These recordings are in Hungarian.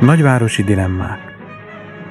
Nagyvárosi dilemmák.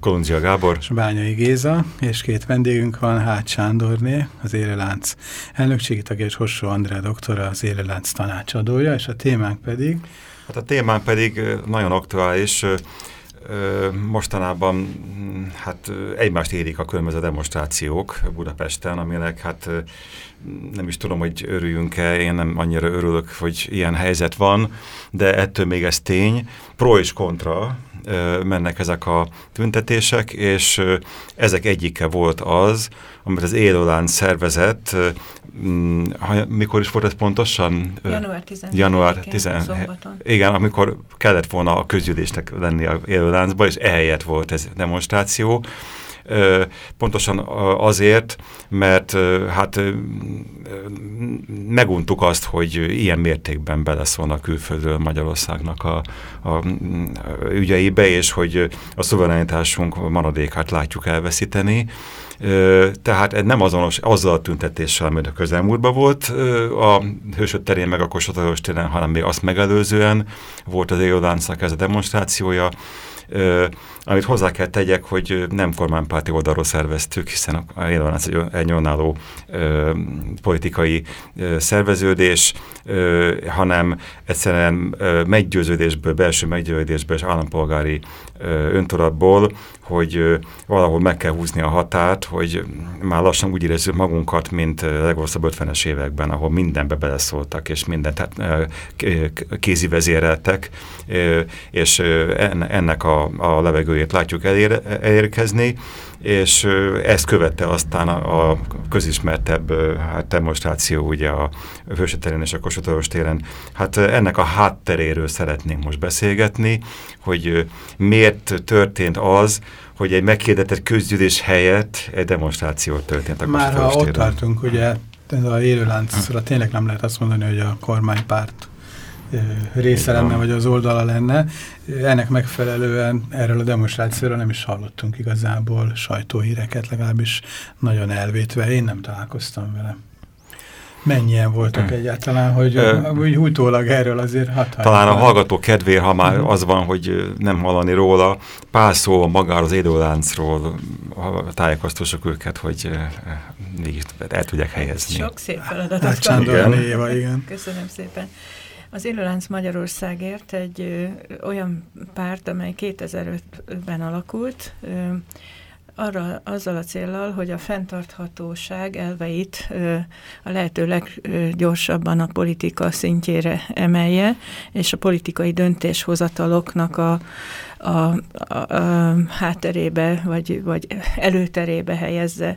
Kolundzia Gábor. És Bányai Géza, és két vendégünk van, Hát Sándorné, az Élelánc elnökségi tagja, és Hossó Andrá doktora, az Élelánc tanácsadója, és a témánk pedig? Hát a témánk pedig nagyon aktuális, mostanában hát egymást érik a különböző demonstrációk Budapesten, aminek hát nem is tudom, hogy örüljünk-e, én nem annyira örülök, hogy ilyen helyzet van, de ettől még ez tény. Pro és kontra mennek ezek a tüntetések, és ezek egyike volt az, amit az élőlán szervezett, mm, mikor is volt ez pontosan? Január 10 Január 10 Igen, amikor kellett volna a közgyűlésnek lenni a élőláncba, és ehelyett volt ez demonstráció. Pontosan azért, mert hát meguntuk azt, hogy ilyen mértékben beleszólna a külföldről Magyarországnak a, a ügyeibe, és hogy a szuverenitásunk maradékát látjuk elveszíteni. Tehát nem azonos azzal a tüntetéssel, amit a közelmúltban volt a Hősöd terén, meg a Kossuth téren, hanem még azt megelőzően volt az élőláncnak ez a demonstrációja, amit hozzá kell tegyek, hogy nem kormánypárti oldalról szerveztük, hiszen nyilván egy, egy önálló politikai szerveződés, ö, hanem egyszerűen meggyőződésből, belső meggyőződésből és állampolgári öntudatból, hogy valahol meg kell húzni a határt, hogy már lassan úgy érezzük magunkat, mint legrosszabb 50-es években, ahol mindenbe beleszóltak, és mindent kézi vezéreltek, és ennek a, a levegőjét látjuk elér, elérkezni, és ezt követte aztán a, a közismertebb hát, demonstráció ugye a Hősöterén és a Kossuth téren. Hát ennek a hátteréről szeretnénk most beszélgetni, hogy miért történt az, hogy egy meghirdetett közgyűlés helyett egy demonstráció történt a Már ha ott tartunk, ugye ez a élőláncra tényleg nem lehet azt mondani, hogy a kormánypárt része lenne, vagy az oldala lenne. Ennek megfelelően erről a demonstrációról nem is hallottunk igazából sajtóhíreket, legalábbis nagyon elvétve. Én nem találkoztam vele. Mennyien voltak hmm. egyáltalán, hogy úgy hújtólag erről azért hat Talán a hallgató kedvéért, ha már az van, hogy nem hallani róla, pár szó magáról az édőláncról, tájékoztassuk őket, hogy mégis el tudják helyezni. Sok szép feladatot. Hát, Sándor Éva, igen. Köszönöm szépen. Az Élőlánc Magyarországért egy olyan párt, amely 2005-ben alakult, arra, azzal a célral, hogy a fenntarthatóság elveit ö, a lehető leggyorsabban a politika szintjére emelje, és a politikai döntéshozataloknak a, a, a, a hátterébe, vagy, vagy előterébe helyezze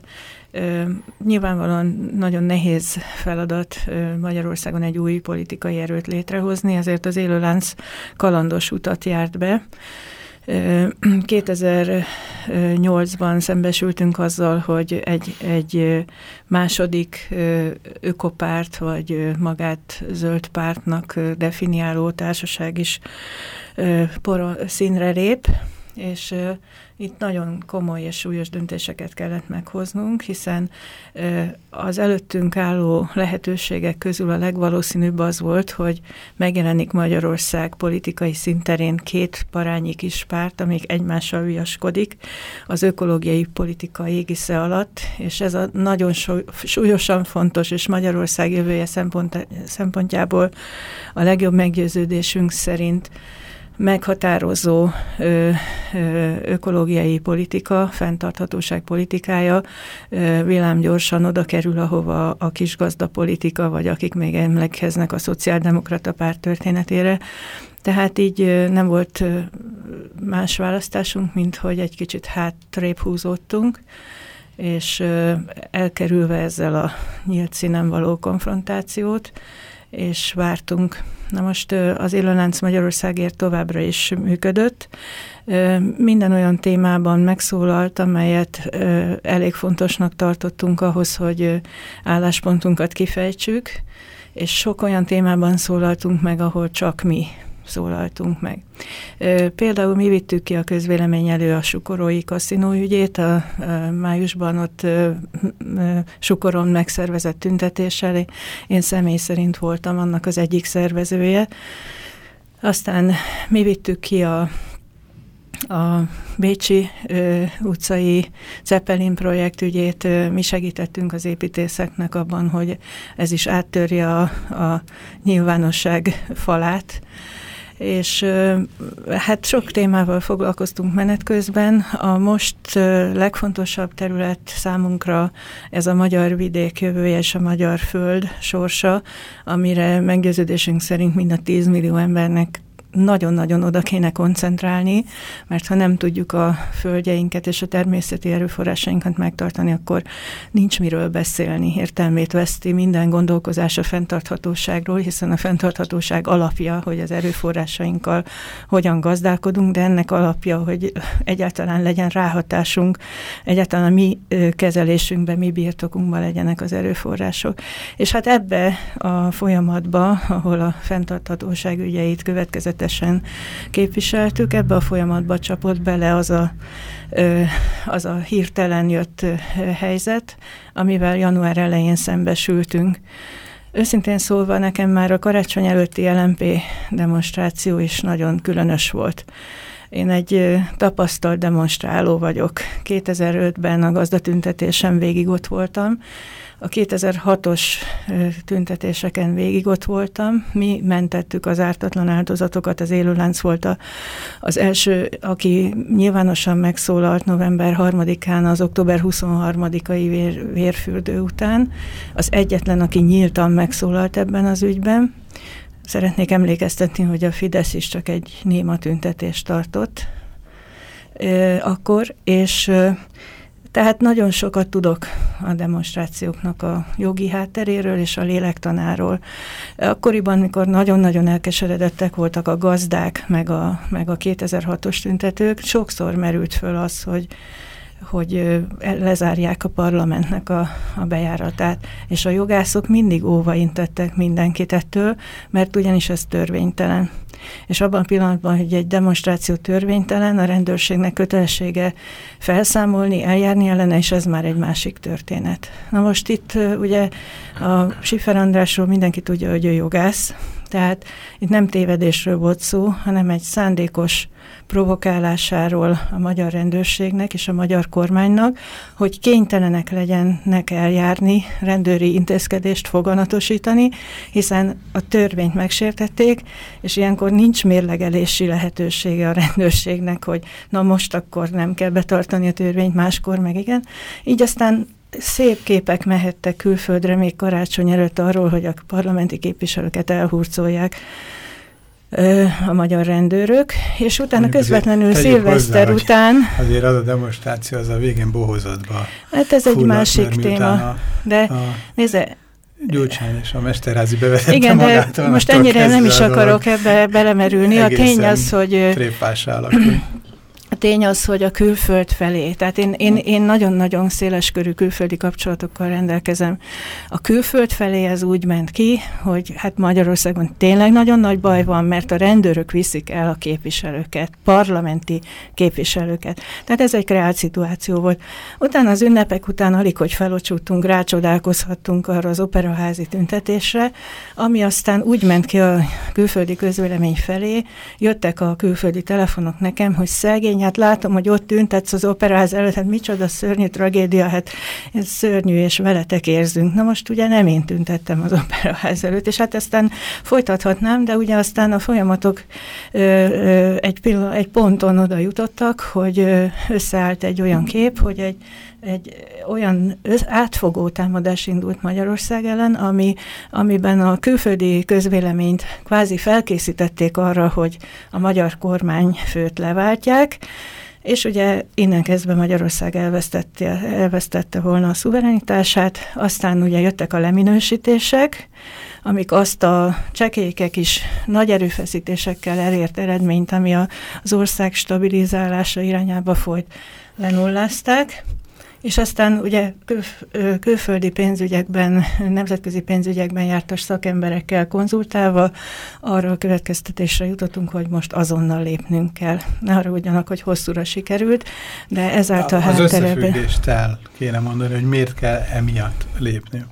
Nyilvánvalóan nagyon nehéz feladat Magyarországon egy új politikai erőt létrehozni, ezért az élőlánc kalandos utat járt be. 2008-ban szembesültünk azzal, hogy egy, egy második ökopárt, vagy magát zöld pártnak definiáló társaság is színre lép, és itt nagyon komoly és súlyos döntéseket kellett meghoznunk, hiszen az előttünk álló lehetőségek közül a legvalószínűbb az volt, hogy megjelenik Magyarország politikai szinterén két parányi kis párt, amik egymással viaskodik az ökológiai politika égisze alatt, és ez a nagyon súlyosan fontos, és Magyarország jövője szempont, szempontjából a legjobb meggyőződésünk szerint meghatározó ö, ö, ökológiai politika, fenntarthatóság politikája ö, villámgyorsan oda kerül, ahova a kisgazda politika, vagy akik még emlékeznek a szociáldemokrata párt történetére. Tehát így nem volt más választásunk, mint hogy egy kicsit hátrébb húzódtunk, és elkerülve ezzel a nyílt színen való konfrontációt, és vártunk. Na most az Élőlánc Magyarországért továbbra is működött. Minden olyan témában megszólalt, amelyet elég fontosnak tartottunk ahhoz, hogy álláspontunkat kifejtsük, és sok olyan témában szólaltunk meg, ahol csak mi szólaltunk meg. Például mi vittük ki a közvélemény elő a Sukorói kaszinó ügyét, a, a májusban ott Sukoron megszervezett tüntetéssel. Én személy szerint voltam annak az egyik szervezője. Aztán mi vittük ki a a Bécsi ö, utcai Zeppelin projekt ügyét ö, mi segítettünk az építészeknek abban, hogy ez is áttörje a, a nyilvánosság falát és hát sok témával foglalkoztunk menet közben. A most legfontosabb terület számunkra ez a magyar vidék jövője és a magyar föld sorsa, amire meggyőződésünk szerint mind a 10 millió embernek nagyon-nagyon oda kéne koncentrálni, mert ha nem tudjuk a földjeinket és a természeti erőforrásainkat megtartani, akkor nincs miről beszélni, értelmét veszti minden gondolkozás a fenntarthatóságról, hiszen a fenntarthatóság alapja, hogy az erőforrásainkkal hogyan gazdálkodunk, de ennek alapja, hogy egyáltalán legyen ráhatásunk, egyáltalán a mi kezelésünkben, mi birtokunkban legyenek az erőforrások. És hát ebbe a folyamatba, ahol a fenntarthatóság ügyeit következett részletesen képviseltük. Ebbe a folyamatba csapott bele az a, az a hirtelen jött helyzet, amivel január elején szembesültünk. Őszintén szólva nekem már a karácsony előtti LMP demonstráció is nagyon különös volt. Én egy tapasztalt demonstráló vagyok. 2005-ben a gazdatüntetésen végig ott voltam, a 2006-os tüntetéseken végig ott voltam. Mi mentettük az ártatlan áldozatokat, az élőlánc volt a, az első, aki nyilvánosan megszólalt november 3-án, az október 23-ai vér, vérfürdő után. Az egyetlen, aki nyíltan megszólalt ebben az ügyben. Szeretnék emlékeztetni, hogy a Fidesz is csak egy néma tüntetést tartott akkor, és tehát nagyon sokat tudok a demonstrációknak a jogi hátteréről és a lélektanáról. Akkoriban, mikor nagyon-nagyon elkeseredettek voltak a gazdák, meg a, meg a 2006-os tüntetők, sokszor merült föl az, hogy hogy lezárják a parlamentnek a, a bejáratát, és a jogászok mindig óvaintettek mindenkit ettől, mert ugyanis ez törvénytelen. És abban a pillanatban, hogy egy demonstráció törvénytelen, a rendőrségnek kötelessége felszámolni, eljárni ellene, és ez már egy másik történet. Na most itt ugye a Sifer Andrásról mindenki tudja, hogy ő jogász, tehát itt nem tévedésről volt szó, hanem egy szándékos provokálásáról a magyar rendőrségnek és a magyar kormánynak, hogy kénytelenek legyenek eljárni, rendőri intézkedést foganatosítani, hiszen a törvényt megsértették, és ilyenkor nincs mérlegelési lehetősége a rendőrségnek, hogy na most akkor nem kell betartani a törvényt, máskor meg igen. Így aztán szép képek mehettek külföldre még karácsony előtt arról, hogy a parlamenti képviselőket elhurcolják a magyar rendőrök, és utána Mondjuk közvetlenül szilveszter hozzá, után... Azért az a demonstráció az a végén bohozatba Hát ez egy másik téma, a, de a, nézze... Gyurcsány és a Mesterházi bevezette Igen, de most ennyire nem is akarok ebbe belemerülni. A tény az, hogy... A tény az, hogy a külföld felé, tehát én, én, én nagyon-nagyon széles körű külföldi kapcsolatokkal rendelkezem. A külföld felé ez úgy ment ki, hogy hát Magyarországon tényleg nagyon nagy baj van, mert a rendőrök viszik el a képviselőket, parlamenti képviselőket. Tehát ez egy kreált szituáció volt. Utána az ünnepek után alig, hogy felocsúttunk, rácsodálkozhattunk arra az operaházi tüntetésre, ami aztán úgy ment ki a külföldi közvélemény felé, jöttek a külföldi telefonok nekem, hogy szegény hát látom, hogy ott tüntetsz az operáz előtt, hát micsoda szörnyű tragédia, hát ez szörnyű, és veletek érzünk. Na most ugye nem én tüntettem az operaház előtt, és hát aztán folytathatnám, de ugye aztán a folyamatok ö, ö, egy, pillanat, egy ponton oda jutottak, hogy ö, összeállt egy olyan kép, hogy egy egy olyan átfogó támadás indult Magyarország ellen, ami, amiben a külföldi közvéleményt kvázi felkészítették arra, hogy a magyar kormányfőt leváltják, és ugye innen kezdve Magyarország elvesztette, elvesztette volna a szuverenitását, aztán ugye jöttek a leminősítések, amik azt a csekélyek is nagy erőfeszítésekkel elért eredményt, ami a, az ország stabilizálása irányába folyt, lenullázták. És aztán ugye kül, külföldi pénzügyekben, nemzetközi pénzügyekben jártas szakemberekkel konzultálva arra a következtetésre jutottunk, hogy most azonnal lépnünk kell. Ne arra ugyanak, hogy hosszúra sikerült, de ezáltal Az összefüggést el kéne mondani, hogy miért kell emiatt lépni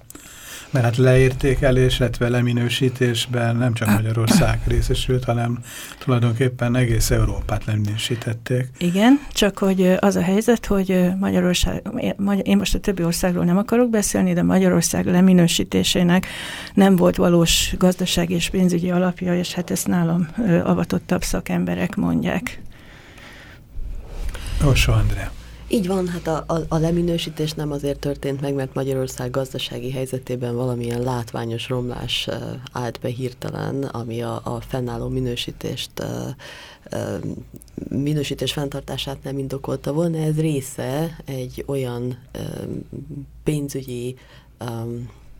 mert hát leértékelés, illetve leminősítésben nem csak Magyarország részesült, hanem tulajdonképpen egész Európát leminősítették. Igen, csak hogy az a helyzet, hogy Magyarország, én most a többi országról nem akarok beszélni, de Magyarország leminősítésének nem volt valós gazdasági és pénzügyi alapja, és hát ezt nálam avatottabb szakemberek mondják. Oso Andrea. Így van, hát a, a, a leminősítés nem azért történt meg, mert Magyarország gazdasági helyzetében valamilyen látványos romlás állt be hirtelen, ami a, a fennálló minősítést, minősítés fenntartását nem indokolta volna. Ez része egy olyan pénzügyi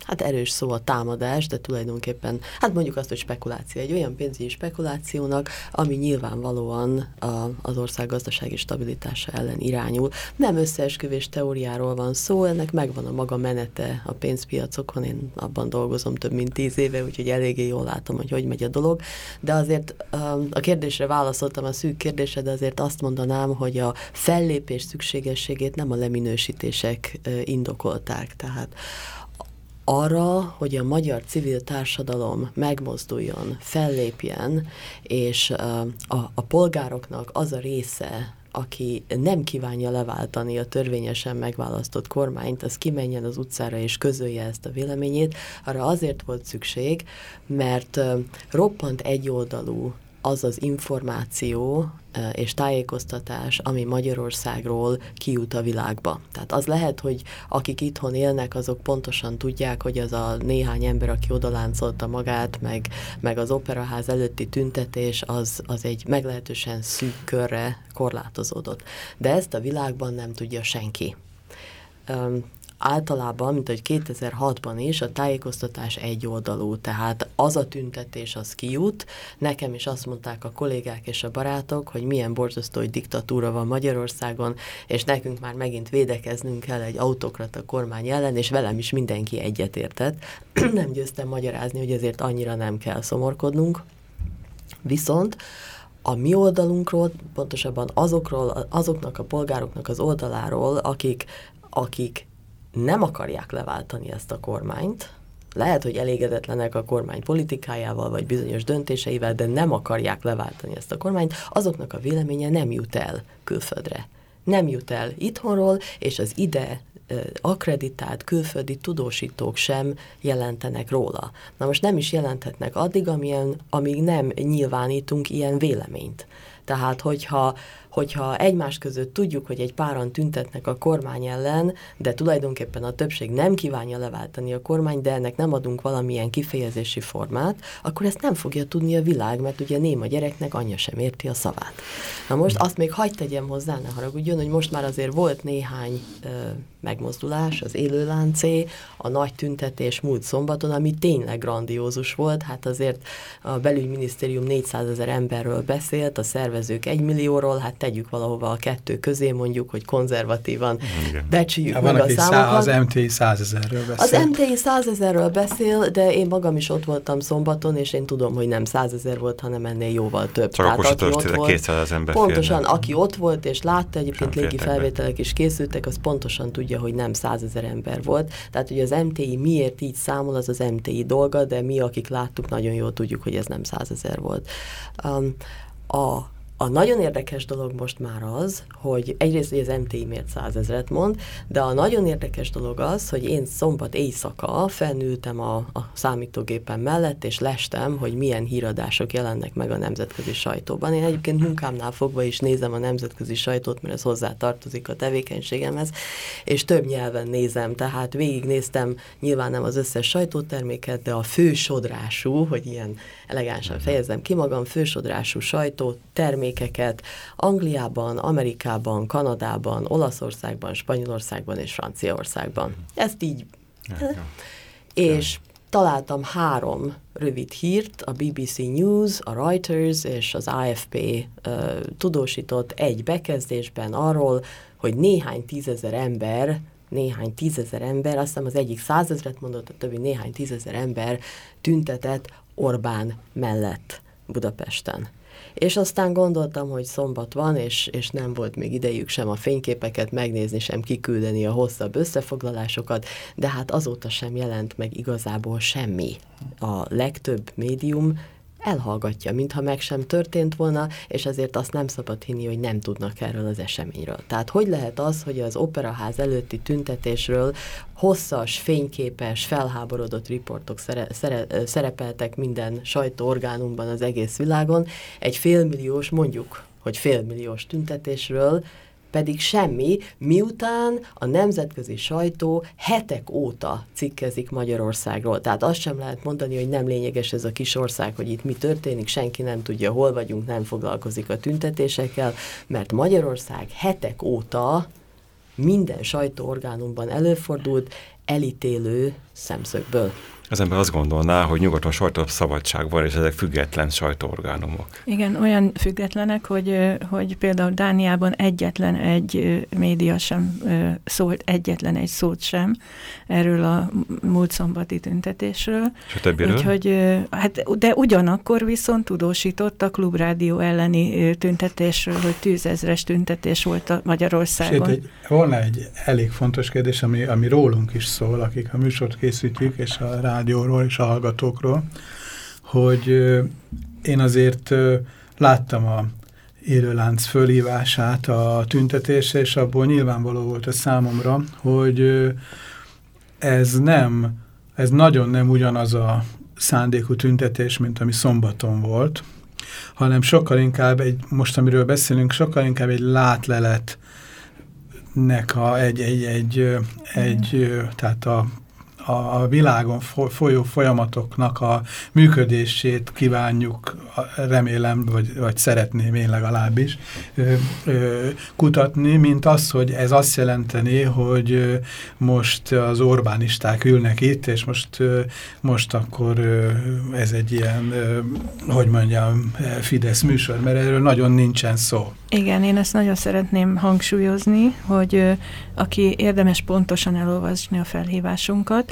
hát erős szó a támadás, de tulajdonképpen, hát mondjuk azt, hogy spekuláció, egy olyan pénzügyi spekulációnak, ami nyilvánvalóan a, az ország gazdasági stabilitása ellen irányul. Nem összeesküvés teóriáról van szó, ennek megvan a maga menete a pénzpiacokon, én abban dolgozom több mint tíz éve, úgyhogy eléggé jól látom, hogy hogy megy a dolog, de azért um, a kérdésre válaszoltam, a szűk kérdésre, de azért azt mondanám, hogy a fellépés szükségességét nem a leminősítések indokolták, tehát arra, hogy a magyar civil társadalom megmozduljon, fellépjen, és a, a polgároknak az a része, aki nem kívánja leváltani a törvényesen megválasztott kormányt, az kimenjen az utcára és közölje ezt a véleményét, arra azért volt szükség, mert roppant egyoldalú az az információ és tájékoztatás, ami Magyarországról kijut a világba. Tehát az lehet, hogy akik itthon élnek, azok pontosan tudják, hogy az a néhány ember, aki odaláncolta magát, meg, meg az operaház előtti tüntetés, az, az egy meglehetősen szűk körre korlátozódott. De ezt a világban nem tudja senki általában, mint hogy 2006-ban is, a tájékoztatás egyoldalú, tehát az a tüntetés az kijut, nekem is azt mondták a kollégák és a barátok, hogy milyen borzasztó, hogy diktatúra van Magyarországon, és nekünk már megint védekeznünk kell egy autokrata kormány ellen, és velem is mindenki egyetértett. nem győztem magyarázni, hogy ezért annyira nem kell szomorkodnunk. Viszont a mi oldalunkról, pontosabban azokról, azoknak a polgároknak az oldaláról, akik, akik nem akarják leváltani ezt a kormányt, lehet, hogy elégedetlenek a kormány politikájával, vagy bizonyos döntéseivel, de nem akarják leváltani ezt a kormányt, azoknak a véleménye nem jut el külföldre. Nem jut el itthonról, és az ide akreditált külföldi tudósítók sem jelentenek róla. Na most nem is jelenthetnek addig, amíg nem nyilvánítunk ilyen véleményt. Tehát, hogyha hogyha egymás között tudjuk, hogy egy páran tüntetnek a kormány ellen, de tulajdonképpen a többség nem kívánja leváltani a kormány, de ennek nem adunk valamilyen kifejezési formát, akkor ezt nem fogja tudni a világ, mert ugye néma gyereknek anyja sem érti a szavát. Na most azt még hagyd tegyem hozzá, ne haragudjon, hogy most már azért volt néhány ö, megmozdulás, az élőláncé, a nagy tüntetés múlt szombaton, ami tényleg grandiózus volt, hát azért a belügyminisztérium 400 ezer emberről beszélt, a szervezők 1 millióról, hát tegyük valahova a kettő közé, mondjuk, hogy konzervatívan Igen. becsüljük meg a számokat. Az MTI 100 ezerről beszél. Az MTI 100 ezerről beszél, de én magam is ott voltam szombaton, és én tudom, hogy nem 100 ezer volt, hanem ennél jóval több. Csak Tehát, akkor aki ott volt, 200 ember Pontosan, férne. aki ott volt, és látta, egyébként légi felvételek is készültek, az pontosan tudja, hogy nem 100 ezer ember volt. Tehát, hogy az MTI miért így számol, az az MTI dolga, de mi, akik láttuk, nagyon jól tudjuk, hogy ez nem 100 ezer volt. Um, a a nagyon érdekes dolog most már az, hogy egyrészt az MTI miért százezret mond, de a nagyon érdekes dolog az, hogy én szombat éjszaka felnültem a, a számítógépen mellett, és lestem, hogy milyen híradások jelennek meg a nemzetközi sajtóban. Én egyébként munkámnál fogva is nézem a nemzetközi sajtót, mert ez hozzá tartozik a tevékenységemhez, és több nyelven nézem, tehát végignéztem nyilván nem az összes sajtóterméket, de a fő sodrású, hogy ilyen elegánsan fejezem ki magam, fősodrású sajtó termékeket Angliában, Amerikában, Kanadában, Olaszországban, Spanyolországban és Franciaországban. Ezt így. És találtam három rövid hírt, a BBC News, a Reuters és az AFP uh, tudósított egy bekezdésben arról, hogy néhány tízezer ember néhány tízezer ember, azt hiszem az egyik százezret mondott, a többi néhány tízezer ember tüntetett Orbán mellett Budapesten. És aztán gondoltam, hogy szombat van, és, és nem volt még idejük sem a fényképeket megnézni, sem kiküldeni a hosszabb összefoglalásokat, de hát azóta sem jelent meg igazából semmi. A legtöbb médium elhallgatja, mintha meg sem történt volna, és ezért azt nem szabad hinni, hogy nem tudnak erről az eseményről. Tehát hogy lehet az, hogy az operaház előtti tüntetésről hosszas, fényképes, felháborodott riportok szere, szere, szerepeltek minden sajtóorgánumban az egész világon, egy félmilliós, mondjuk, hogy félmilliós tüntetésről pedig semmi, miután a nemzetközi sajtó hetek óta cikkezik Magyarországról. Tehát azt sem lehet mondani, hogy nem lényeges ez a kis ország, hogy itt mi történik, senki nem tudja, hol vagyunk, nem foglalkozik a tüntetésekkel, mert Magyarország hetek óta minden sajtóorgánumban előfordult elítélő szemszögből az ember azt gondolná, hogy nyugaton sajtószabadság van, és ezek független sajtóorgánumok. Igen, olyan függetlenek, hogy, hogy például Dániában egyetlen egy média sem szólt, egyetlen egy szót sem erről a múlt szombati tüntetésről. És a többiről? Úgyhogy, hát, de ugyanakkor viszont tudósított a klubrádió elleni tüntetésről, hogy tűzezres tüntetés volt a Magyarországon. Sőt, egy, volna egy elég fontos kérdés, ami, ami rólunk is szól, akik a műsort készítjük, és a rádió rádióról és a hallgatókról, hogy én azért láttam a élőlánc fölhívását a tüntetésre, és abból nyilvánvaló volt a számomra, hogy ez nem, ez nagyon nem ugyanaz a szándékú tüntetés, mint ami szombaton volt, hanem sokkal inkább egy, most amiről beszélünk, sokkal inkább egy látlelet nek a, egy, egy, egy, egy, tehát a a világon folyó folyamatoknak a működését kívánjuk, remélem, vagy, vagy szeretném én legalábbis ö, ö, kutatni, mint az, hogy ez azt jelenteni, hogy most az Orbánisták ülnek itt, és most, most akkor ez egy ilyen, hogy mondjam, Fidesz műsor, mert erről nagyon nincsen szó. Igen, én ezt nagyon szeretném hangsúlyozni, hogy aki érdemes pontosan elolvasni a felhívásunkat,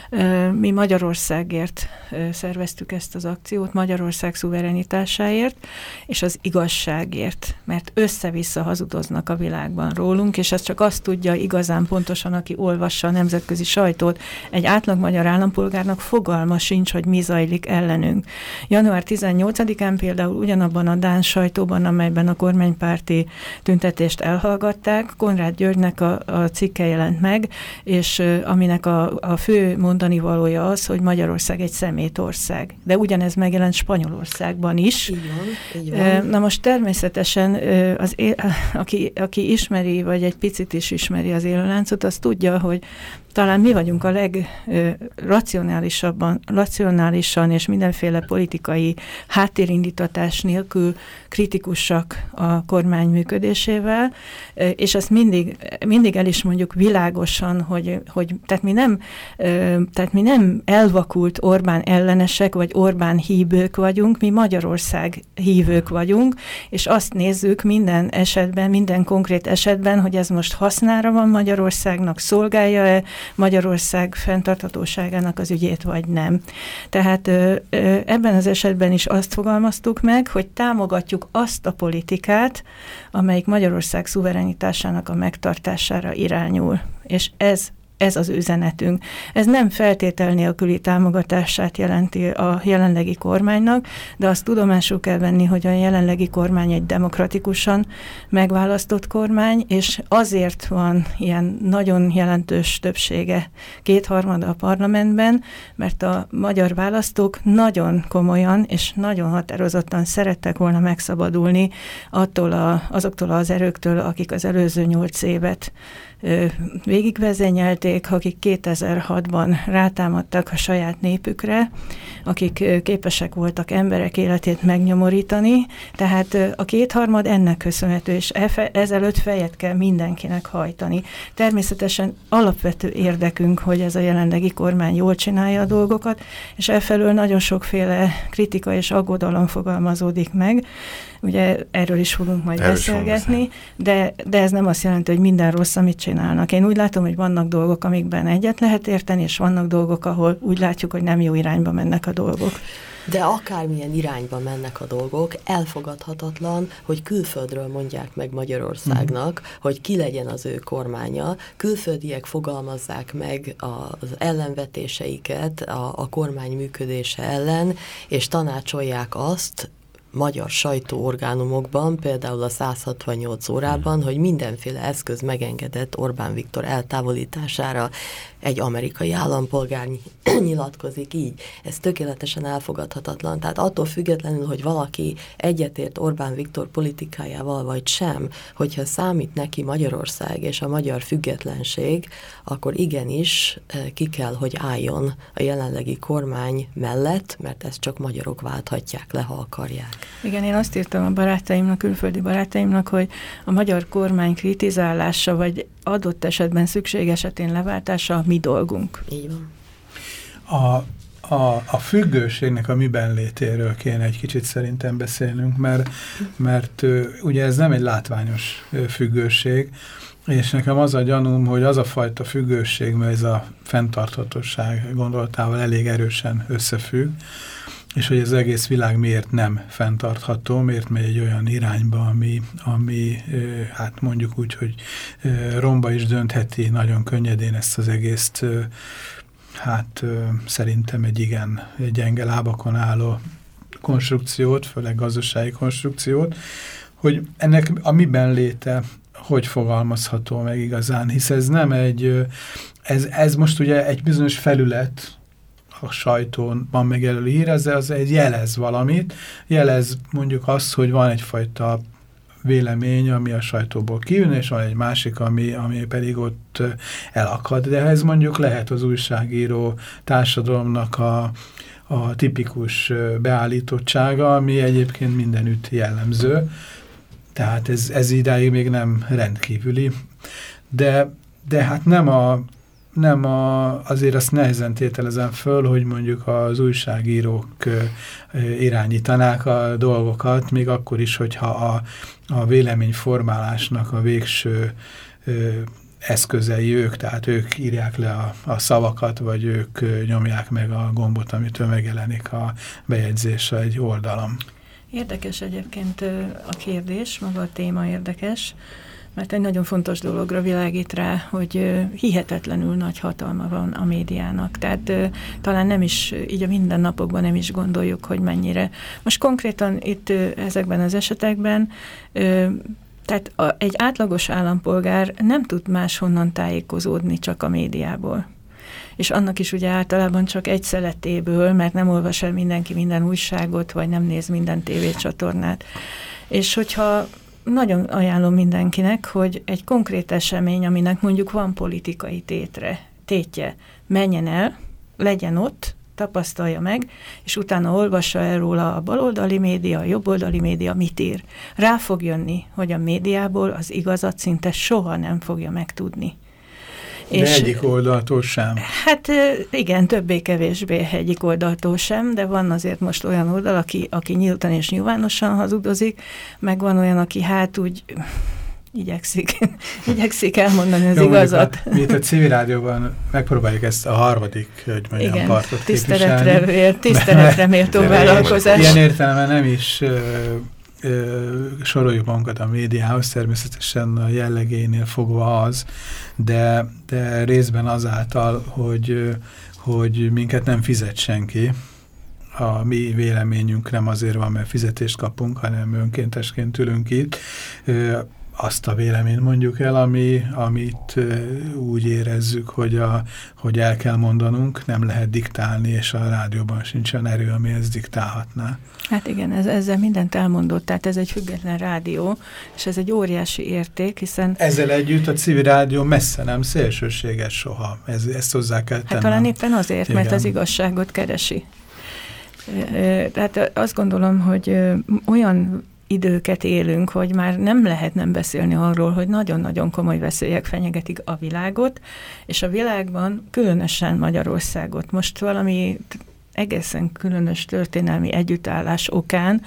mi Magyarországért szerveztük ezt az akciót, Magyarország szuverenitásáért, és az igazságért, mert össze-vissza hazudoznak a világban rólunk, és ez csak azt tudja igazán pontosan, aki olvassa a nemzetközi sajtót. Egy átlag magyar állampolgárnak fogalma sincs, hogy mi zajlik ellenünk. Január 18-án például ugyanabban a Dán sajtóban, amelyben a kormánypárti tüntetést elhallgatták, Konrád Györgynek a, a cikke jelent meg, és aminek a, a fő mondani valója az, hogy Magyarország egy szemétország. De ugyanez megjelent Spanyolországban is. Így van, így van. Na most természetesen az, aki, aki ismeri, vagy egy picit is ismeri az élőláncot, az tudja, hogy talán mi vagyunk a legracionálisabban, racionálisan és mindenféle politikai háttérindítatás nélkül kritikusak a kormány működésével, és ezt mindig, mindig el is mondjuk világosan, hogy, hogy tehát, mi nem, tehát mi nem elvakult Orbán ellenesek, vagy Orbán hívők vagyunk, mi Magyarország hívők vagyunk, és azt nézzük minden esetben, minden konkrét esetben, hogy ez most hasznára van Magyarországnak, szolgálja-e Magyarország fenntarthatóságának az ügyét, vagy nem. Tehát ebben az esetben is azt fogalmaztuk meg, hogy támogatjuk azt a politikát, amelyik Magyarország szuverenitásának a megtartására irányul. És ez ez az üzenetünk. Ez nem feltétel nélküli támogatását jelenti a jelenlegi kormánynak, de azt tudomásul kell venni, hogy a jelenlegi kormány egy demokratikusan megválasztott kormány, és azért van ilyen nagyon jelentős többsége kétharmada a parlamentben, mert a magyar választók nagyon komolyan és nagyon határozottan szerettek volna megszabadulni attól a, azoktól az erőktől, akik az előző nyolc évet végigvezényelték, akik 2006-ban rátámadtak a saját népükre, akik képesek voltak emberek életét megnyomorítani, tehát a kétharmad ennek köszönhető, és e ezelőtt fejet kell mindenkinek hajtani. Természetesen alapvető érdekünk, hogy ez a jelenlegi kormány jól csinálja a dolgokat, és efelől nagyon sokféle kritika és aggodalom fogalmazódik meg, ugye erről is fogunk majd erről beszélgetni, de, de ez nem azt jelenti, hogy minden rossz, amit csinálnak. Én úgy látom, hogy vannak dolgok, amikben egyet lehet érteni, és vannak dolgok, ahol úgy látjuk, hogy nem jó irányba mennek a dolgok. De akármilyen irányba mennek a dolgok, elfogadhatatlan, hogy külföldről mondják meg Magyarországnak, mm. hogy ki legyen az ő kormánya, külföldiek fogalmazzák meg az ellenvetéseiket a, a kormány működése ellen, és tanácsolják azt, magyar sajtóorgánumokban, például a 168 órában, hogy mindenféle eszköz megengedett Orbán Viktor eltávolítására egy amerikai állampolgár nyilatkozik így. Ez tökéletesen elfogadhatatlan. Tehát attól függetlenül, hogy valaki egyetért Orbán Viktor politikájával vagy sem, hogyha számít neki Magyarország és a magyar függetlenség, akkor igenis eh, ki kell, hogy álljon a jelenlegi kormány mellett, mert ezt csak magyarok válthatják le, ha akarják. Igen, én azt írtam a barátaimnak, külföldi barátaimnak, hogy a magyar kormány kritizálása, vagy adott esetben szükség esetén leváltása a mi dolgunk. Így van. A, a, a függőségnek a miben létéről kéne egy kicsit szerintem beszélnünk, mert, mert ugye ez nem egy látványos függőség, és nekem az a gyanúm, hogy az a fajta függőség, mert ez a fenntarthatóság gondolatával elég erősen összefügg, és hogy az egész világ miért nem fenntartható, miért megy egy olyan irányba, ami, ami hát mondjuk úgy, hogy romba is döntheti nagyon könnyedén ezt az egészt, hát szerintem egy igen gyenge lábakon álló konstrukciót, főleg gazdasági konstrukciót, hogy ennek a miben léte hogy fogalmazható meg igazán, hisz ez nem egy, ez, ez most ugye egy bizonyos felület, a sajtón van megjelölő hír, ez az egy jelez valamit, jelez mondjuk azt, hogy van egyfajta vélemény, ami a sajtóból kijön, és van egy másik, ami, ami pedig ott elakad. De ez mondjuk lehet az újságíró társadalomnak a, a tipikus beállítottsága, ami egyébként mindenütt jellemző. Tehát ez, ez idáig még nem rendkívüli. De, de hát nem a nem, a, azért azt nehezen tételezem föl, hogy mondjuk az újságírók irányítanák a dolgokat, még akkor is, hogyha a, a véleményformálásnak a végső eszközei ők, tehát ők írják le a, a szavakat, vagy ők nyomják meg a gombot, amitől megjelenik a bejegyzés egy oldalon. Érdekes egyébként a kérdés, maga a téma érdekes mert egy nagyon fontos dologra világít rá, hogy hihetetlenül nagy hatalma van a médiának. Tehát talán nem is, így a mindennapokban nem is gondoljuk, hogy mennyire. Most konkrétan itt ezekben az esetekben tehát egy átlagos állampolgár nem tud máshonnan tájékozódni csak a médiából és annak is ugye általában csak egy szeletéből, mert nem olvas el mindenki minden újságot, vagy nem néz minden tévécsatornát. És hogyha nagyon ajánlom mindenkinek, hogy egy konkrét esemény, aminek mondjuk van politikai tétre, tétje, menjen el, legyen ott, tapasztalja meg, és utána olvassa el róla a baloldali média, a jobboldali média mit ír. Rá fog jönni, hogy a médiából az igazat szinte soha nem fogja megtudni. De és, egyik oldaltól sem. Hát igen, többé-kevésbé egyik oldaltól sem, de van azért most olyan oldal, aki, aki nyíltan és nyilvánosan hazudozik, meg van olyan, aki hát úgy igyekszik, igyekszik elmondani az Jó, igazat. Mi itt a civil rádióban megpróbáljuk ezt a harmadik, hogy mondjam, Igen, partot tiszteletre, tiszteletre méltó vállalkozás. Ilyen értelemben nem is soroljuk magunkat a médiához, természetesen a jellegénél fogva az, de, de részben azáltal, hogy, hogy minket nem fizet senki, a mi véleményünk nem azért van, mert fizetést kapunk, hanem önkéntesként ülünk itt azt a véleményt mondjuk el, ami, amit úgy érezzük, hogy, a, hogy el kell mondanunk, nem lehet diktálni, és a rádióban sincs olyan erő, ami ezt diktálhatná. Hát igen, ez, ezzel mindent elmondott, tehát ez egy független rádió, és ez egy óriási érték, hiszen... Ezzel együtt a civil rádió messze nem szélsőséges soha, ez, ezt hozzá kell tennem. Hát talán éppen azért, igen. mert az igazságot keresi. Tehát azt gondolom, hogy olyan időket élünk, hogy már nem lehet nem beszélni arról, hogy nagyon-nagyon komoly veszélyek fenyegetik a világot, és a világban különösen Magyarországot. Most valami egészen különös történelmi együttállás okán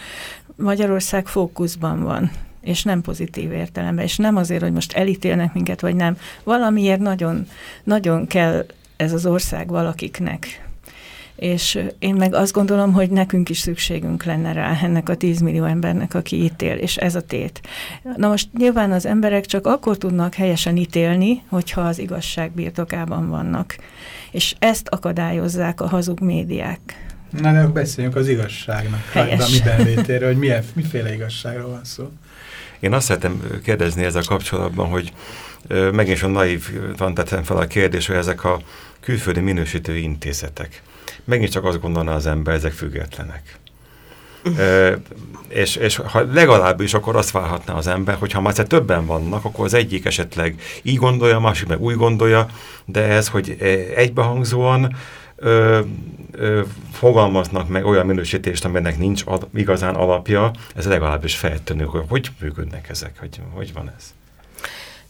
Magyarország fókuszban van és nem pozitív értelemben, és nem azért, hogy most elítélnek minket, vagy nem. Valamiért nagyon, nagyon kell ez az ország valakiknek és én meg azt gondolom, hogy nekünk is szükségünk lenne rá ennek a 10 millió embernek, aki ítél, és ez a tét. Na most nyilván az emberek csak akkor tudnak helyesen ítélni, hogyha az igazság birtokában vannak, és ezt akadályozzák a hazug médiák. Na, de beszéljünk az igazságnak, Helyes. a mi létéről, hogy milyen, miféle igazságról van szó. Én azt szeretem kérdezni ezzel kapcsolatban, hogy megint a naív tettem fel a kérdés, hogy ezek a külföldi minősítő intézetek megint csak azt gondolná az ember, ezek függetlenek. e, és, és ha legalábbis akkor azt várhatná az ember, hogy ha már többen vannak, akkor az egyik esetleg így gondolja, a másik meg úgy gondolja, de ez, hogy egybehangzóan ö, ö, fogalmaznak meg olyan minősítést, aminek nincs ad, igazán alapja, ez legalábbis feltűnő, hogy hogy működnek ezek, hogy, hogy van ez?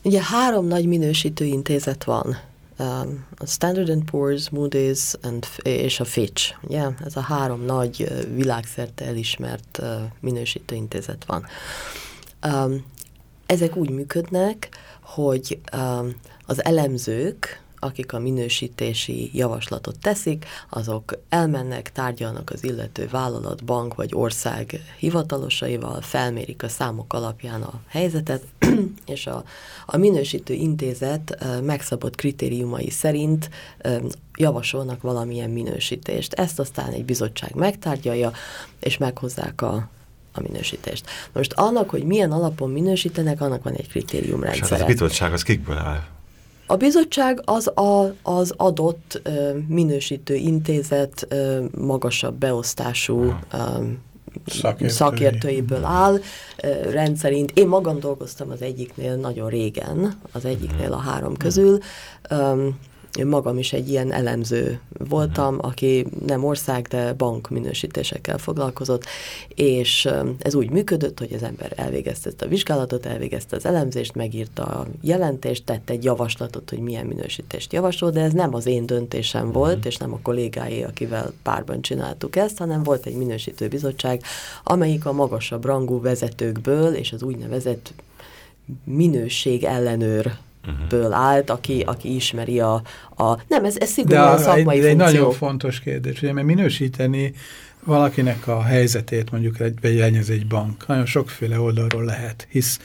Ugye három nagy minősítő intézet van a Standard Poor's, Moody's and, és a Fitch. Ugye? Ez a három nagy világszerte elismert minősítőintézet van. Um, ezek úgy működnek, hogy um, az elemzők, akik a minősítési javaslatot teszik, azok elmennek, tárgyalnak az illető vállalat, bank vagy ország hivatalosaival, felmérik a számok alapján a helyzetet, és a, a minősítő intézet megszabott kritériumai szerint javasolnak valamilyen minősítést. Ezt aztán egy bizottság megtárgyalja, és meghozzák a, a minősítést. Most annak, hogy milyen alapon minősítenek, annak van egy kritériumrendszer. És hát a bizottság az kikből áll? A bizottság az a, az adott ö, minősítő intézet ö, magasabb beosztású ö, Szakértői. szakértőiből áll ö, rendszerint. Én magam dolgoztam az egyiknél nagyon régen, az egyiknél a három közül. Én magam is egy ilyen elemző voltam, aki nem ország, de bank minősítésekkel foglalkozott, és ez úgy működött, hogy az ember elvégezte ezt a vizsgálatot, elvégezte az elemzést, megírta a jelentést, tette egy javaslatot, hogy milyen minősítést javasol, de ez nem az én döntésem volt, mhm. és nem a kollégáé, akivel párban csináltuk ezt, hanem volt egy minősítő bizottság, amelyik a magasabb rangú vezetőkből és az úgynevezett minőség ellenőr ből állt, aki, aki ismeri a, a... Nem, ez, ez szigorúan a szakmai egy, funkció. egy nagyon fontos kérdés, ugye, mert minősíteni valakinek a helyzetét, mondjuk egy, egy, egy bank, nagyon sokféle oldalról lehet, hisz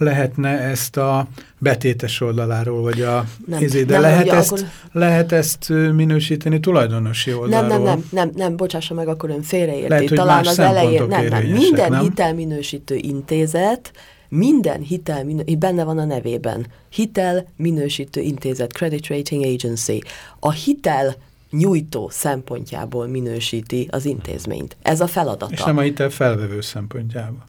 lehetne ezt a betétes oldaláról, vagy a nem, izé, de nem, lehet, ezt, akkor... lehet ezt minősíteni tulajdonosi oldalról. Nem, nem, nem, nem, nem bocsássa meg, akkor ön félreérti. Lehet, Talán az elején, nem, nem, minden nem? hitelminősítő intézet minden hitel, benne van a nevében, hitel minősítő intézet, Credit Rating Agency. A hitel nyújtó szempontjából minősíti az intézményt. Ez a feladata. És nem a hitel felvevő szempontjából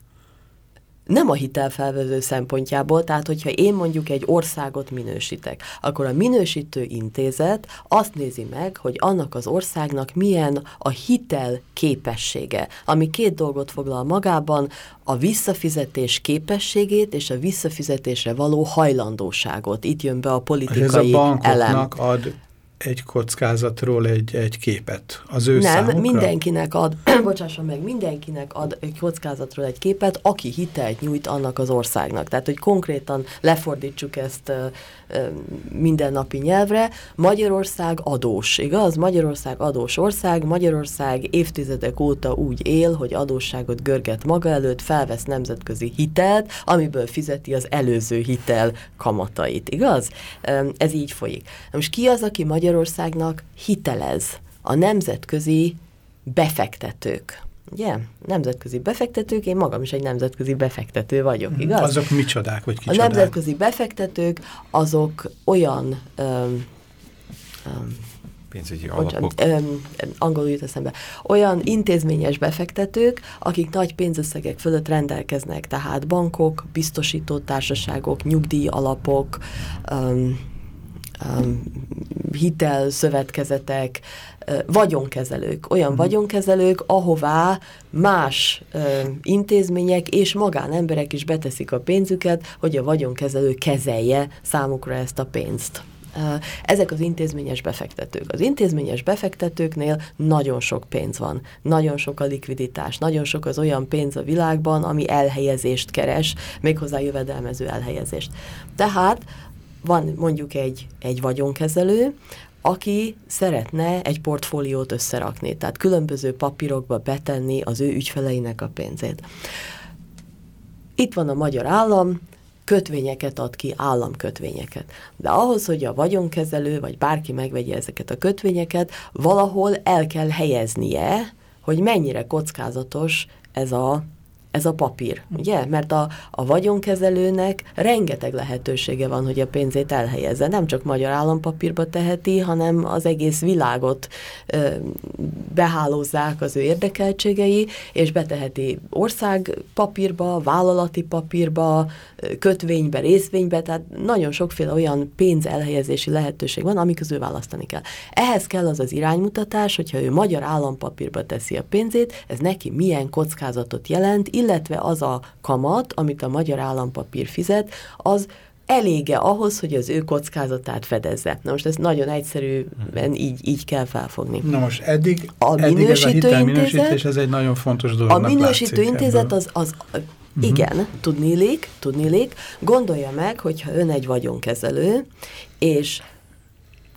nem a hitelfelvező szempontjából, tehát hogyha én mondjuk egy országot minősítek, akkor a minősítő intézet azt nézi meg, hogy annak az országnak milyen a hitel képessége, ami két dolgot foglal magában, a visszafizetés képességét és a visszafizetésre való hajlandóságot. Itt jön be a politikai ez a elem. ad egy kockázatról egy, egy képet az ő Nem, számukra? mindenkinek ad, bocsásson meg, mindenkinek ad egy kockázatról egy képet, aki hitelt nyújt annak az országnak. Tehát, hogy konkrétan lefordítsuk ezt mindennapi nyelvre, Magyarország adós, igaz? Magyarország adós ország, Magyarország évtizedek óta úgy él, hogy adósságot görget maga előtt, felvesz nemzetközi hitelt, amiből fizeti az előző hitel kamatait, igaz? Ez így folyik. Most ki az, aki Magyarországnak hitelez? A nemzetközi befektetők. Ugye? Nemzetközi befektetők, én magam is egy nemzetközi befektető vagyok, mhm. igaz? Azok micsodák, vagy kicsodák? A nemzetközi befektetők, azok olyan um, um, pénzügyi alapok. Angolul jut eszembe. Olyan intézményes befektetők, akik nagy pénzösszegek fölött rendelkeznek, tehát bankok, biztosító társaságok, nyugdíjalapok, um, um, hitel, szövetkezetek, vagyonkezelők, olyan hmm. vagyonkezelők, ahová más intézmények és magánemberek is beteszik a pénzüket, hogy a vagyonkezelő kezelje számukra ezt a pénzt. Ezek az intézményes befektetők. Az intézményes befektetőknél nagyon sok pénz van, nagyon sok a likviditás, nagyon sok az olyan pénz a világban, ami elhelyezést keres, méghozzá jövedelmező elhelyezést. Tehát van mondjuk egy, egy vagyonkezelő, aki szeretne egy portfóliót összerakni, tehát különböző papírokba betenni az ő ügyfeleinek a pénzét. Itt van a magyar állam, kötvényeket ad ki, államkötvényeket. De ahhoz, hogy a vagyonkezelő, vagy bárki megvegye ezeket a kötvényeket, valahol el kell helyeznie, hogy mennyire kockázatos ez a ez a papír, ugye? Mert a, a vagyonkezelőnek rengeteg lehetősége van, hogy a pénzét elhelyezze. Nem csak magyar állampapírba teheti, hanem az egész világot ö, behálózzák az ő érdekeltségei, és beteheti országpapírba, vállalati papírba, kötvénybe, részvénybe, tehát nagyon sokféle olyan pénz elhelyezési lehetőség van, amik közül választani kell. Ehhez kell az az iránymutatás, hogyha ő magyar állampapírba teszi a pénzét, ez neki milyen kockázatot jelent, illetve az a kamat, amit a magyar állampapír fizet, az elége ahhoz, hogy az ő kockázatát fedezze. Na most ez nagyon egyszerűen így, így kell felfogni. Na most eddig, a eddig minősítő ez a intézet, ez egy nagyon fontos dolog. A minősítő intézet az, az uh-huh. igen, tudnélik, tudnélik, gondolja meg, hogyha ön egy vagyonkezelő, és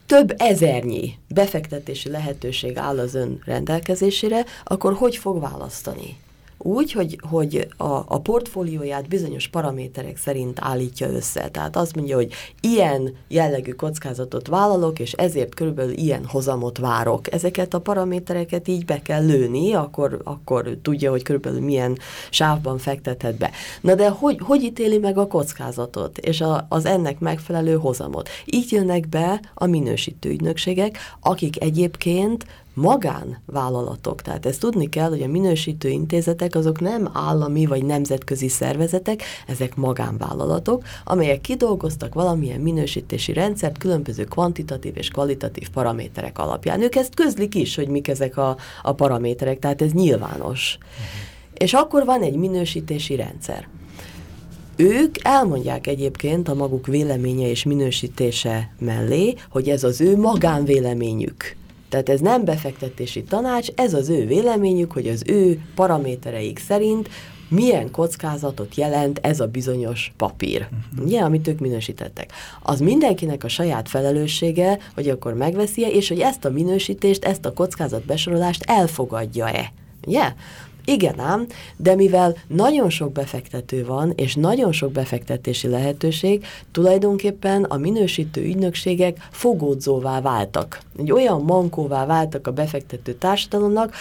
több ezernyi befektetési lehetőség áll az ön rendelkezésére, akkor hogy fog választani? Úgy, hogy, hogy a, a portfólióját bizonyos paraméterek szerint állítja össze. Tehát azt mondja, hogy ilyen jellegű kockázatot vállalok, és ezért körülbelül ilyen hozamot várok. Ezeket a paramétereket így be kell lőni, akkor, akkor tudja, hogy körülbelül milyen sávban fektethet be. Na de hogy, hogy ítéli meg a kockázatot, és a, az ennek megfelelő hozamot? Így jönnek be a minősítő ügynökségek, akik egyébként magánvállalatok. Tehát ezt tudni kell, hogy a minősítő intézetek azok nem állami vagy nemzetközi szervezetek, ezek magánvállalatok, amelyek kidolgoztak valamilyen minősítési rendszert különböző kvantitatív és kvalitatív paraméterek alapján. Ők ezt közlik is, hogy mik ezek a, a paraméterek, tehát ez nyilvános. Uh-huh. És akkor van egy minősítési rendszer. Ők elmondják egyébként a maguk véleménye és minősítése mellé, hogy ez az ő magánvéleményük. Tehát ez nem befektetési tanács, ez az ő véleményük, hogy az ő paramétereik szerint milyen kockázatot jelent ez a bizonyos papír, uh-huh. ugye, amit ők minősítettek. Az mindenkinek a saját felelőssége, hogy akkor megveszi-e, és hogy ezt a minősítést, ezt a kockázatbesorolást elfogadja-e. Ugye? Igen ám, de mivel nagyon sok befektető van, és nagyon sok befektetési lehetőség, tulajdonképpen a minősítő ügynökségek fogódzóvá váltak. Egy olyan mankóvá váltak a befektető társadalomnak,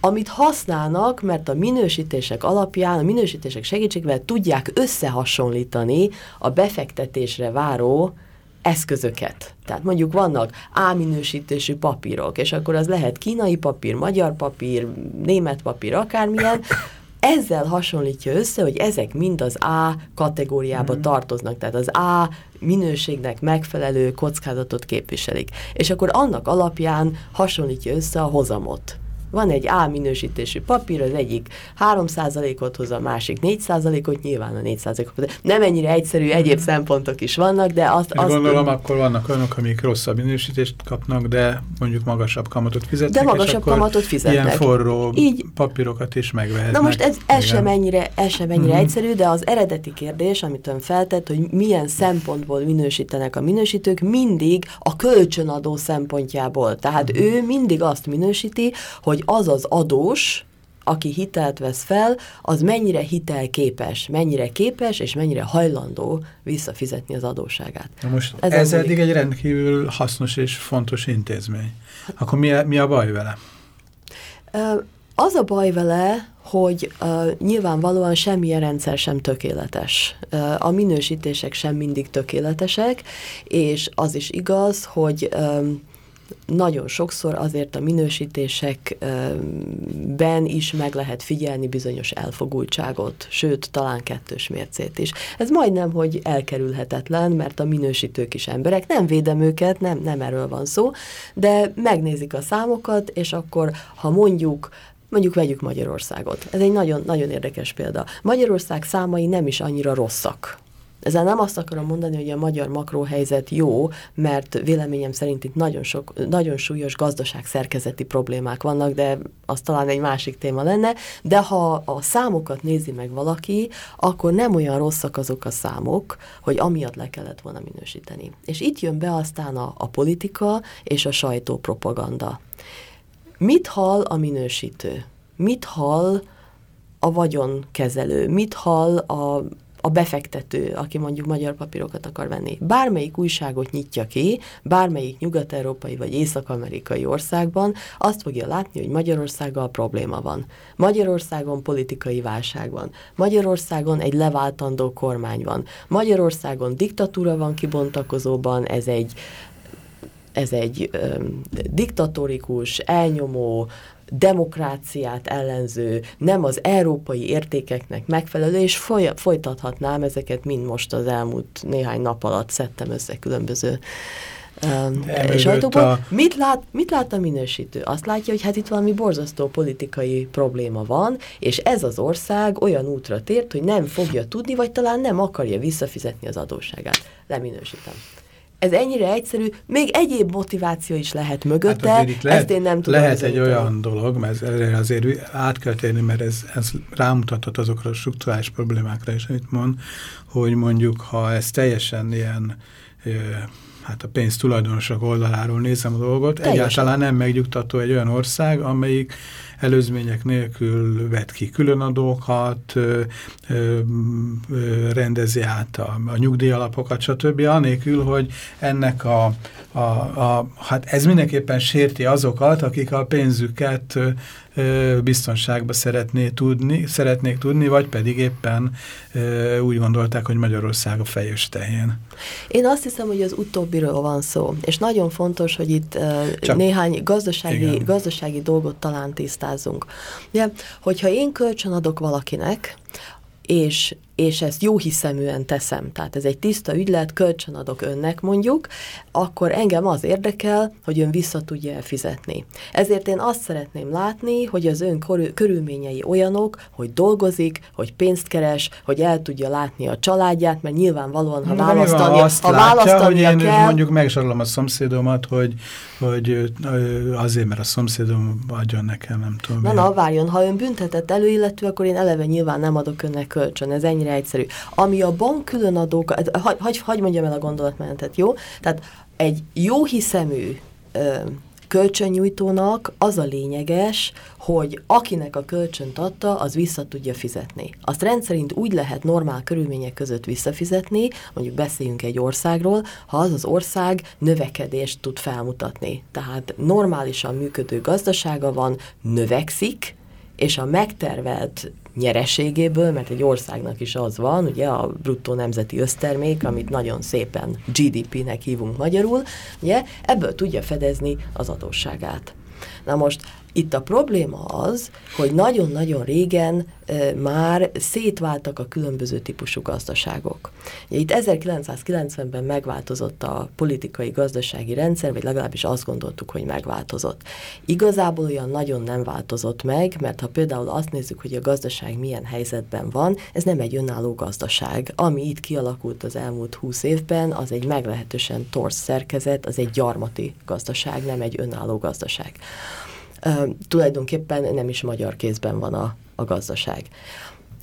amit használnak, mert a minősítések alapján, a minősítések segítségével tudják összehasonlítani a befektetésre váró eszközöket. Tehát mondjuk vannak A-minősítésű papírok, és akkor az lehet kínai papír, magyar papír, német papír, akármilyen, ezzel hasonlítja össze, hogy ezek mind az A kategóriába mm. tartoznak, tehát az A minőségnek megfelelő kockázatot képviselik. És akkor annak alapján hasonlítja össze a hozamot Van egy A minősítésű papír, az egyik 3%-ot hoz, a másik 4%-ot, nyilván a 4%-ot. Nem ennyire egyszerű, egyéb szempontok is vannak, de azt... azt gondolom, akkor vannak olyanok, amik rosszabb minősítést kapnak, de mondjuk magasabb kamatot fizetnek, de magasabb kamatot fizetnek. ilyen forró Így. papírokat is megvehetnek. Na most ez, ez sem ennyire, ez sem ennyire mm -hmm. egyszerű, de az eredeti kérdés, amit ön feltett, hogy milyen szempontból minősítenek a minősítők, mindig a kölcsönadó szempontjából. Tehát mm -hmm. ő mindig azt minősíti, hogy az az adós, aki hitelt vesz fel, az mennyire hitelképes, mennyire képes és mennyire hajlandó visszafizetni az adóságát. Na most ez, ez eddig egy rendkívül hasznos és fontos intézmény. Akkor mi a, mi a baj vele? Az a baj vele, hogy uh, nyilvánvalóan semmilyen rendszer sem tökéletes. Uh, a minősítések sem mindig tökéletesek, és az is igaz, hogy um, nagyon sokszor azért a minősítésekben is meg lehet figyelni bizonyos elfogultságot, sőt, talán kettős mércét is. Ez majdnem, hogy elkerülhetetlen, mert a minősítők is emberek, nem védem őket, nem, nem erről van szó, de megnézik a számokat, és akkor, ha mondjuk Mondjuk vegyük Magyarországot. Ez egy nagyon, nagyon érdekes példa. Magyarország számai nem is annyira rosszak. Ezzel nem azt akarom mondani, hogy a magyar makróhelyzet jó, mert véleményem szerint itt nagyon, sok, nagyon súlyos gazdaságszerkezeti problémák vannak, de az talán egy másik téma lenne, de ha a számokat nézi meg valaki, akkor nem olyan rosszak azok a számok, hogy amiatt le kellett volna minősíteni. És itt jön be aztán a, a politika és a sajtópropaganda. Mit hall a minősítő? Mit hall a vagyonkezelő? Mit hall a a befektető, aki mondjuk magyar papírokat akar venni. Bármelyik újságot nyitja ki, bármelyik nyugat-európai vagy észak-amerikai országban, azt fogja látni, hogy Magyarországgal probléma van. Magyarországon politikai válság van. Magyarországon egy leváltandó kormány van. Magyarországon diktatúra van kibontakozóban, ez egy ez egy ö, diktatórikus, elnyomó, demokráciát ellenző, nem az európai értékeknek megfelelő, és foly folytathatnám ezeket mind most az elmúlt néhány nap alatt szedtem össze különböző Um, sajtóból. A... Mit, lát, mit lát a minősítő? Azt látja, hogy hát itt valami borzasztó politikai probléma van, és ez az ország olyan útra tért, hogy nem fogja tudni, vagy talán nem akarja visszafizetni az adósságát. Leminősítem ez ennyire egyszerű, még egyéb motiváció is lehet mögötte, hát lehet, ezt én nem tudom. Lehet egy olyan dolog, mert erre azért át kell térni, mert ez, ez rámutathat azokra a struktúrális problémákra is, amit mond, hogy mondjuk, ha ez teljesen ilyen hát a pénz tulajdonosok oldaláról nézem a dolgot, Teljesen. egyáltalán nem megnyugtató egy olyan ország, amelyik előzmények nélkül vet ki különadókat, rendezi át a, a nyugdíjalapokat, stb. Anélkül, hogy ennek a, a, a, hát ez mindenképpen sérti azokat, akik a pénzüket biztonságba szeretné tudni, szeretnék tudni, vagy pedig éppen úgy gondolták, hogy Magyarország a fejős tehén. Én azt hiszem, hogy az utóbbiről van szó, és nagyon fontos, hogy itt Csak, néhány gazdasági, gazdasági dolgot talán tisztázunk. Ugye, hogyha én kölcsön adok valakinek, és és ezt jó hiszeműen teszem, tehát ez egy tiszta ügylet, kölcsön adok önnek mondjuk, akkor engem az érdekel, hogy ön vissza tudja elfizetni. Ezért én azt szeretném látni, hogy az ön körülményei olyanok, hogy dolgozik, hogy pénzt keres, hogy el tudja látni a családját, mert nyilvánvalóan, ha választania, azt ha látja, választania hogy én kell... mondjuk megsorolom a szomszédomat, hogy, hogy azért, mert a szomszédom adjon nekem, nem tudom. Na, na, várjon, ha ön büntetett előillető, akkor én eleve nyilván nem adok önnek kölcsön, ez ennyi ennyire egyszerű. Ami a bank különadók, hagy, hagy, hagy mondjam el a gondolatmenetet, jó? Tehát egy jó hiszemű ö, kölcsönnyújtónak az a lényeges, hogy akinek a kölcsönt adta, az vissza tudja fizetni. Azt rendszerint úgy lehet normál körülmények között visszafizetni, mondjuk beszéljünk egy országról, ha az az ország növekedést tud felmutatni. Tehát normálisan működő gazdasága van, növekszik, és a megtervelt nyereségéből, mert egy országnak is az van, ugye a bruttó nemzeti össztermék, amit nagyon szépen GDP-nek hívunk magyarul, ugye, ebből tudja fedezni az adósságát. Na most Itt a probléma az, hogy nagyon-nagyon régen e, már szétváltak a különböző típusú gazdaságok. Itt 1990-ben megváltozott a politikai gazdasági rendszer, vagy legalábbis azt gondoltuk, hogy megváltozott. Igazából olyan nagyon nem változott meg, mert ha például azt nézzük, hogy a gazdaság milyen helyzetben van, ez nem egy önálló gazdaság. Ami itt kialakult az elmúlt húsz évben, az egy meglehetősen torsz szerkezet, az egy gyarmati gazdaság, nem egy önálló gazdaság tulajdonképpen nem is magyar kézben van a, a gazdaság.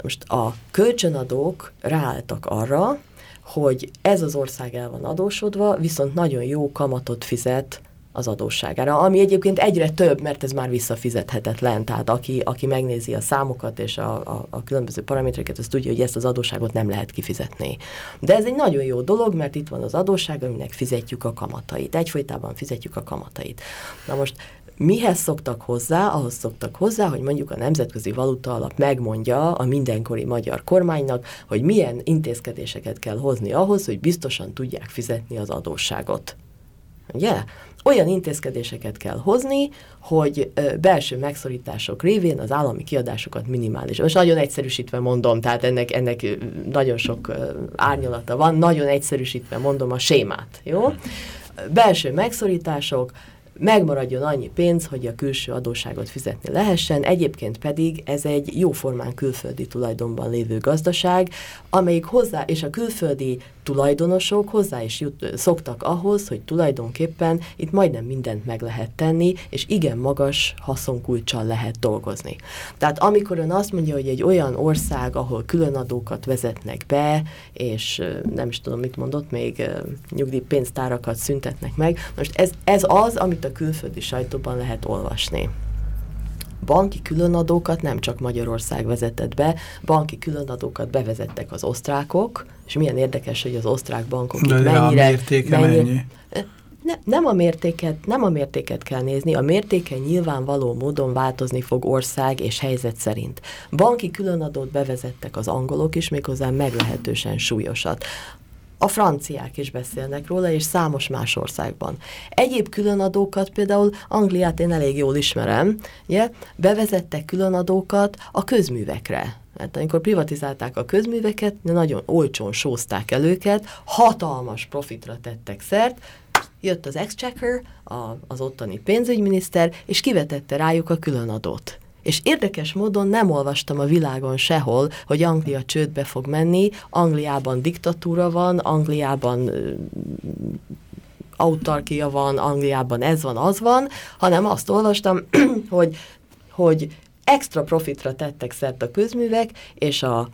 Most a kölcsönadók ráálltak arra, hogy ez az ország el van adósodva, viszont nagyon jó kamatot fizet az adósságára, ami egyébként egyre több, mert ez már visszafizethetetlen, tehát aki, aki megnézi a számokat és a, a, a különböző paramétereket, az tudja, hogy ezt az adósságot nem lehet kifizetni. De ez egy nagyon jó dolog, mert itt van az adósság, aminek fizetjük a kamatait. Egyfolytában fizetjük a kamatait. Na most mihez szoktak hozzá? Ahhoz szoktak hozzá, hogy mondjuk a Nemzetközi Valuta Alap megmondja a mindenkori magyar kormánynak, hogy milyen intézkedéseket kell hozni ahhoz, hogy biztosan tudják fizetni az adósságot. Ugye? Olyan intézkedéseket kell hozni, hogy belső megszorítások révén az állami kiadásokat minimális. Most nagyon egyszerűsítve mondom, tehát ennek, ennek nagyon sok árnyalata van, nagyon egyszerűsítve mondom a sémát, jó? Belső megszorítások, megmaradjon annyi pénz, hogy a külső adósságot fizetni lehessen, egyébként pedig ez egy jóformán külföldi tulajdonban lévő gazdaság, amelyik hozzá, és a külföldi tulajdonosok hozzá is jut, szoktak ahhoz, hogy tulajdonképpen itt majdnem mindent meg lehet tenni, és igen magas haszonkulcsal lehet dolgozni. Tehát amikor ön azt mondja, hogy egy olyan ország, ahol különadókat vezetnek be, és nem is tudom, mit mondott, még nyugdíjpénztárakat szüntetnek meg, most ez, ez az, amit a külföldi sajtóban lehet olvasni banki különadókat nem csak Magyarország vezetett be, banki különadókat bevezettek az osztrákok, és milyen érdekes, hogy az osztrák bankok De itt mennyire... A mértéke mennyire, mennyi? Ne, nem, a mértéket, nem a mértéket kell nézni, a mértéke nyilvánvaló módon változni fog ország és helyzet szerint. Banki különadót bevezettek az angolok is, méghozzá meglehetősen súlyosat a franciák is beszélnek róla, és számos más országban. Egyéb különadókat, például Angliát én elég jól ismerem, ugye, bevezettek különadókat a közművekre. Mert amikor privatizálták a közműveket, nagyon olcsón sózták el őket, hatalmas profitra tettek szert, jött az Exchequer, a, az ottani pénzügyminiszter, és kivetette rájuk a különadót. És érdekes módon nem olvastam a világon sehol, hogy Anglia csődbe fog menni, Angliában diktatúra van, Angliában autarkia van, Angliában ez van, az van, hanem azt olvastam, hogy, hogy extra profitra tettek szert a közművek, és a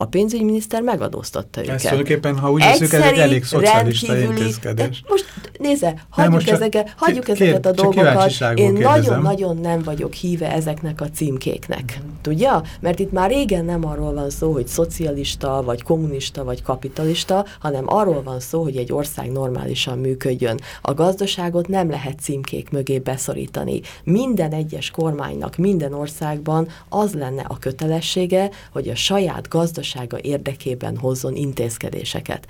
a pénzügyminiszter megadóztatta őket. Ez tulajdonképpen, ha úgy veszük, ez egy elég szocialista intézkedés. Most nézze, hagyjuk, ezeket, hagyjuk kér, ezeket a dolgokat. Én nagyon-nagyon nem vagyok híve ezeknek a címkéknek. -huh. Tudja? Mert itt már régen nem arról van szó, hogy szocialista, vagy kommunista, vagy kapitalista, hanem arról van szó, hogy egy ország normálisan működjön. A gazdaságot nem lehet címkék mögé beszorítani. Minden egyes kormánynak, minden országban az lenne a kötelessége, hogy a saját gazdaság gazdasága érdekében hozzon intézkedéseket.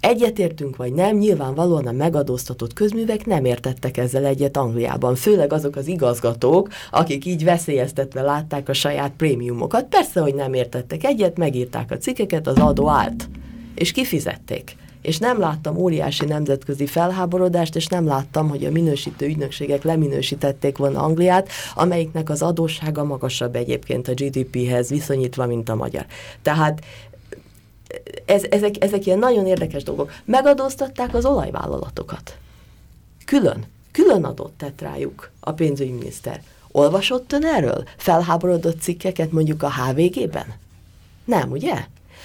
Egyetértünk vagy nem, nyilvánvalóan a megadóztatott közművek nem értettek ezzel egyet Angliában, főleg azok az igazgatók, akik így veszélyeztetve látták a saját prémiumokat. Persze, hogy nem értettek egyet, megírták a cikkeket, az adó állt, és kifizették és nem láttam óriási nemzetközi felháborodást, és nem láttam, hogy a minősítő ügynökségek leminősítették volna Angliát, amelyiknek az adóssága magasabb egyébként a GDP-hez viszonyítva, mint a magyar. Tehát ez, ezek, ezek ilyen nagyon érdekes dolgok. Megadóztatták az olajvállalatokat. Külön. Külön adott tett rájuk a pénzügyminiszter. Olvasott ön erről? Felháborodott cikkeket mondjuk a HVG-ben? Nem, ugye?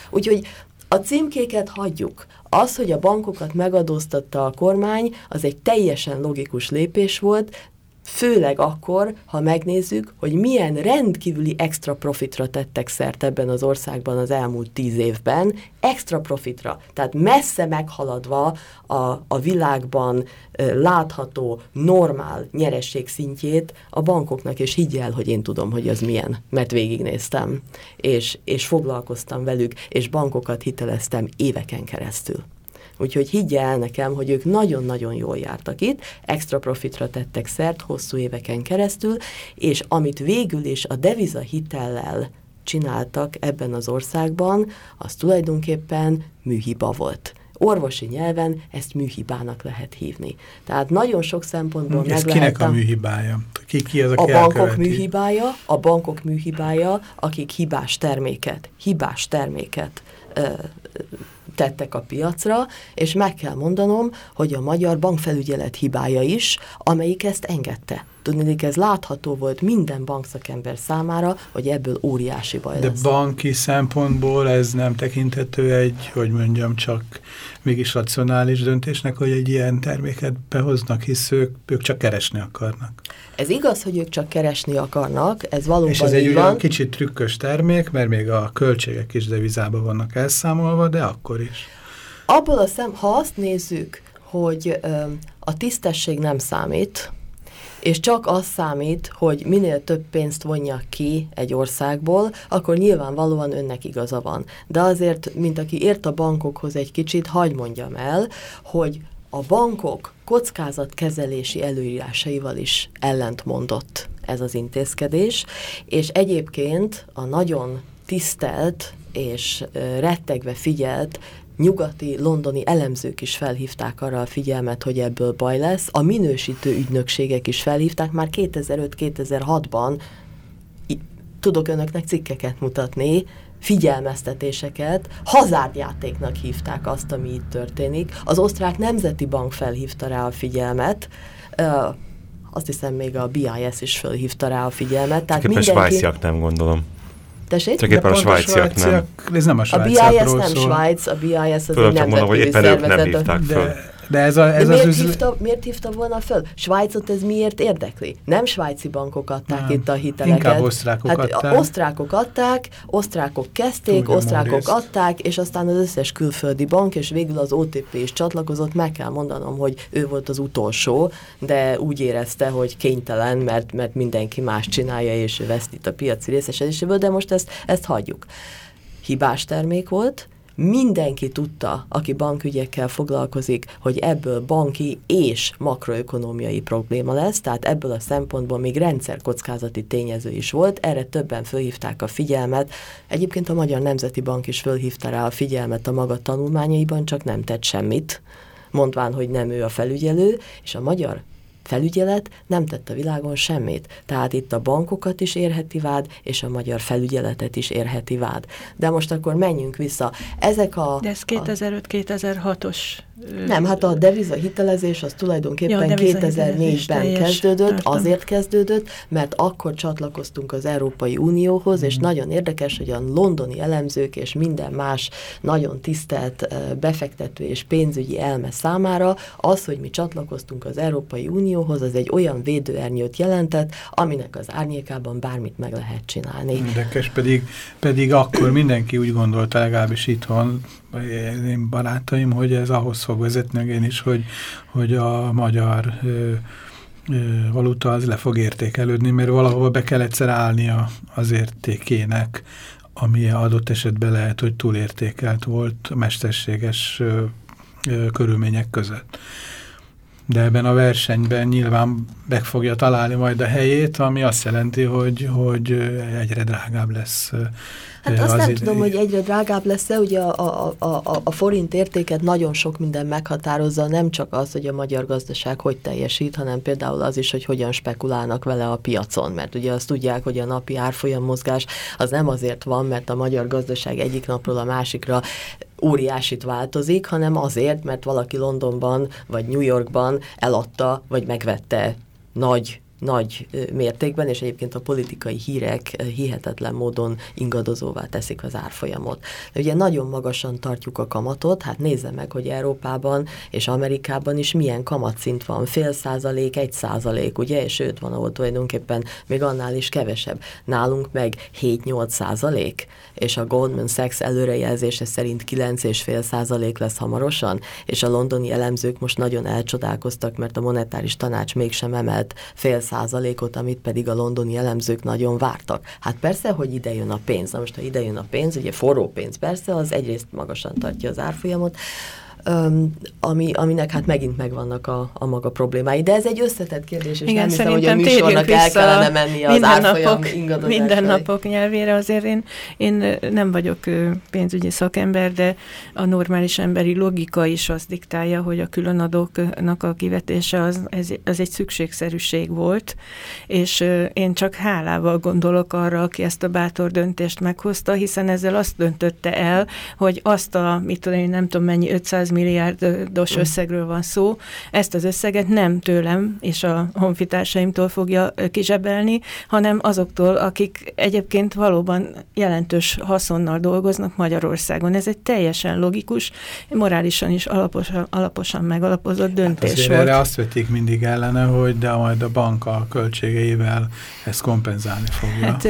Úgyhogy a címkéket hagyjuk. Az, hogy a bankokat megadóztatta a kormány, az egy teljesen logikus lépés volt, Főleg akkor, ha megnézzük, hogy milyen rendkívüli extra profitra tettek szert ebben az országban az elmúlt tíz évben, extra profitra, tehát messze meghaladva a, a világban e, látható, normál nyeresség szintjét a bankoknak, és higgyel, hogy én tudom, hogy az milyen, mert végignéztem, és, és foglalkoztam velük, és bankokat hiteleztem éveken keresztül. Úgyhogy higgye el nekem, hogy ők nagyon-nagyon jól jártak itt, extra profitra tettek szert hosszú éveken keresztül, és amit végül is a deviza hitellel csináltak ebben az országban, az tulajdonképpen műhiba volt orvosi nyelven ezt műhibának lehet hívni. Tehát nagyon sok szempontból Ez meg kinek a műhibája? Ki, ki aki A bankok elköveti? műhibája, a bankok műhibája, akik hibás terméket, hibás terméket ö, tettek a piacra, és meg kell mondanom, hogy a magyar bankfelügyelet hibája is, amelyik ezt engedte. Tudni, ez látható volt minden bankszakember számára, hogy ebből óriási baj De lesz. banki szempontból ez nem tekinthető egy, hogy mondjam, csak mégis racionális döntésnek, hogy egy ilyen terméket behoznak, hisz ők, ők csak keresni akarnak. Ez igaz, hogy ők csak keresni akarnak, ez valóban És ez egy olyan kicsit trükkös termék, mert még a költségek is devizában vannak elszámolva, de akkor is. Abból a szem, ha azt nézzük, hogy ö, a tisztesség nem számít, és csak az számít, hogy minél több pénzt vonjak ki egy országból, akkor nyilvánvalóan önnek igaza van. De azért, mint aki ért a bankokhoz egy kicsit, hagyd mondjam el, hogy a bankok kockázatkezelési előírásaival is ellentmondott ez az intézkedés, és egyébként a nagyon tisztelt és rettegve figyelt nyugati, londoni elemzők is felhívták arra a figyelmet, hogy ebből baj lesz. A minősítő ügynökségek is felhívták már 2005-2006-ban, tudok önöknek cikkeket mutatni, figyelmeztetéseket, hazárdjátéknak hívták azt, ami itt történik. Az osztrák nemzeti bank felhívta rá a figyelmet, azt hiszem még a BIS is felhívta rá a figyelmet. Tehát mindenki... svájciak nem gondolom. Tessék? Csak éppen a svájciak nem. Ez nem a A BIS nem Svájc, a BIS az Tudom, egy nemzetközi szervezet. Nem hívták föl. De de, ez a, ez De miért, az hívta, miért hívta volna föl? Svájcot ez miért érdekli? Nem svájci bankok adták nem, itt a hiteleket. Inkább osztrákok hát, adták. Osztrákok adták, osztrákok kezdték, Tudja, osztrákok adták, és aztán az összes külföldi bank, és végül az OTP is csatlakozott. Meg kell mondanom, hogy ő volt az utolsó, de úgy érezte, hogy kénytelen, mert, mert mindenki más csinálja, és veszít a piaci részesedéséből, de most ezt, ezt hagyjuk. Hibás termék volt, mindenki tudta, aki bankügyekkel foglalkozik, hogy ebből banki és makroökonomiai probléma lesz, tehát ebből a szempontból még rendszerkockázati tényező is volt, erre többen fölhívták a figyelmet. Egyébként a Magyar Nemzeti Bank is fölhívta rá a figyelmet a maga tanulmányaiban, csak nem tett semmit mondván, hogy nem ő a felügyelő, és a Magyar felügyelet nem tett a világon semmit. Tehát itt a bankokat is érheti vád, és a magyar felügyeletet is érheti vád. De most akkor menjünk vissza. Ezek a... De ez 2005-2006-os nem, hát a deviza hitelezés az tulajdonképpen ja, 2004-ben kezdődött, tartom. azért kezdődött, mert akkor csatlakoztunk az Európai Unióhoz, mm. és nagyon érdekes, hogy a londoni elemzők és minden más nagyon tisztelt befektető és pénzügyi elme számára az, hogy mi csatlakoztunk az Európai Unióhoz, az egy olyan védőernyőt jelentett, aminek az árnyékában bármit meg lehet csinálni. Érdekes, pedig, pedig akkor mindenki úgy gondolta, legalábbis itthon, én barátaim, hogy ez ahhoz fog vezetni én is, hogy, hogy a magyar ö, ö, valuta az le fog értékelődni, mert valahova be kell egyszer állnia az értékének, ami adott esetben lehet, hogy túlértékelt volt mesterséges ö, ö, körülmények között. De ebben a versenyben nyilván meg fogja találni majd a helyét, ami azt jelenti, hogy, hogy egyre drágább lesz Hát azt nem tudom, hogy egyre drágább lesz-e, ugye a, a, a, a forint értéket nagyon sok minden meghatározza, nem csak az, hogy a magyar gazdaság hogy teljesít, hanem például az is, hogy hogyan spekulálnak vele a piacon, mert ugye azt tudják, hogy a napi árfolyam mozgás az nem azért van, mert a magyar gazdaság egyik napról a másikra óriásit változik, hanem azért, mert valaki Londonban vagy New Yorkban eladta, vagy megvette nagy nagy mértékben, és egyébként a politikai hírek hihetetlen módon ingadozóvá teszik az árfolyamot. De ugye nagyon magasan tartjuk a kamatot, hát nézze meg, hogy Európában és Amerikában is milyen kamatszint van, fél százalék, egy százalék, ugye, és sőt van, ahol tulajdonképpen még annál is kevesebb. Nálunk meg 7-8 százalék, és a Goldman Sachs előrejelzése szerint 9,5 százalék lesz hamarosan, és a londoni elemzők most nagyon elcsodálkoztak, mert a monetáris tanács mégsem emelt fél százalékot, amit pedig a londoni elemzők nagyon vártak. Hát persze, hogy ide jön a pénz. Na most, ha ide jön a pénz, ugye forró pénz persze, az egyrészt magasan tartja az árfolyamot, ami, aminek hát megint megvannak a, a maga problémái. De ez egy összetett kérdés, és Igen, nem hiszem, hogy a műsornak el kellene menni az árfolyam Minden napok nyelvére. Azért én, én nem vagyok pénzügyi szakember, de a normális emberi logika is azt diktálja, hogy a különadóknak a kivetése az, ez, az egy szükségszerűség volt, és én csak hálával gondolok arra, aki ezt a bátor döntést meghozta, hiszen ezzel azt döntötte el, hogy azt a, mit tudom én, nem tudom mennyi, 500 milliárdos mm. összegről van szó, ezt az összeget nem tőlem és a honfitársaimtól fogja kizsebelni, hanem azoktól, akik egyébként valóban jelentős haszonnal dolgoznak Magyarországon. Ez egy teljesen logikus, morálisan is alaposan, alaposan megalapozott döntés hát volt. Erre azt vetik mindig ellene, hogy de majd a bank a költségeivel ezt kompenzálni fogja. Hát,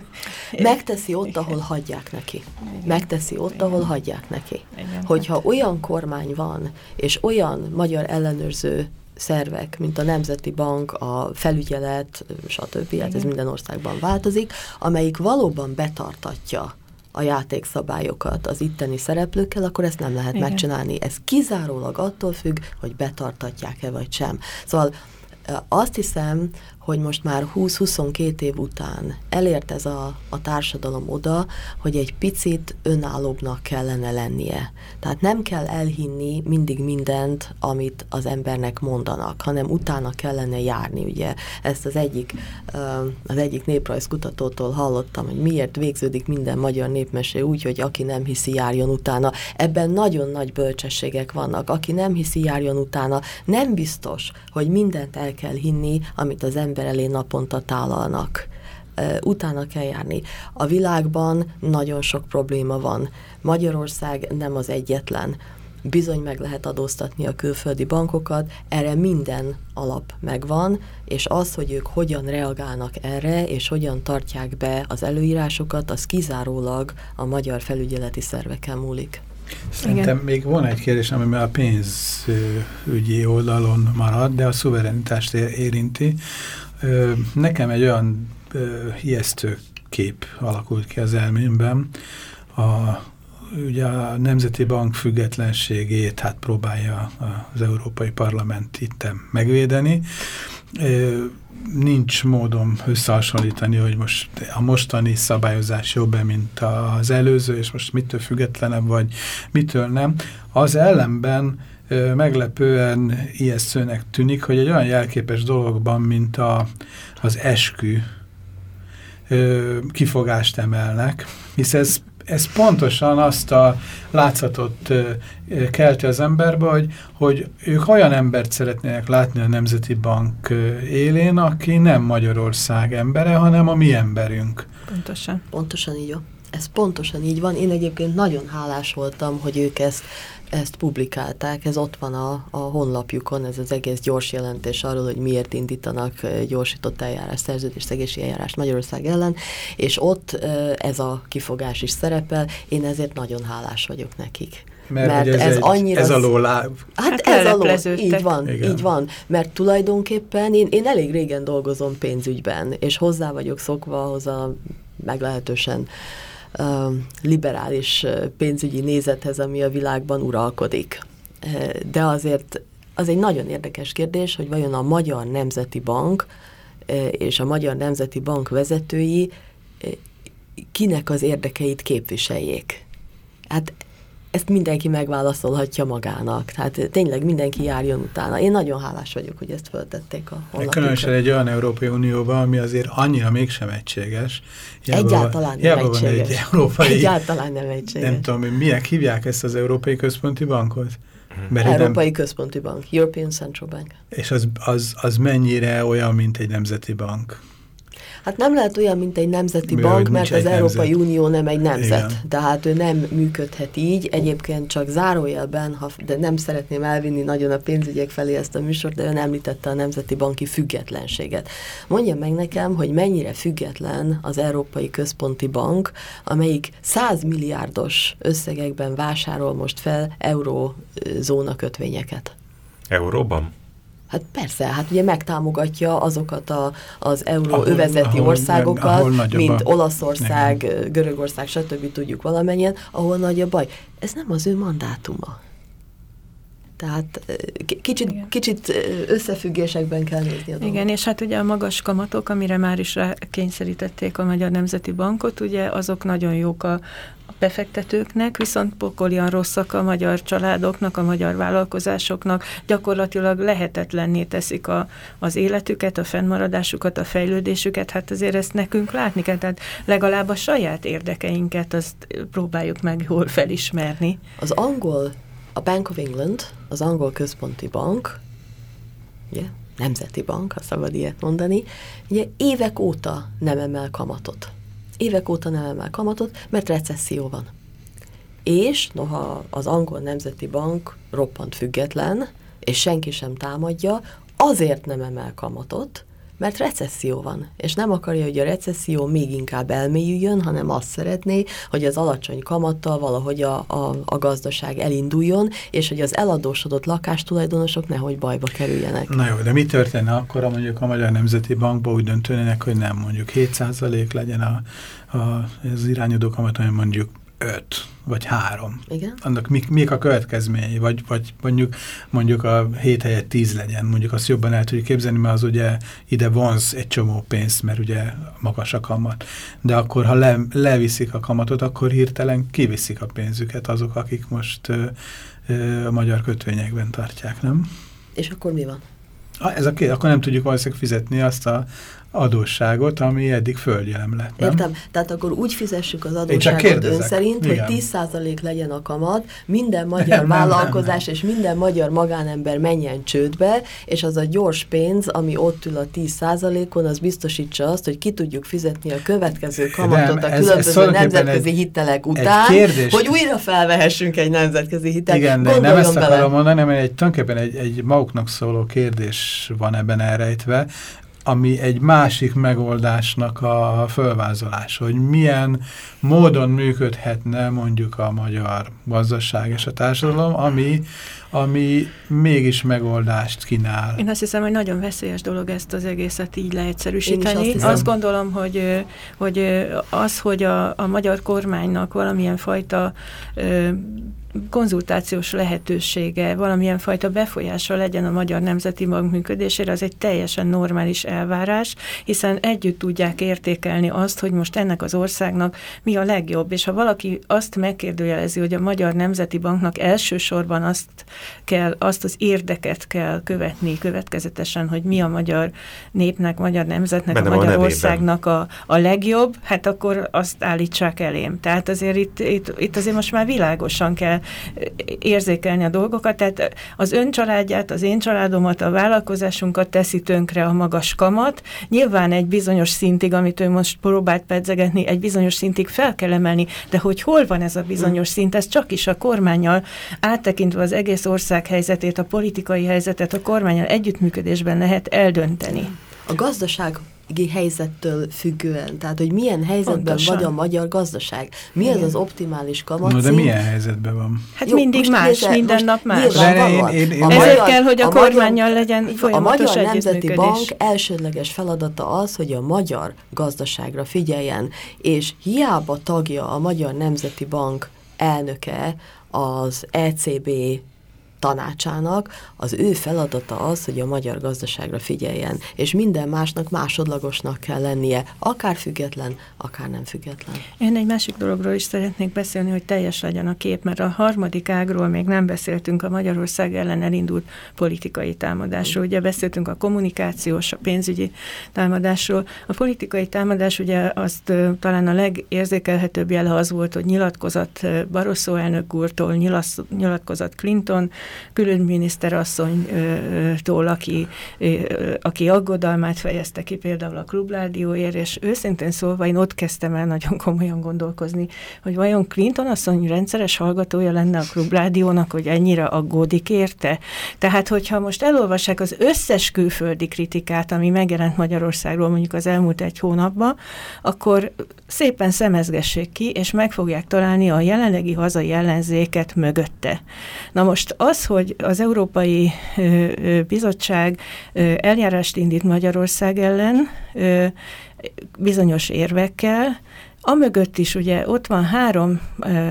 Megteszi ott, ahol hagyják neki. Megteszi ott, ahol hagyják neki. Hogyha olyan kormány van, és olyan magyar ellenőrző szervek, mint a Nemzeti Bank, a felügyelet, stb., hát ez minden országban változik, amelyik valóban betartatja a játékszabályokat az itteni szereplőkkel, akkor ezt nem lehet Igen. megcsinálni. Ez kizárólag attól függ, hogy betartatják-e vagy sem. Szóval azt hiszem, hogy most már 20-22 év után elért ez a, a társadalom oda, hogy egy picit önállóbbnak kellene lennie. Tehát nem kell elhinni mindig mindent, amit az embernek mondanak, hanem utána kellene járni. Ugye ezt az egyik, az egyik néprajzkutatótól hallottam, hogy miért végződik minden magyar népmesé úgy, hogy aki nem hiszi, járjon utána. Ebben nagyon nagy bölcsességek vannak. Aki nem hiszi, járjon utána. Nem biztos, hogy mindent el kell hinni, amit az ember ember elé naponta tálalnak. Utána kell járni. A világban nagyon sok probléma van. Magyarország nem az egyetlen. Bizony meg lehet adóztatni a külföldi bankokat, erre minden alap megvan, és az, hogy ők hogyan reagálnak erre, és hogyan tartják be az előírásokat, az kizárólag a magyar felügyeleti szerveken múlik. Szerintem Igen. még van egy kérdés, ami a pénzügyi oldalon marad, de a szuverenitást érinti. Nekem egy olyan ijesztő kép alakult ki az elmémben. A, ugye a Nemzeti Bank függetlenségét hát próbálja az Európai Parlament itt megvédeni. Nincs módom összehasonlítani, hogy most a mostani szabályozás jobb-e, mint az előző, és most mitől függetlenebb, vagy mitől nem. Az ellenben meglepően ijesztőnek tűnik, hogy egy olyan jelképes dologban, mint a, az eskü, kifogást emelnek, hisz ez, ez pontosan azt a látszatot kelti az emberbe, hogy, hogy ők olyan embert szeretnének látni a Nemzeti Bank élén, aki nem Magyarország embere, hanem a mi emberünk. Pontosan. Pontosan így van. Ez pontosan így van. Én egyébként nagyon hálás voltam, hogy ők ezt ezt publikálták, ez ott van a, a honlapjukon, ez az egész gyors jelentés arról, hogy miért indítanak gyorsított eljárás, szegési eljárást Magyarország ellen, és ott ez a kifogás is szerepel, én ezért nagyon hálás vagyok nekik. Mert, mert ez, ez egy, annyira... Ez a lóláb. Hát, hát ez a ló, így van, Igen. így van. Mert tulajdonképpen én, én elég régen dolgozom pénzügyben, és hozzá vagyok szokva ahhoz a meglehetősen uh, liberális pénzügyi nézethez, ami a világban uralkodik. De azért az egy nagyon érdekes kérdés, hogy vajon a Magyar Nemzeti Bank és a Magyar Nemzeti Bank vezetői kinek az érdekeit képviseljék. Hát ezt mindenki megválaszolhatja magának. Tehát tényleg mindenki járjon utána. Én nagyon hálás vagyok, hogy ezt föltették a honlapjukra. Különösen egy olyan Európai Unióban, ami azért annyira mégsem egységes. Hiába Egyáltalán nem egységes. Egy európai, Egyáltalán nem egységes. Nem tudom, milyen hívják ezt az Európai Központi Bankot? Mert Európai nem... Központi Bank, European Central Bank. És az, az, az mennyire olyan, mint egy nemzeti bank? Hát nem lehet olyan, mint egy nemzeti Mi, bank, mert az Európai nemzet. Unió nem egy nemzet. Igen. Tehát ő nem működhet így. Egyébként csak zárójelben, ha, de nem szeretném elvinni nagyon a pénzügyek felé ezt a műsort, de ön említette a nemzeti banki függetlenséget. Mondja meg nekem, hogy mennyire független az Európai Központi Bank, amelyik 100 milliárdos összegekben vásárol most fel eurózóna kötvényeket. Euróban? Hát persze, hát ugye megtámogatja azokat a, az euróövezeti országokat, ahol, ahol mint Olaszország, igen. Görögország, stb. tudjuk valamennyien, ahol nagy a baj. Ez nem az ő mandátuma. Tehát kicsit, kicsit összefüggésekben kell nézni a dolgot. Igen, és hát ugye a magas kamatok, amire már is kényszerítették a Magyar Nemzeti Bankot, ugye azok nagyon jók a, befektetőknek, viszont pokolian rosszak a magyar családoknak, a magyar vállalkozásoknak, gyakorlatilag lehetetlenné teszik a, az életüket, a fennmaradásukat, a fejlődésüket, hát azért ezt nekünk látni kell, tehát legalább a saját érdekeinket azt próbáljuk meg jól felismerni. Az angol, a Bank of England, az angol központi bank, ugye, nemzeti bank, ha szabad ilyet mondani, ugye évek óta nem emel kamatot évek óta nem emel kamatot, mert recesszió van. És noha az angol nemzeti bank roppant független, és senki sem támadja, azért nem emel kamatot, mert recesszió van, és nem akarja, hogy a recesszió még inkább elmélyüljön, hanem azt szeretné, hogy az alacsony kamattal valahogy a, a, a gazdaság elinduljon, és hogy az eladósodott lakástulajdonosok nehogy bajba kerüljenek. Na jó, de mi történne akkor, mondjuk a Magyar Nemzeti Bankba úgy döntenének, hogy nem mondjuk 7% legyen a, a, az irányadó kamat, hanem mondjuk öt, vagy három. Igen. Annak mik, mik a következményei, vagy, vagy mondjuk, mondjuk a hét helyett tíz legyen, mondjuk azt jobban el tudjuk képzelni, mert az ugye ide vonz egy csomó pénzt, mert ugye magas a kamat. De akkor, ha le, leviszik a kamatot, akkor hirtelen kiviszik a pénzüket azok, akik most ö, ö, a magyar kötvényekben tartják, nem? És akkor mi van? Ez a két, akkor nem tudjuk valószínűleg fizetni azt a, adósságot, ami eddig földjelem lett. Nem? Értem, tehát akkor úgy fizessük az adósságot ön szerint, Igen. hogy 10% legyen a kamat, minden magyar nem, vállalkozás nem, nem. és minden magyar magánember menjen csődbe, és az a gyors pénz, ami ott ül a 10%-on, az biztosítsa azt, hogy ki tudjuk fizetni a következő kamatot nem, a különböző ez, nemzetközi egy, hitelek után, kérdés, hogy újra felvehessünk egy nemzetközi hitelt. Igen, de nem ezt akarom mondani, hanem egy, tulajdonképpen egy, egy maguknak szóló kérdés van ebben elrejtve, ami egy másik megoldásnak a fölvázolása, hogy milyen módon működhetne mondjuk a magyar gazdaság és a társadalom, ami, ami mégis megoldást kínál. Én azt hiszem, hogy nagyon veszélyes dolog ezt az egészet így leegyszerűsíteni. Azt, azt gondolom, hogy, hogy az, hogy a, a magyar kormánynak valamilyen fajta konzultációs lehetősége, valamilyen fajta befolyása legyen a Magyar Nemzeti Bank működésére, az egy teljesen normális elvárás, hiszen együtt tudják értékelni azt, hogy most ennek az országnak mi a legjobb, és ha valaki azt megkérdőjelezi, hogy a Magyar Nemzeti Banknak elsősorban azt kell, azt az érdeket kell követni következetesen, hogy mi a magyar népnek, magyar nemzetnek, Benne a magyar a országnak a, a legjobb, hát akkor azt állítsák elém. Tehát azért itt, itt, itt azért most már világosan kell érzékelni a dolgokat, tehát az ön családját, az én családomat, a vállalkozásunkat teszi tönkre a magas kamat. Nyilván egy bizonyos szintig, amit ő most próbált pedzegetni, egy bizonyos szintig fel kell emelni, de hogy hol van ez a bizonyos szint, ez csak is a kormányjal áttekintve az egész ország helyzetét, a politikai helyzetet a kormányal együttműködésben lehet eldönteni. A gazdaság helyzettől függően, tehát hogy milyen helyzetben Pontosan. vagy a magyar gazdaság, mi Igen. az az optimális kamat No, de milyen helyzetben van? Hát Jó, mindig más, nézze, minden nap más. Én, én, én, a Ezért magyar, kell, hogy a, a kormányjal legyen folyamatos A Magyar Nemzeti Bank elsődleges feladata az, hogy a magyar gazdaságra figyeljen, és hiába tagja a Magyar Nemzeti Bank elnöke az ECB tanácsának az ő feladata az, hogy a magyar gazdaságra figyeljen, és minden másnak másodlagosnak kell lennie, akár független, akár nem független. Én egy másik dologról is szeretnék beszélni, hogy teljes legyen a kép, mert a harmadik ágról még nem beszéltünk a Magyarország ellen elindult politikai támadásról. Ugye beszéltünk a kommunikációs, a pénzügyi támadásról. A politikai támadás ugye azt talán a legérzékelhetőbb jele az volt, hogy nyilatkozat Barroso elnök úrtól, nyilatkozat Clinton külügyminiszter asszonytól, aki, aki aggodalmát fejezte ki például a klubrádióért, és őszintén szólva én ott kezdtem el nagyon komolyan gondolkozni, hogy vajon Clinton asszony rendszeres hallgatója lenne a klubrádiónak, hogy ennyire aggódik érte? Tehát, hogyha most elolvassák az összes külföldi kritikát, ami megjelent Magyarországról mondjuk az elmúlt egy hónapban, akkor szépen szemezgessék ki, és meg fogják találni a jelenlegi hazai ellenzéket mögötte. Na most az, hogy az Európai Bizottság eljárást indít Magyarország ellen bizonyos érvekkel, Amögött is ugye ott van három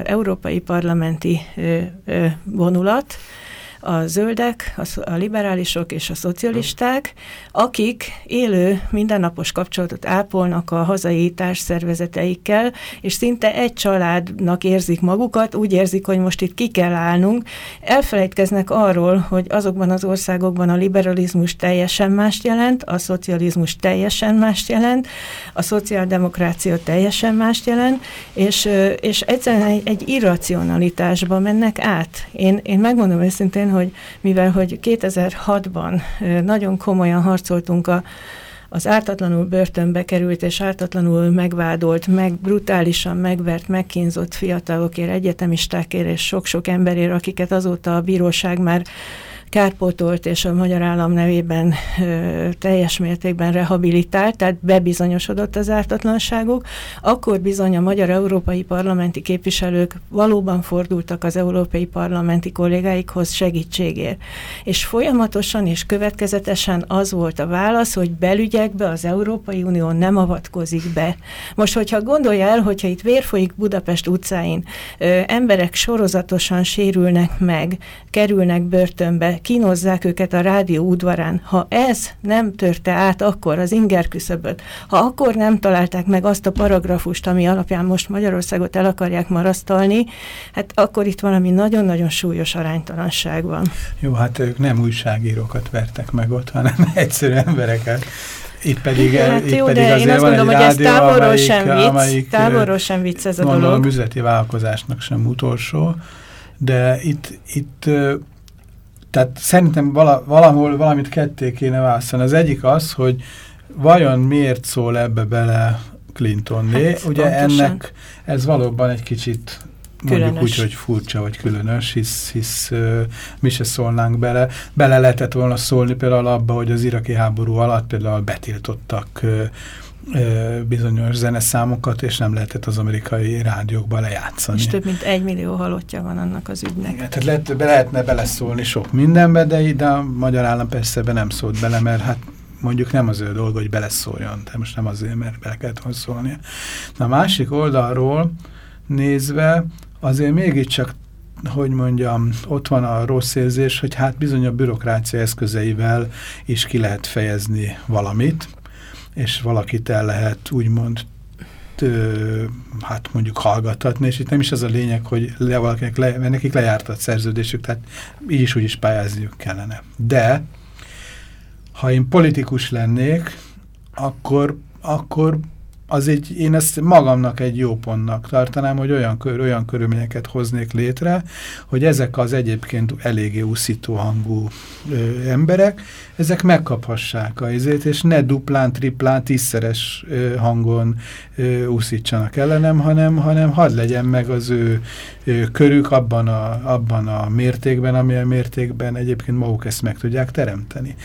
európai parlamenti vonulat, a zöldek, a liberálisok és a szocialisták, akik élő mindennapos kapcsolatot ápolnak a hazai társszervezeteikkel, és szinte egy családnak érzik magukat, úgy érzik, hogy most itt ki kell állnunk. Elfelejtkeznek arról, hogy azokban az országokban a liberalizmus teljesen mást jelent, a szocializmus teljesen mást jelent, a szociáldemokrácia teljesen mást jelent, és, és egyszerűen egy, egy irracionalitásba mennek át. Én, én megmondom őszintén, hogy mivel hogy 2006-ban nagyon komolyan harcoltunk a az ártatlanul börtönbe került és ártatlanul megvádolt, meg brutálisan megvert, megkínzott fiatalokért, egyetemistákért és sok-sok emberért, akiket azóta a bíróság már kárpótolt és a magyar állam nevében ö, teljes mértékben rehabilitált, tehát bebizonyosodott az ártatlanságuk, akkor bizony a magyar európai parlamenti képviselők valóban fordultak az európai parlamenti kollégáikhoz segítségért. És folyamatosan és következetesen az volt a válasz, hogy belügyekbe az Európai Unió nem avatkozik be. Most, hogyha gondolja el, hogyha itt vér folyik Budapest utcáin, ö, emberek sorozatosan sérülnek meg, kerülnek börtönbe, kínozzák őket a rádió udvarán. Ha ez nem törte át akkor az inger küszöböt, ha akkor nem találták meg azt a paragrafust, ami alapján most Magyarországot el akarják marasztalni, hát akkor itt valami nagyon-nagyon súlyos aránytalanság van. Jó, hát ők nem újságírókat vertek meg ott, hanem egyszerű embereket. Itt pedig, hát itt jó, pedig de azért én azt mondom, hogy ez távolról amelyik, sem vicc, amelyik, távolról sem vicc ez a dolog. Mondom, üzleti vállalkozásnak sem utolsó, de itt, itt tehát szerintem vala, valahol valamit ketté kéne választani. Az egyik az, hogy vajon miért szól ebbe bele Clintonné. Hát, Ugye pontosan. ennek ez valóban egy kicsit Különös. mondjuk úgy, hogy furcsa vagy különös, hisz, hisz uh, mi se szólnánk bele. Bele lehetett volna szólni például abba, hogy az iraki háború alatt például betiltottak uh, bizonyos zeneszámokat, és nem lehetett az amerikai rádiókba lejátszani. És több mint egy millió halottja van annak az ügynek. Igen, tehát lehet, be lehetne beleszólni sok mindenbe, de ide a magyar állam persze be nem szólt bele, mert hát mondjuk nem az ő dolga, hogy beleszóljon, de most nem azért, mert bele kellett volna szólnia. Na a másik oldalról nézve azért mégiscsak hogy mondjam, ott van a rossz érzés, hogy hát bizony a bürokrácia eszközeivel is ki lehet fejezni valamit, és valakit el lehet úgymond hát mondjuk hallgattatni, és itt nem is az a lényeg, hogy le, valakinek le, mert nekik lejárt a szerződésük, tehát így is úgy is pályázniuk kellene. De ha én politikus lennék, akkor, akkor az egy, én ezt magamnak egy jó pontnak tartanám, hogy olyan, kör, olyan körülményeket hoznék létre, hogy ezek az egyébként eléggé úszító hangú ö, emberek, ezek megkaphassák a izét, és ne duplán, triplán, tízszeres ö, hangon ö, úszítsanak ellenem, hanem, hanem hadd legyen meg az ő ö, körük abban a, abban a mértékben, amilyen mértékben egyébként maguk ezt meg tudják teremteni.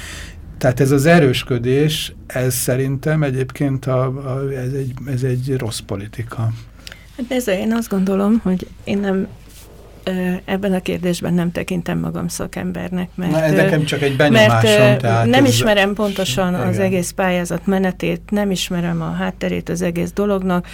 Tehát ez az erősködés, ez szerintem egyébként a, a, ez, egy, ez egy rossz politika. Hát ez én azt gondolom, hogy én nem ebben a kérdésben nem tekintem magam szakembernek, mert, Na, nekem csak egy benyomásom, mert tehát nem ez... ismerem pontosan igen. az egész pályázat menetét, nem ismerem a hátterét az egész dolognak.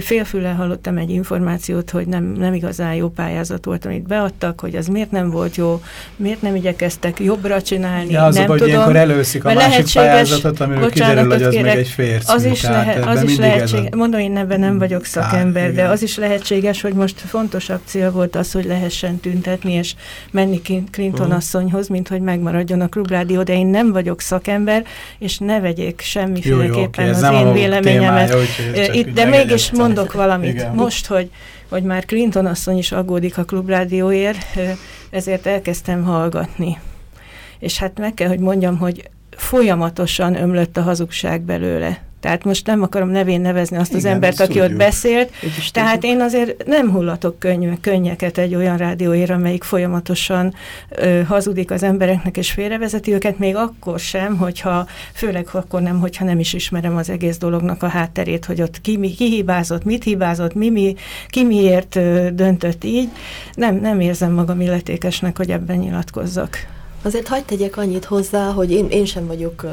Félfüle hallottam egy információt, hogy nem, nem igazán jó pályázat volt, amit beadtak, hogy az miért nem volt jó, miért nem igyekeztek jobbra csinálni, ja, az nem hogy tudom. ilyenkor előszik a másik pályázatot, amiről kiderül, hogy az kérek, meg egy férc. Az is, lehet, az is lehetséges, a... mondom, én ebben nem vagyok szakember, Á, de az is lehetséges, hogy most fontosabb cél volt az, hogy lehessen tüntetni, és menni Clinton uh-huh. asszonyhoz, mint hogy megmaradjon a klubrádió, de én nem vagyok szakember, és ne vegyék semmiféleképpen az én véleményemet. Témája, Itt, de mégis mondok valamit. Igen. Most, hogy, hogy már Clinton asszony is aggódik a klubrádióért, ezért elkezdtem hallgatni. És hát meg kell, hogy mondjam, hogy folyamatosan ömlött a hazugság belőle. Tehát most nem akarom nevén nevezni azt Igen, az embert, aki ott beszélt. Tehát én azért nem hullatok könny könnyeket egy olyan rádióért, amelyik folyamatosan ö, hazudik az embereknek és félrevezeti őket, még akkor sem, hogyha, főleg akkor nem, hogyha nem is ismerem az egész dolognak a hátterét, hogy ott ki, mi, ki hibázott, mit hibázott, mi, mi, ki miért ö, döntött így. Nem, nem érzem magam illetékesnek, hogy ebben nyilatkozzak. Azért hagyd tegyek annyit hozzá, hogy én, én sem vagyok uh,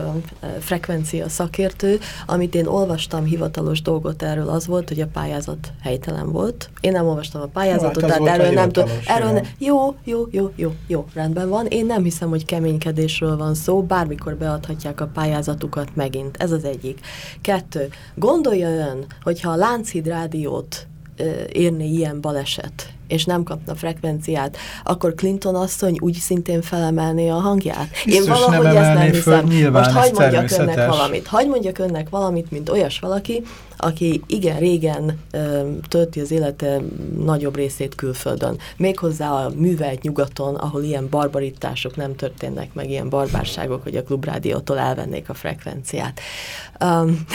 frekvencia szakértő. Amit én olvastam hivatalos dolgot erről az volt, hogy a pályázat helytelen volt. Én nem olvastam a pályázatot, hát tehát erről nem tudom. Erről ne, jó, jó, jó, jó, jó, rendben van. Én nem hiszem, hogy keménykedésről van szó, bármikor beadhatják a pályázatukat megint. Ez az egyik. Kettő. Gondolja ön, hogyha a Lánchíd rádiót érni ilyen baleset, és nem kapna frekvenciát, akkor Clinton asszony úgy szintén felemelné a hangját. Biztos Én valahogy nem ezt nem hiszem. Föl, Most hagyd mondjak önnek valamit. Hagyd mondjak önnek valamit, mint olyas valaki, aki igen régen ö, tölti az élete nagyobb részét külföldön. Méghozzá a művelt nyugaton, ahol ilyen barbaritások nem történnek meg, ilyen barbárságok, hogy a klubrádiótól elvennék a frekvenciát. Um,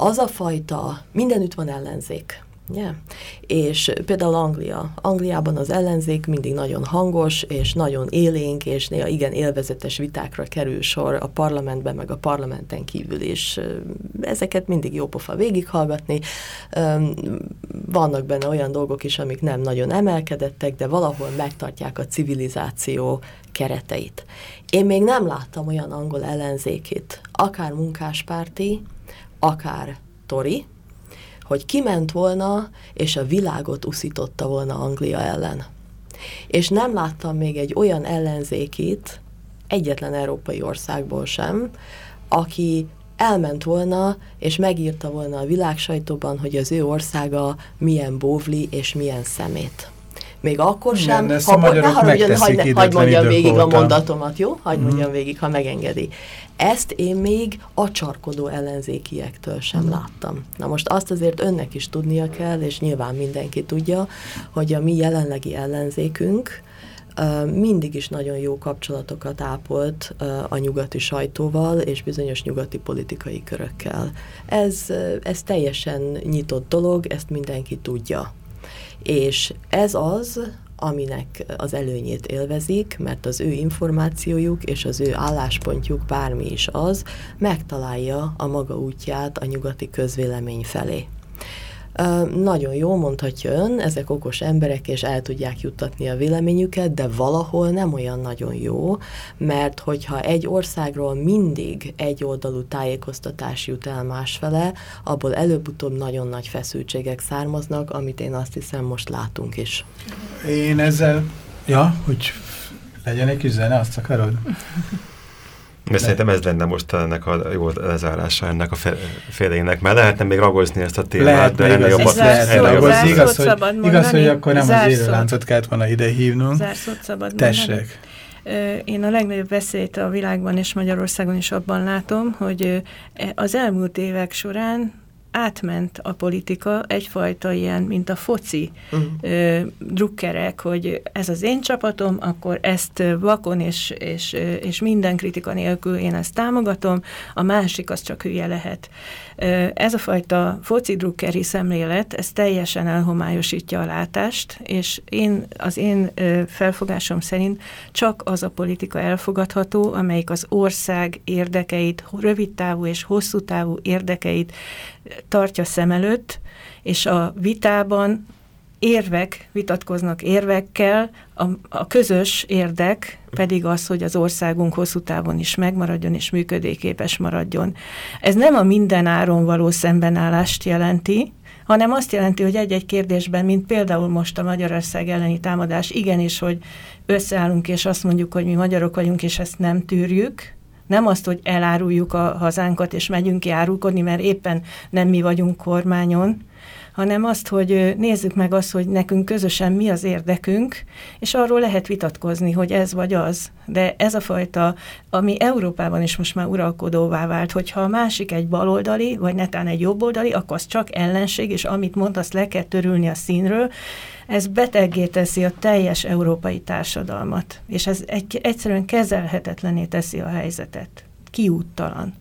az a fajta, mindenütt van ellenzék. Yeah. És például Anglia. Angliában az ellenzék mindig nagyon hangos, és nagyon élénk, és néha igen élvezetes vitákra kerül sor a parlamentben, meg a parlamenten kívül is. Ezeket mindig jó pofa végighallgatni. Vannak benne olyan dolgok is, amik nem nagyon emelkedettek, de valahol megtartják a civilizáció kereteit. Én még nem láttam olyan angol ellenzékét, akár munkáspárti, akár Tori, hogy kiment volna, és a világot uszította volna Anglia ellen. És nem láttam még egy olyan ellenzékit, egyetlen európai országból sem, aki elment volna, és megírta volna a világsajtóban, hogy az ő országa milyen bóvli és milyen szemét. Még akkor sem, Igen, ha, ne haragudjon, hagyd hagy mondjam végig a mondatomat, jó? Hagyd mm. mondjam végig, ha megengedi. Ezt én még a csarkodó ellenzékiektől sem mm. láttam. Na most azt azért önnek is tudnia kell, és nyilván mindenki tudja, hogy a mi jelenlegi ellenzékünk, mindig is nagyon jó kapcsolatokat ápolt a nyugati sajtóval és bizonyos nyugati politikai körökkel. Ez, ez teljesen nyitott dolog, ezt mindenki tudja. És ez az, aminek az előnyét élvezik, mert az ő információjuk és az ő álláspontjuk, bármi is az, megtalálja a maga útját a nyugati közvélemény felé. Nagyon jó, mondhatja ön, ezek okos emberek, és el tudják juttatni a véleményüket, de valahol nem olyan nagyon jó, mert hogyha egy országról mindig egy oldalú tájékoztatás jut el másfele, abból előbb-utóbb nagyon nagy feszültségek származnak, amit én azt hiszem most látunk is. Én ezzel, ja, hogy legyen egy üzene, azt akarod? De szerintem ez lenne most ennek a jó lezárása ennek a félének, mert lehetne még ragozni ezt a témát, lehet, de ennél jobban ragozni. Igaz, hogy, igaz, hogy akkor nem az élőláncot kellett volna ide hívnunk. Zárszót szabad Tessék. Én a legnagyobb veszélyt a világban és Magyarországon is abban látom, hogy az elmúlt évek során átment a politika egyfajta ilyen, mint a foci uh-huh. ö, drukkerek, hogy ez az én csapatom, akkor ezt vakon és, és, és minden kritika nélkül én ezt támogatom, a másik az csak hülye lehet. Ez a fajta foci drukkeri szemlélet, ez teljesen elhomályosítja a látást, és én, az én felfogásom szerint csak az a politika elfogadható, amelyik az ország érdekeit, rövidtávú és hosszú távú érdekeit tartja szem előtt, és a vitában érvek vitatkoznak érvekkel, a, a közös érdek pedig az, hogy az országunk hosszú távon is megmaradjon és működőképes maradjon. Ez nem a minden áron való szembenállást jelenti, hanem azt jelenti, hogy egy-egy kérdésben, mint például most a Magyarország elleni támadás, igenis, hogy összeállunk és azt mondjuk, hogy mi magyarok vagyunk, és ezt nem tűrjük, nem azt, hogy eláruljuk a hazánkat, és megyünk ki árulkodni, mert éppen nem mi vagyunk kormányon, hanem azt, hogy nézzük meg azt, hogy nekünk közösen mi az érdekünk, és arról lehet vitatkozni, hogy ez vagy az. De ez a fajta, ami Európában is most már uralkodóvá vált, hogyha a másik egy baloldali, vagy netán egy jobboldali, akkor az csak ellenség, és amit mond, azt le kell törülni a színről, ez beteggé teszi a teljes európai társadalmat, és ez egy, egyszerűen kezelhetetlené teszi a helyzetet. Kiúttalan.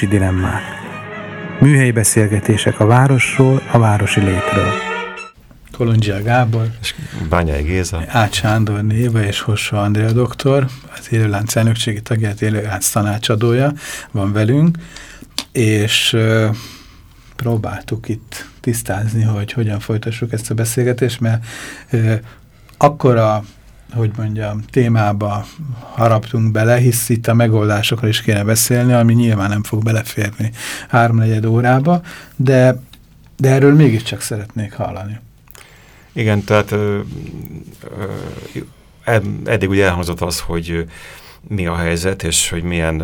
Nagyvárosi dilemmák. Műhelyi beszélgetések a városról, a városi létről. Kolondzsia Gábor, És Bányai Géza. Ács Sándor Néva és Hossa Andrea doktor, az élőlánc elnökségi tagját, élőlánc tanácsadója van velünk, és próbáltuk itt tisztázni, hogy hogyan folytassuk ezt a beszélgetést, mert ö, akkora, hogy mondjam, témába haraptunk bele, hisz itt a megoldásokról is kéne beszélni, ami nyilván nem fog beleférni háromnegyed órába, de, de erről mégiscsak szeretnék hallani. Igen, tehát ö, ö, ed- eddig ugye elhangzott az, hogy mi a helyzet, és hogy milyen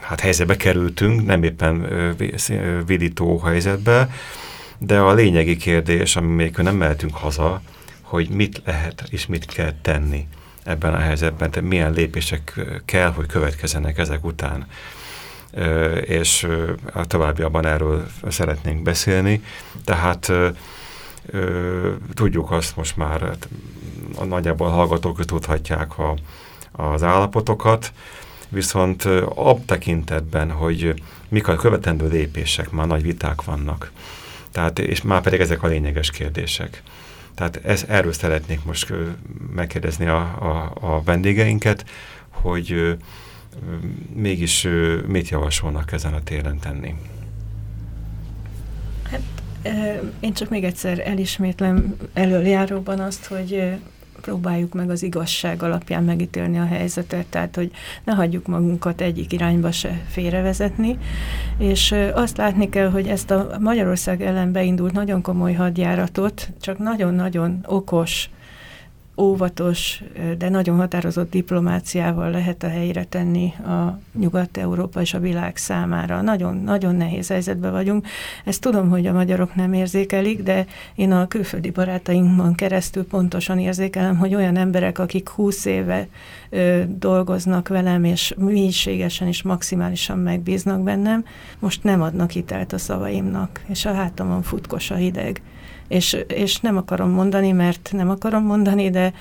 hát helyzetbe kerültünk, nem éppen vidító helyzetbe, de a lényegi kérdés, ami még nem mehetünk haza, hogy mit lehet és mit kell tenni ebben a helyzetben, tehát milyen lépések kell, hogy következzenek ezek után. És a továbbiakban erről szeretnénk beszélni. Tehát tudjuk azt most már, hát, nagyjából a hallgatók tudhatják a, az állapotokat, viszont ab tekintetben, hogy mik a követendő lépések, már nagy viták vannak. Tehát, és már pedig ezek a lényeges kérdések. Tehát ez, erről szeretnék most megkérdezni a, a, a vendégeinket, hogy mégis mit javasolnak ezen a téren tenni? Hát én csak még egyszer elismétlem előjáróban azt, hogy próbáljuk meg az igazság alapján megítélni a helyzetet, tehát hogy ne hagyjuk magunkat egyik irányba se félrevezetni, és azt látni kell, hogy ezt a Magyarország ellen beindult nagyon komoly hadjáratot csak nagyon-nagyon okos, óvatos, de nagyon határozott diplomáciával lehet a helyre tenni a Nyugat-Európa és a világ számára. Nagyon, nagyon nehéz helyzetben vagyunk. Ezt tudom, hogy a magyarok nem érzékelik, de én a külföldi barátainkban keresztül pontosan érzékelem, hogy olyan emberek, akik húsz éve ö, dolgoznak velem, és mélységesen és maximálisan megbíznak bennem, most nem adnak hitelt a szavaimnak, és a hátamon futkos a hideg és, és nem akarom mondani, mert nem akarom mondani, de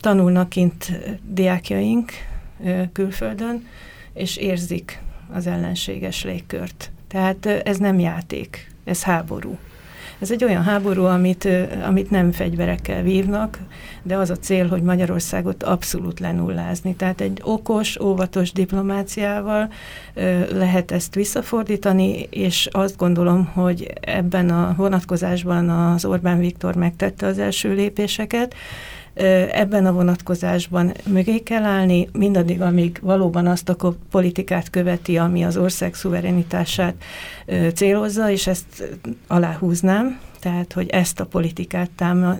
tanulnak kint diákjaink külföldön, és érzik az ellenséges légkört. Tehát ez nem játék, ez háború. Ez egy olyan háború, amit, amit nem fegyverekkel vívnak, de az a cél, hogy Magyarországot abszolút lenullázni. Tehát egy okos, óvatos diplomáciával lehet ezt visszafordítani, és azt gondolom, hogy ebben a vonatkozásban az Orbán Viktor megtette az első lépéseket, Ebben a vonatkozásban mögé kell állni, mindaddig, amíg valóban azt a politikát követi, ami az ország szuverenitását célozza, és ezt aláhúznám, tehát, hogy ezt a politikát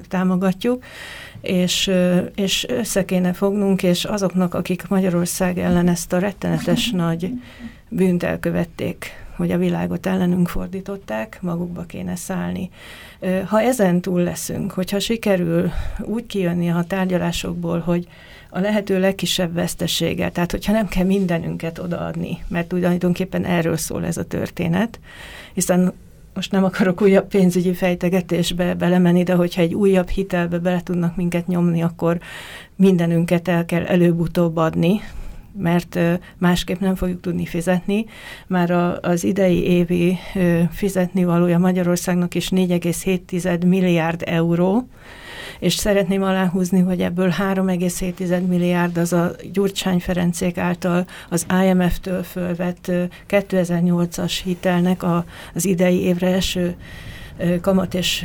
támogatjuk, és, és össze kéne fognunk, és azoknak, akik Magyarország ellen ezt a rettenetes nagy bűnt elkövették, hogy a világot ellenünk fordították, magukba kéne szállni. Ha ezen túl leszünk, hogyha sikerül úgy kijönni a tárgyalásokból, hogy a lehető legkisebb veszteséggel, tehát hogyha nem kell mindenünket odaadni, mert tulajdonképpen erről szól ez a történet, hiszen most nem akarok újabb pénzügyi fejtegetésbe belemenni, de hogyha egy újabb hitelbe bele tudnak minket nyomni, akkor mindenünket el kell előbb-utóbb adni, mert másképp nem fogjuk tudni fizetni. Már az idei évi fizetni valója Magyarországnak is 4,7 milliárd euró, és szeretném aláhúzni, hogy ebből 3,7 milliárd az a Gyurcsány Ferencék által az IMF-től fölvett 2008-as hitelnek a, az idei évre eső kamat és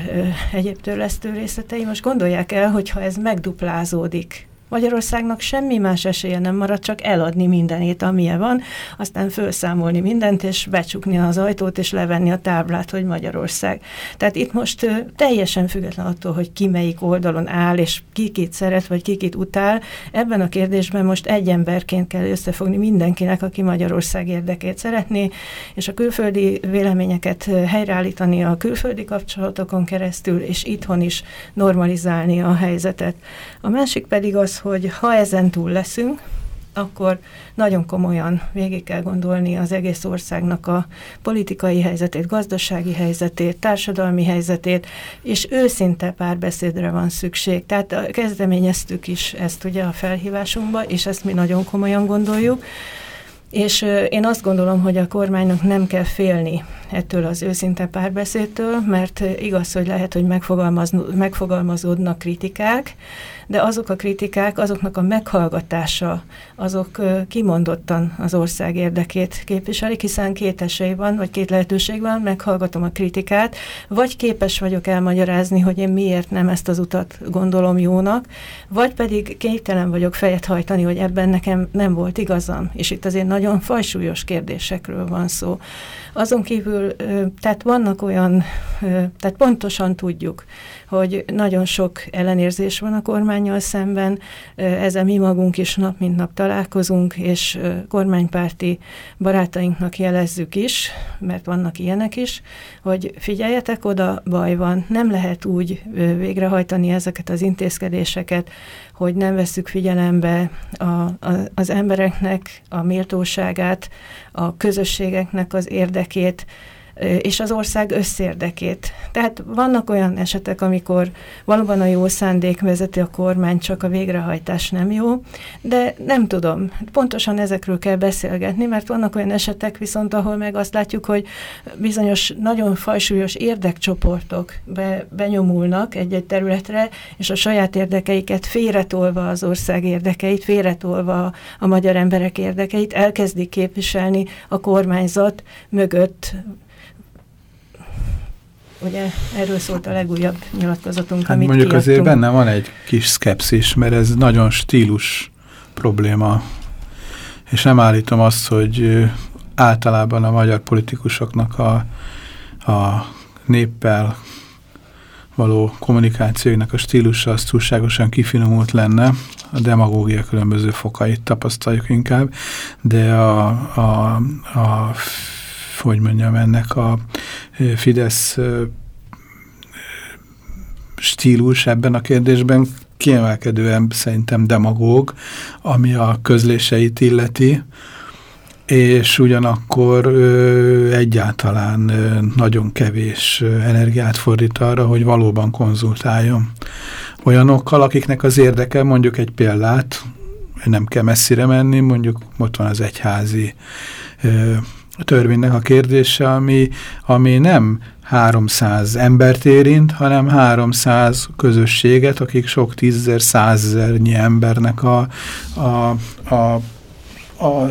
egyéb törlesztő részletei. Most gondolják el, hogy ha ez megduplázódik Magyarországnak semmi más esélye nem marad, csak eladni mindenét, amilyen van, aztán felszámolni mindent, és becsukni az ajtót, és levenni a táblát, hogy Magyarország. Tehát itt most teljesen független attól, hogy ki melyik oldalon áll, és ki szeret, vagy ki kit utál, ebben a kérdésben most egy emberként kell összefogni mindenkinek, aki Magyarország érdekét szeretné, és a külföldi véleményeket helyreállítani a külföldi kapcsolatokon keresztül, és itthon is normalizálni a helyzetet. A másik pedig az, hogy ha ezen túl leszünk, akkor nagyon komolyan végig kell gondolni az egész országnak a politikai helyzetét, gazdasági helyzetét, társadalmi helyzetét, és őszinte párbeszédre van szükség. Tehát kezdeményeztük is ezt ugye a felhívásunkba, és ezt mi nagyon komolyan gondoljuk. És én azt gondolom, hogy a kormánynak nem kell félni ettől az őszinte párbeszédtől, mert igaz, hogy lehet, hogy megfogalmazódnak kritikák, de azok a kritikák, azoknak a meghallgatása, azok kimondottan az ország érdekét képviselik, hiszen két esély van, vagy két lehetőség van, meghallgatom a kritikát, vagy képes vagyok elmagyarázni, hogy én miért nem ezt az utat gondolom jónak, vagy pedig képtelen vagyok fejet hajtani, hogy ebben nekem nem volt igazam. És itt azért nagyon fajsúlyos kérdésekről van szó. Azon kívül, tehát vannak olyan, tehát pontosan tudjuk, hogy nagyon sok ellenérzés van a kormányjal szemben, ezzel mi magunk is nap mint nap találkozunk, és kormánypárti barátainknak jelezzük is, mert vannak ilyenek is, hogy figyeljetek oda, baj van, nem lehet úgy végrehajtani ezeket az intézkedéseket, hogy nem veszük figyelembe a, a, az embereknek a méltóságát, a közösségeknek az érdekét, és az ország összérdekét. Tehát vannak olyan esetek, amikor valóban a jó szándék vezeti a kormány, csak a végrehajtás nem jó, de nem tudom. Pontosan ezekről kell beszélgetni, mert vannak olyan esetek viszont, ahol meg azt látjuk, hogy bizonyos nagyon fajsúlyos érdekcsoportok be, benyomulnak egy-egy területre, és a saját érdekeiket félretolva az ország érdekeit, félretolva a magyar emberek érdekeit, elkezdik képviselni a kormányzat mögött ugye erről szólt a legújabb nyilatkozatunk, hát amit mondjuk kiadtunk. azért benne van egy kis szkepszis, mert ez nagyon stílus probléma, és nem állítom azt, hogy általában a magyar politikusoknak a, a néppel való kommunikációinak a stílusa az túlságosan kifinomult lenne, a demagógia különböző fokait tapasztaljuk inkább, de a, a, a hogy mondjam, ennek a Fidesz stílus ebben a kérdésben kiemelkedően szerintem demagóg, ami a közléseit illeti, és ugyanakkor ö, egyáltalán ö, nagyon kevés energiát fordít arra, hogy valóban konzultáljon olyanokkal, akiknek az érdeke, mondjuk egy példát, nem kell messzire menni, mondjuk ott van az egyházi ö, törvénynek a kérdése, ami, ami nem 300 embert érint, hanem 300 közösséget, akik sok tízezer, százezernyi embernek a, a, a, a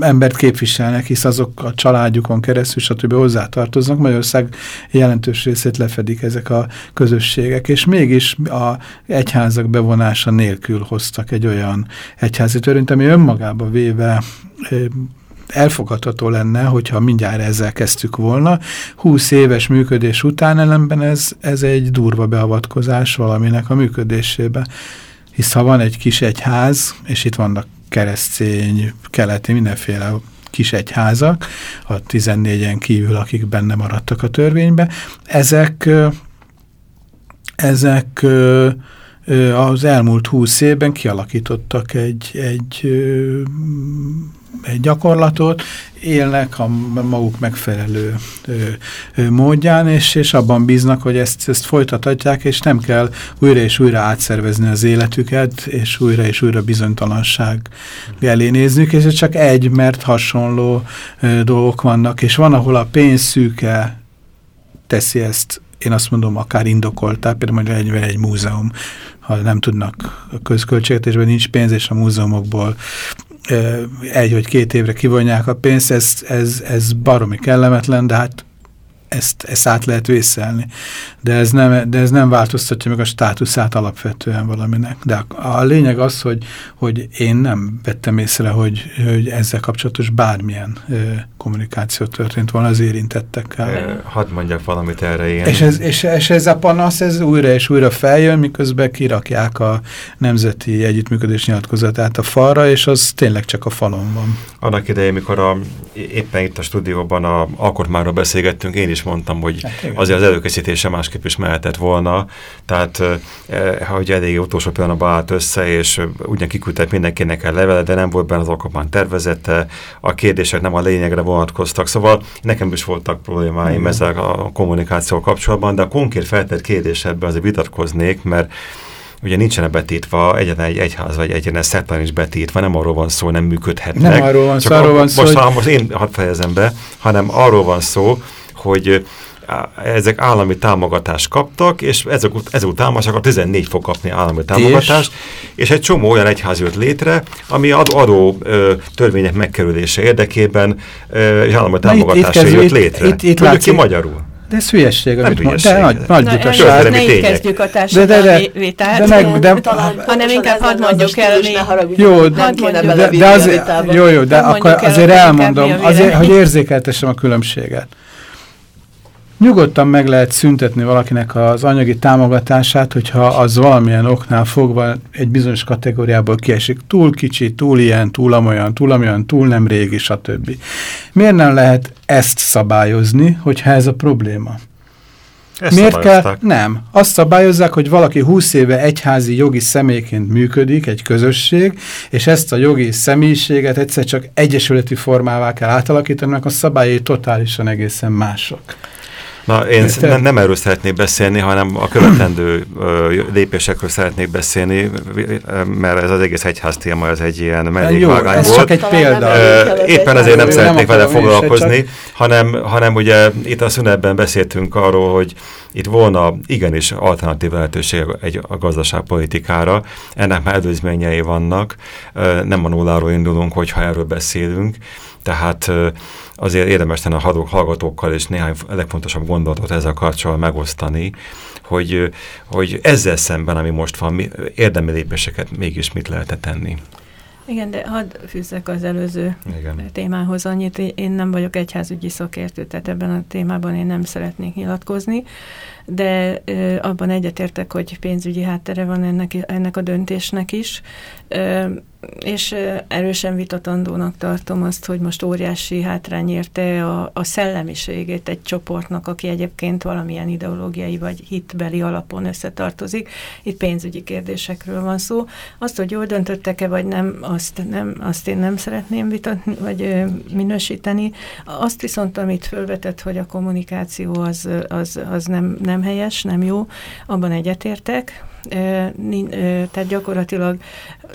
embert képviselnek, hisz azok a családjukon keresztül, stb. hozzátartoznak. Magyarország jelentős részét lefedik ezek a közösségek, és mégis a egyházak bevonása nélkül hoztak egy olyan egyházi törvényt, ami önmagába véve elfogadható lenne, hogyha mindjárt ezzel kezdtük volna. 20 éves működés után ellenben ez, ez egy durva beavatkozás valaminek a működésébe. Hisz ha van egy kis egyház, és itt vannak keresztény, keleti, mindenféle kis egyházak, a 14-en kívül, akik benne maradtak a törvénybe, ezek, ezek az elmúlt húsz évben kialakítottak egy, egy, gyakorlatot, élnek a maguk megfelelő módján, és, és abban bíznak, hogy ezt, ezt folytathatják, és nem kell újra és újra átszervezni az életüket, és újra és újra bizonytalanság elé nézniük, és ez csak egy, mert hasonló dolgok vannak, és van, ahol a pénz szűke teszi ezt én azt mondom, akár indokoltá, például mondjuk egy, egy múzeum, ha nem tudnak a nincs pénz, és a múzeumokból egy vagy két évre kivonják a pénzt, ez, ez, ez baromi kellemetlen, de hát ezt, ezt át lehet vészelni. De ez, nem, de ez nem változtatja meg a státuszát alapvetően valaminek. De a, a lényeg az, hogy, hogy én nem vettem észre, hogy, hogy ezzel kapcsolatos bármilyen ö, kommunikáció történt volna az érintettekkel. Hadd mondjak valamit erre én. És ez, és, és ez a panasz, ez újra és újra feljön, miközben kirakják a Nemzeti Együttműködés nyilatkozatát a falra, és az tényleg csak a falon van. Annak idején, mikor a, éppen itt a stúdióban a alkotmányról beszélgettünk, én is mondtam, hogy hát, azért az előkészítése másképp is mehetett volna, tehát eh, hogy elég utolsó pillanatban állt össze, és ugyan kiküldtek mindenkinek el levele, de nem volt benne az alkotmány tervezete, a kérdések nem a lényegre vonatkoztak, szóval nekem is voltak problémáim Igen. ezzel a kommunikáció kapcsolatban, de a konkrét feltett kérdés ebben azért vitatkoznék, mert ugye nincsen betétva egyetlen egy egyház vagy egyetlen szettán is betétva, nem arról van szó, nem működhetnek. Nem arról van szó, arról van szó, most, hogy... most én hadd fejezem be, hanem arról van szó, hogy ezek állami támogatást kaptak, és ezek, ezután most akkor 14 fog kapni állami támogatást, és, és egy csomó olyan egyház jött létre, ami adó, adó ö, törvények megkerülése érdekében ö, és állami támogatásra jött létre. Itt, itt, itt látszik, ki magyarul. De ez hülyeség, nem amit hülyeség, de nagy, nagy Na, butaság. Ne így kezdjük a társadalmi de, de, de, vitát, de meg, de, hanem inkább hadd mondjuk el mi. Jó, de, de, de az, jó, jó, de akkor azért elmondom, azért, hogy érzékeltessem a különbséget. Nyugodtan meg lehet szüntetni valakinek az anyagi támogatását, hogyha az valamilyen oknál fogva egy bizonyos kategóriából kiesik. Túl kicsi, túl ilyen, túl amolyan, túl amolyan, túl nem régi, stb. Miért nem lehet ezt szabályozni, hogyha ez a probléma? Ezt Miért kell? Nem. Azt szabályozzák, hogy valaki 20 éve egyházi jogi személyként működik, egy közösség, és ezt a jogi személyiséget egyszer csak egyesületi formává kell átalakítani, mert a szabályai totálisan egészen mások. Na, én Érted? nem, nem erről szeretnék beszélni, hanem a követendő ö, lépésekről szeretnék beszélni, mert ez az egész egyház téma, ez egy ilyen mellékvágány ez volt. csak egy példa. Éppen ezért nem szeretnék vele foglalkozni, hanem, hanem ugye itt a szünetben beszéltünk arról, hogy itt volna igenis alternatív lehetőség egy a gazdaságpolitikára, ennek már előzményei vannak, nem a nulláról indulunk, hogyha erről beszélünk, tehát azért érdemes lenne a hallgatókkal és néhány legfontosabb gondolatot ezzel kapcsolatban megosztani, hogy, hogy ezzel szemben, ami most van, mi, érdemi lépéseket mégis mit lehet tenni. Igen, de hadd fűzzek az előző Igen. témához annyit, én nem vagyok egyházügyi szakértő, tehát ebben a témában én nem szeretnék nyilatkozni, de ö, abban egyetértek, hogy pénzügyi háttere van ennek, ennek a döntésnek is, ö, és erősen vitatandónak tartom azt, hogy most óriási hátrány érte a, a szellemiségét egy csoportnak, aki egyébként valamilyen ideológiai vagy hitbeli alapon összetartozik. Itt pénzügyi kérdésekről van szó. Azt, hogy jól döntöttek-e vagy nem, azt, nem, azt én nem szeretném vitatni, vagy ö, minősíteni. Azt viszont, amit felvetett, hogy a kommunikáció az, az, az nem, nem helyes, nem jó, abban egyetértek. Tehát gyakorlatilag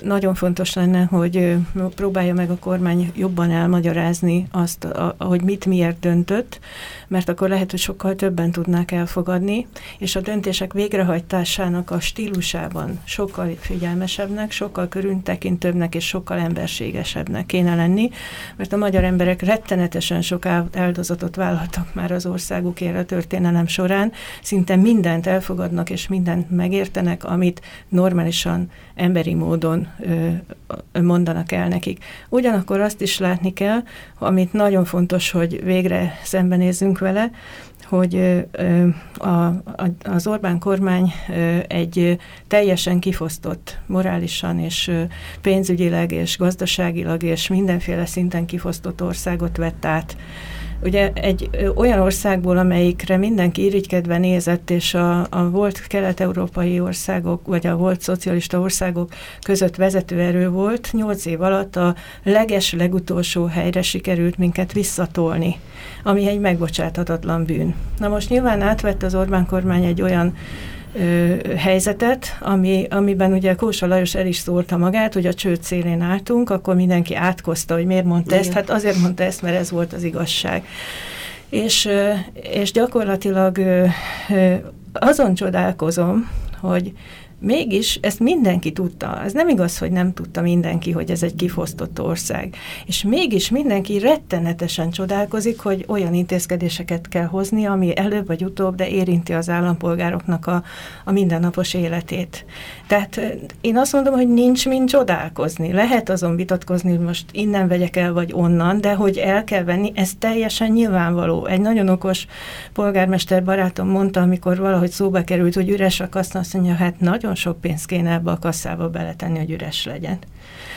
nagyon fontos lenne, hogy próbálja meg a kormány jobban elmagyarázni azt, hogy mit miért döntött, mert akkor lehet, hogy sokkal többen tudnák elfogadni, és a döntések végrehajtásának a stílusában sokkal figyelmesebbnek, sokkal körültekintőbbnek és sokkal emberségesebbnek kéne lenni, mert a magyar emberek rettenetesen sok áld- áldozatot vállaltak már az országukért a történelem során, szinte mindent elfogadnak és mindent megértenek, amit normálisan, emberi módon ö, mondanak el nekik. Ugyanakkor azt is látni kell, amit nagyon fontos, hogy végre szembenézzünk vele, hogy a, az Orbán kormány egy teljesen kifosztott, morálisan és pénzügyileg és gazdaságilag és mindenféle szinten kifosztott országot vett át. Ugye egy olyan országból, amelyikre mindenki irigykedve nézett, és a, a volt kelet-európai országok, vagy a volt szocialista országok között vezető erő volt, nyolc év alatt a leges, legutolsó helyre sikerült minket visszatolni, ami egy megbocsáthatatlan bűn. Na most nyilván átvett az Orbán kormány egy olyan ö, helyzetet, ami, amiben ugye Kósa Lajos el is szólta magát, hogy a csőd szélén álltunk, akkor mindenki átkozta, hogy miért mondta Igen. ezt. Hát azért mondta ezt, mert ez volt az igazság. És, ö, és gyakorlatilag ö, ö, azon csodálkozom, hogy Mégis ezt mindenki tudta. Ez nem igaz, hogy nem tudta mindenki, hogy ez egy kifosztott ország. És mégis mindenki rettenetesen csodálkozik, hogy olyan intézkedéseket kell hozni, ami előbb vagy utóbb, de érinti az állampolgároknak a, a mindennapos életét. Tehát én azt mondom, hogy nincs mind csodálkozni. Lehet azon vitatkozni, hogy most innen vegyek el, vagy onnan, de hogy el kell venni, ez teljesen nyilvánvaló. Egy nagyon okos polgármester barátom mondta, amikor valahogy szóba került, hogy üres a kassa, azt mondja, hát nagyon sok pénzt kéne ebbe a kasszába beletenni, hogy üres legyen.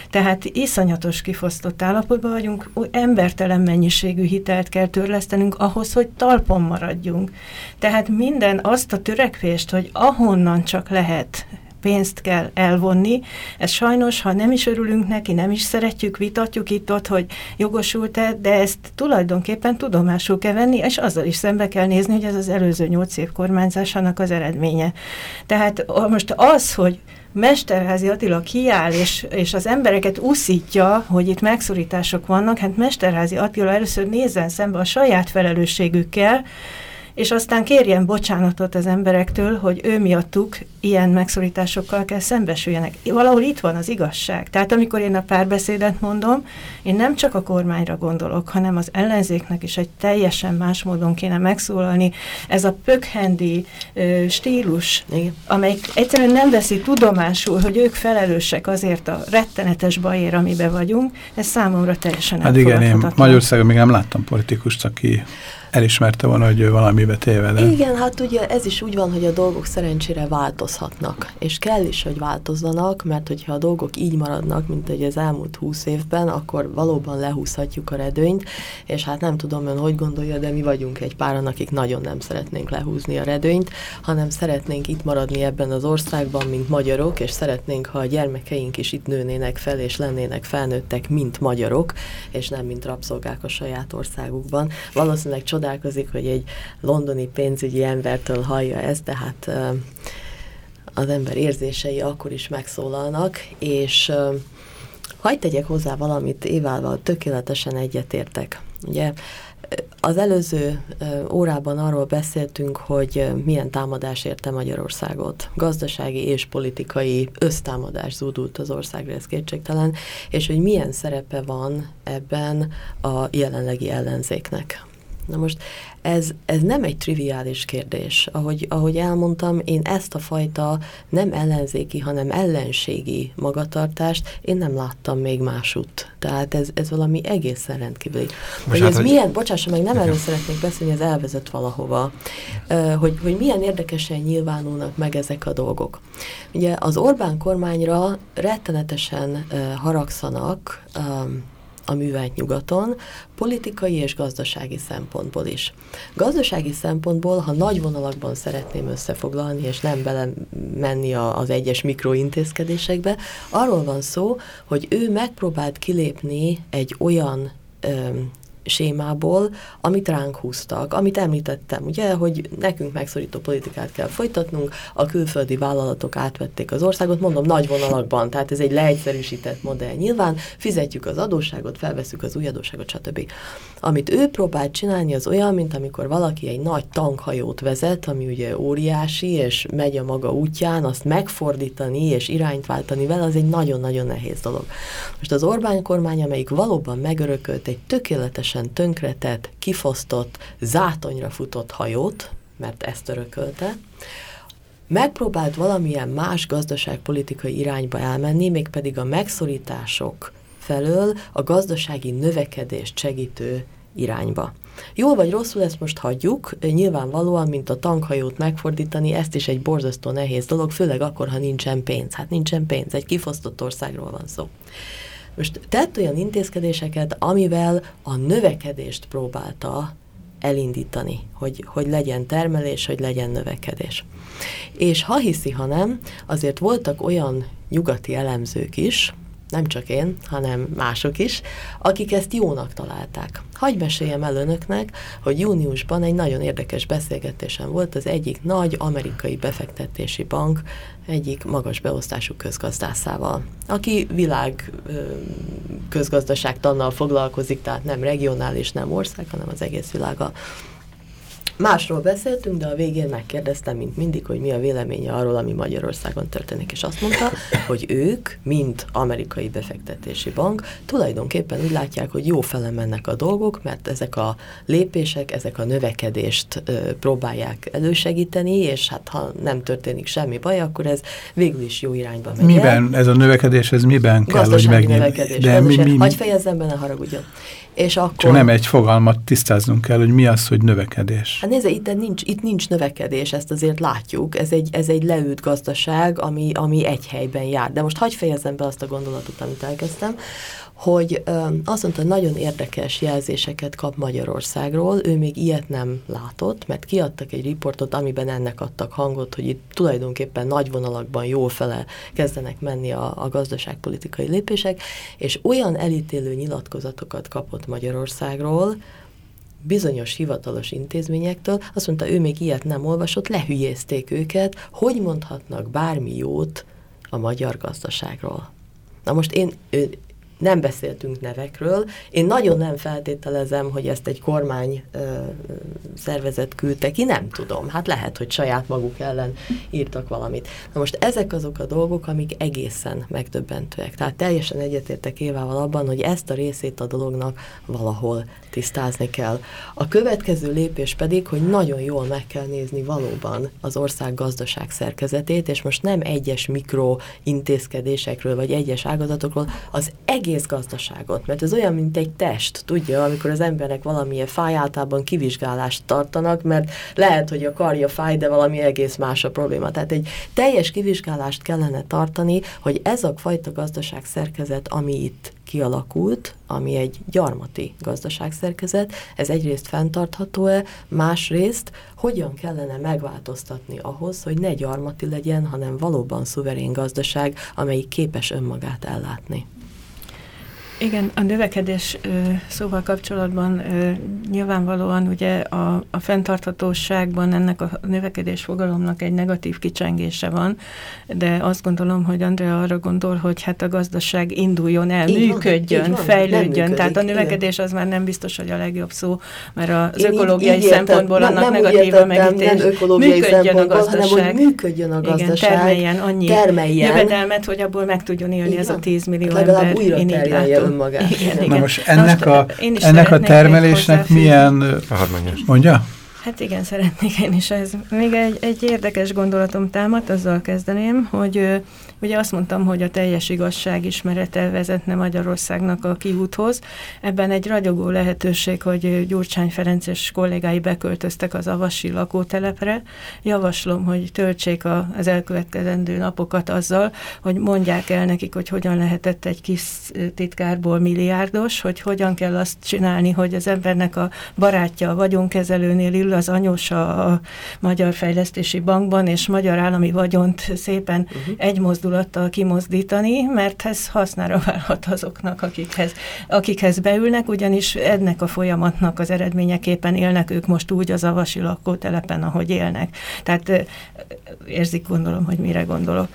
Tehát iszonyatos kifosztott állapotban vagyunk, embertelen mennyiségű hitelt kell törlesztenünk ahhoz, hogy talpon maradjunk. Tehát minden azt a törekvést, hogy ahonnan csak lehet pénzt kell elvonni. Ez sajnos, ha nem is örülünk neki, nem is szeretjük, vitatjuk itt-ott, hogy jogosult-e, de ezt tulajdonképpen tudomásul kell venni, és azzal is szembe kell nézni, hogy ez az előző nyolc év kormányzásának az eredménye. Tehát most az, hogy Mesterházi Attila kiáll, és, és az embereket uszítja, hogy itt megszorítások vannak, hát Mesterházi Attila először nézzen szembe a saját felelősségükkel, és aztán kérjen bocsánatot az emberektől, hogy ő miattuk ilyen megszorításokkal kell szembesüljenek. Valahol itt van az igazság. Tehát amikor én a párbeszédet mondom, én nem csak a kormányra gondolok, hanem az ellenzéknek is egy teljesen más módon kéne megszólalni. Ez a pökhendi ö, stílus, Igen. amelyik egyszerűen nem veszi tudomásul, hogy ők felelősek azért a rettenetes bajért, amiben vagyunk, ez számomra teljesen Hát igen, én. Magyarországon még nem láttam politikust, aki elismerte volna, hogy ő valamibe tévedett. Igen, hát ugye ez is úgy van, hogy a dolgok szerencsére változhatnak, és kell is, hogy változzanak, mert hogyha a dolgok így maradnak, mint hogy az elmúlt húsz évben, akkor valóban lehúzhatjuk a redőnyt, és hát nem tudom ön, hogy gondolja, de mi vagyunk egy páran, akik nagyon nem szeretnénk lehúzni a redőnyt, hanem szeretnénk itt maradni ebben az országban, mint magyarok, és szeretnénk, ha a gyermekeink is itt nőnének fel, és lennének felnőttek, mint magyarok, és nem mint rabszolgák a saját országukban. Valószínűleg csodálkozik, hogy egy londoni pénzügyi embertől hallja ezt, tehát az ember érzései akkor is megszólalnak, és hagyd tegyek hozzá valamit, Évával tökéletesen egyetértek. Ugye az előző órában arról beszéltünk, hogy milyen támadás érte Magyarországot. Gazdasági és politikai össztámadás zúdult az országra, ez kétségtelen, és hogy milyen szerepe van ebben a jelenlegi ellenzéknek. Na most ez, ez nem egy triviális kérdés. Ahogy, ahogy elmondtam, én ezt a fajta nem ellenzéki, hanem ellenségi magatartást én nem láttam még másút. Tehát ez, ez valami egészen rendkívüli. Hogy hát, ez hogy... milyen, bocsássa meg, nem erről szeretnék beszélni, ez elvezet valahova. Hogy, hogy milyen érdekesen nyilvánulnak meg ezek a dolgok. Ugye az Orbán kormányra rettenetesen haragszanak a művelt nyugaton, politikai és gazdasági szempontból is. Gazdasági szempontból, ha nagy vonalakban szeretném összefoglalni, és nem bele menni az egyes mikrointézkedésekbe, arról van szó, hogy ő megpróbált kilépni egy olyan sémából, amit ránk húztak, amit említettem, ugye, hogy nekünk megszorító politikát kell folytatnunk, a külföldi vállalatok átvették az országot, mondom, nagy vonalakban, tehát ez egy leegyszerűsített modell. Nyilván fizetjük az adósságot, felveszünk az új adósságot, stb. Amit ő próbált csinálni, az olyan, mint amikor valaki egy nagy tankhajót vezet, ami ugye óriási, és megy a maga útján, azt megfordítani és irányt váltani vele, az egy nagyon-nagyon nehéz dolog. Most az Orbán kormány, amelyik valóban megörökölt egy tökéletesen teljesen tönkretett, kifosztott, zátonyra futott hajót, mert ezt örökölte, megpróbált valamilyen más gazdaságpolitikai irányba elmenni, mégpedig a megszorítások felől a gazdasági növekedést segítő irányba. Jól vagy rosszul, ezt most hagyjuk, nyilvánvalóan, mint a tankhajót megfordítani, ezt is egy borzasztó nehéz dolog, főleg akkor, ha nincsen pénz. Hát nincsen pénz, egy kifosztott országról van szó. Most tett olyan intézkedéseket, amivel a növekedést próbálta elindítani, hogy, hogy legyen termelés, hogy legyen növekedés. És ha hiszi, ha nem, azért voltak olyan nyugati elemzők is, nem csak én, hanem mások is, akik ezt jónak találták. Hagy meséljem el önöknek, hogy júniusban egy nagyon érdekes beszélgetésem volt az egyik nagy amerikai befektetési bank egyik magas beosztású közgazdászával, aki világ közgazdaságtannal foglalkozik, tehát nem regionális, nem ország, hanem az egész világa Másról beszéltünk, de a végén megkérdeztem, mint mindig, hogy mi a véleménye arról, ami Magyarországon történik, és azt mondta, hogy ők, mint amerikai befektetési bank, tulajdonképpen úgy látják, hogy jó fele mennek a dolgok, mert ezek a lépések, ezek a növekedést ö, próbálják elősegíteni, és hát ha nem történik semmi baj, akkor ez végül is jó irányba megy Miben el. ez a növekedés, ez miben kell, hogy megnyilván? De mi, mi, mi? Hagy fejezzem be, ne haragudjon. És akkor... Csak nem egy fogalmat tisztáznunk kell, hogy mi az, hogy növekedés. Hát nézze, itt nincs, itt nincs növekedés, ezt azért látjuk. Ez egy, ez egy leült gazdaság, ami, ami egy helyben jár. De most hagyj fejezzem be azt a gondolatot, amit elkezdtem, hogy ö, azt mondta, nagyon érdekes jelzéseket kap Magyarországról, ő még ilyet nem látott, mert kiadtak egy riportot, amiben ennek adtak hangot, hogy itt tulajdonképpen nagy vonalakban jó fele kezdenek menni a, a gazdaságpolitikai lépések, és olyan elítélő nyilatkozatokat kapott Magyarországról, bizonyos hivatalos intézményektől, azt mondta, ő még ilyet nem olvasott, lehülyézték őket, hogy mondhatnak bármi jót a magyar gazdaságról. Na most én nem beszéltünk nevekről. Én nagyon nem feltételezem, hogy ezt egy kormány ö, szervezet küldte ki, nem tudom. Hát lehet, hogy saját maguk ellen írtak valamit. Na most ezek azok a dolgok, amik egészen megdöbbentőek. Tehát teljesen egyetértek Évával abban, hogy ezt a részét a dolognak valahol tisztázni kell. A következő lépés pedig, hogy nagyon jól meg kell nézni valóban az ország gazdaság szerkezetét, és most nem egyes mikro intézkedésekről, vagy egyes ágazatokról, az egész egész gazdaságot, mert ez olyan, mint egy test, tudja, amikor az emberek valamilyen fáj, általában kivizsgálást tartanak, mert lehet, hogy a karja fáj, de valami egész más a probléma. Tehát egy teljes kivizsgálást kellene tartani, hogy ez a fajta gazdaság szerkezet, ami itt kialakult, ami egy gyarmati gazdaságszerkezet, ez egyrészt fenntartható-e, másrészt hogyan kellene megváltoztatni ahhoz, hogy ne gyarmati legyen, hanem valóban szuverén gazdaság, amelyik képes önmagát ellátni. Igen, a növekedés szóval kapcsolatban nyilvánvalóan ugye a, a fenntarthatóságban ennek a növekedés fogalomnak egy negatív kicsengése van, de azt gondolom, hogy Andrea arra gondol, hogy hát a gazdaság induljon el, Így van, működjön, így van, fejlődjön, nem tehát a növekedés az már nem biztos, hogy a legjobb szó, mert az Én így- ökológiai így értem- szempontból nem- annak nem úgy negatív a megítés. Nem ökológiai működjön a szempontból, hanem hogy gazdaság. működjön a gazdaság. Igen, termeljen annyi termeljen. jövedelmet, hogy abból meg tudjon élni Így ez a van. 10 millió Legalább ember. újra Én így termelje látom. Önmagát. Igen, Na igen. most ennek a, én is ennek a termelésnek milyen... mondjas. Mondja? Hát igen, szeretnék én is. Ez még egy, egy érdekes gondolatom támadt, azzal kezdeném, hogy ö, ugye azt mondtam, hogy a teljes igazság ismerete vezetne Magyarországnak a kiúthoz. Ebben egy ragyogó lehetőség, hogy Gyurcsány Ferenc és kollégái beköltöztek az avasi lakótelepre. Javaslom, hogy töltsék a, az elkövetkezendő napokat azzal, hogy mondják el nekik, hogy hogyan lehetett egy kis titkárból milliárdos, hogy hogyan kell azt csinálni, hogy az embernek a barátja a vagyonkezelőnél ül, az anyósa a Magyar Fejlesztési Bankban, és magyar állami vagyont szépen uh-huh. egy mozdulattal kimozdítani, mert ez hasznára válhat azoknak, akikhez, akikhez beülnek, ugyanis ennek a folyamatnak az eredményeképpen élnek ők most úgy az avasi lakótelepen, ahogy élnek. Tehát érzik, gondolom, hogy mire gondolok.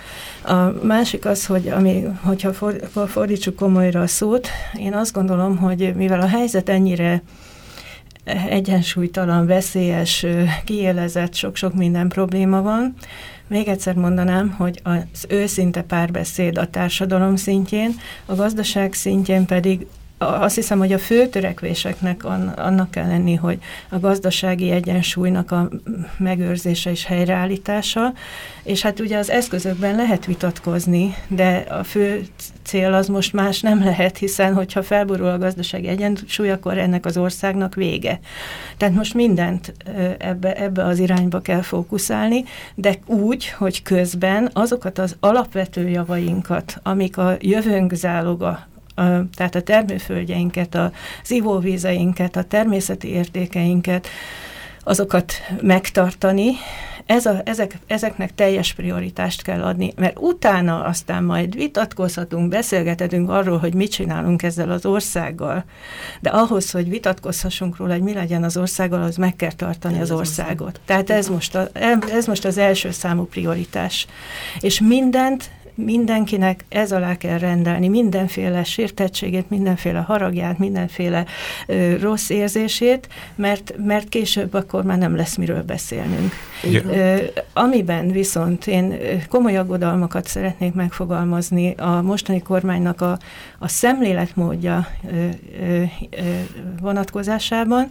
A másik az, hogy ami, hogyha for, fordítsuk komolyra a szót, én azt gondolom, hogy mivel a helyzet ennyire egyensúlytalan, veszélyes, kiélezett, sok-sok minden probléma van. Még egyszer mondanám, hogy az őszinte párbeszéd a társadalom szintjén, a gazdaság szintjén pedig azt hiszem, hogy a fő törekvéseknek an- annak kell lenni, hogy a gazdasági egyensúlynak a megőrzése és helyreállítása, és hát ugye az eszközökben lehet vitatkozni, de a fő cél az most más nem lehet, hiszen hogyha felborul a gazdasági egyensúly, akkor ennek az országnak vége. Tehát most mindent ebbe, ebbe az irányba kell fókuszálni, de úgy, hogy közben azokat az alapvető javainkat, amik a jövőnk záloga, tehát a termőföldjeinket, az ivóvízeinket, a természeti értékeinket, azokat megtartani, ez a, ezek, ezeknek teljes prioritást kell adni, mert utána aztán majd vitatkozhatunk, beszélgethetünk arról, hogy mit csinálunk ezzel az országgal, de ahhoz, hogy vitatkozhassunk róla, hogy mi legyen az országgal, az meg kell tartani az országot. Tehát ez most, a, ez most az első számú prioritás. És mindent mindenkinek ez alá kell rendelni, mindenféle sértettségét, mindenféle haragját, mindenféle ö, rossz érzését, mert, mert később akkor már nem lesz miről beszélnünk. Ö, amiben viszont én komoly aggodalmakat szeretnék megfogalmazni a mostani kormánynak a, a szemléletmódja ö, ö, ö, vonatkozásában,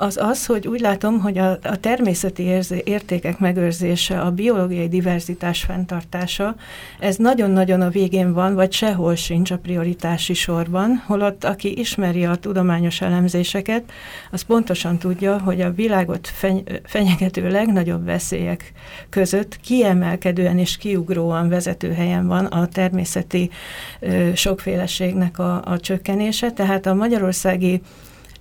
az az, hogy úgy látom, hogy a, a természeti érzé, értékek megőrzése, a biológiai diverzitás fenntartása, ez nagyon-nagyon a végén van, vagy sehol sincs a prioritási sorban, holott aki ismeri a tudományos elemzéseket, az pontosan tudja, hogy a világot feny, fenyegető legnagyobb veszélyek között kiemelkedően és kiugróan vezető helyen van a természeti ö, sokféleségnek a, a csökkenése, tehát a magyarországi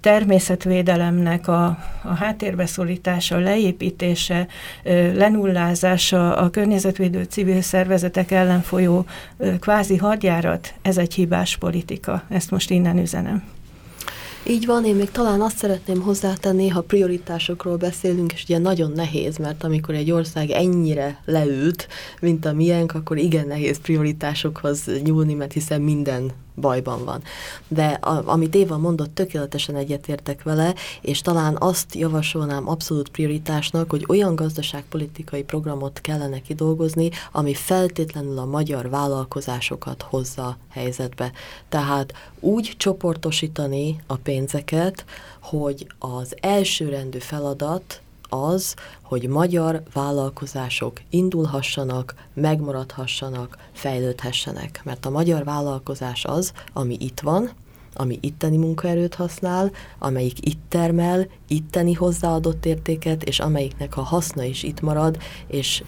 természetvédelemnek a, a háttérbe szorítása, leépítése, lenullázása, a környezetvédő civil szervezetek ellen folyó kvázi hadjárat, ez egy hibás politika. Ezt most innen üzenem. Így van, én még talán azt szeretném hozzátenni, ha prioritásokról beszélünk, és ugye nagyon nehéz, mert amikor egy ország ennyire leült, mint a miénk, akkor igen nehéz prioritásokhoz nyúlni, mert hiszen minden bajban van. De a, amit Éva mondott, tökéletesen egyetértek vele, és talán azt javasolnám abszolút prioritásnak, hogy olyan gazdaságpolitikai programot kellene kidolgozni, ami feltétlenül a magyar vállalkozásokat hozza helyzetbe. Tehát úgy csoportosítani a pénzeket, hogy az elsőrendű feladat az, hogy magyar vállalkozások indulhassanak, megmaradhassanak, fejlődhessenek. Mert a magyar vállalkozás az, ami itt van, ami itteni munkaerőt használ, amelyik itt termel, itteni hozzáadott értéket, és amelyiknek a haszna is itt marad, és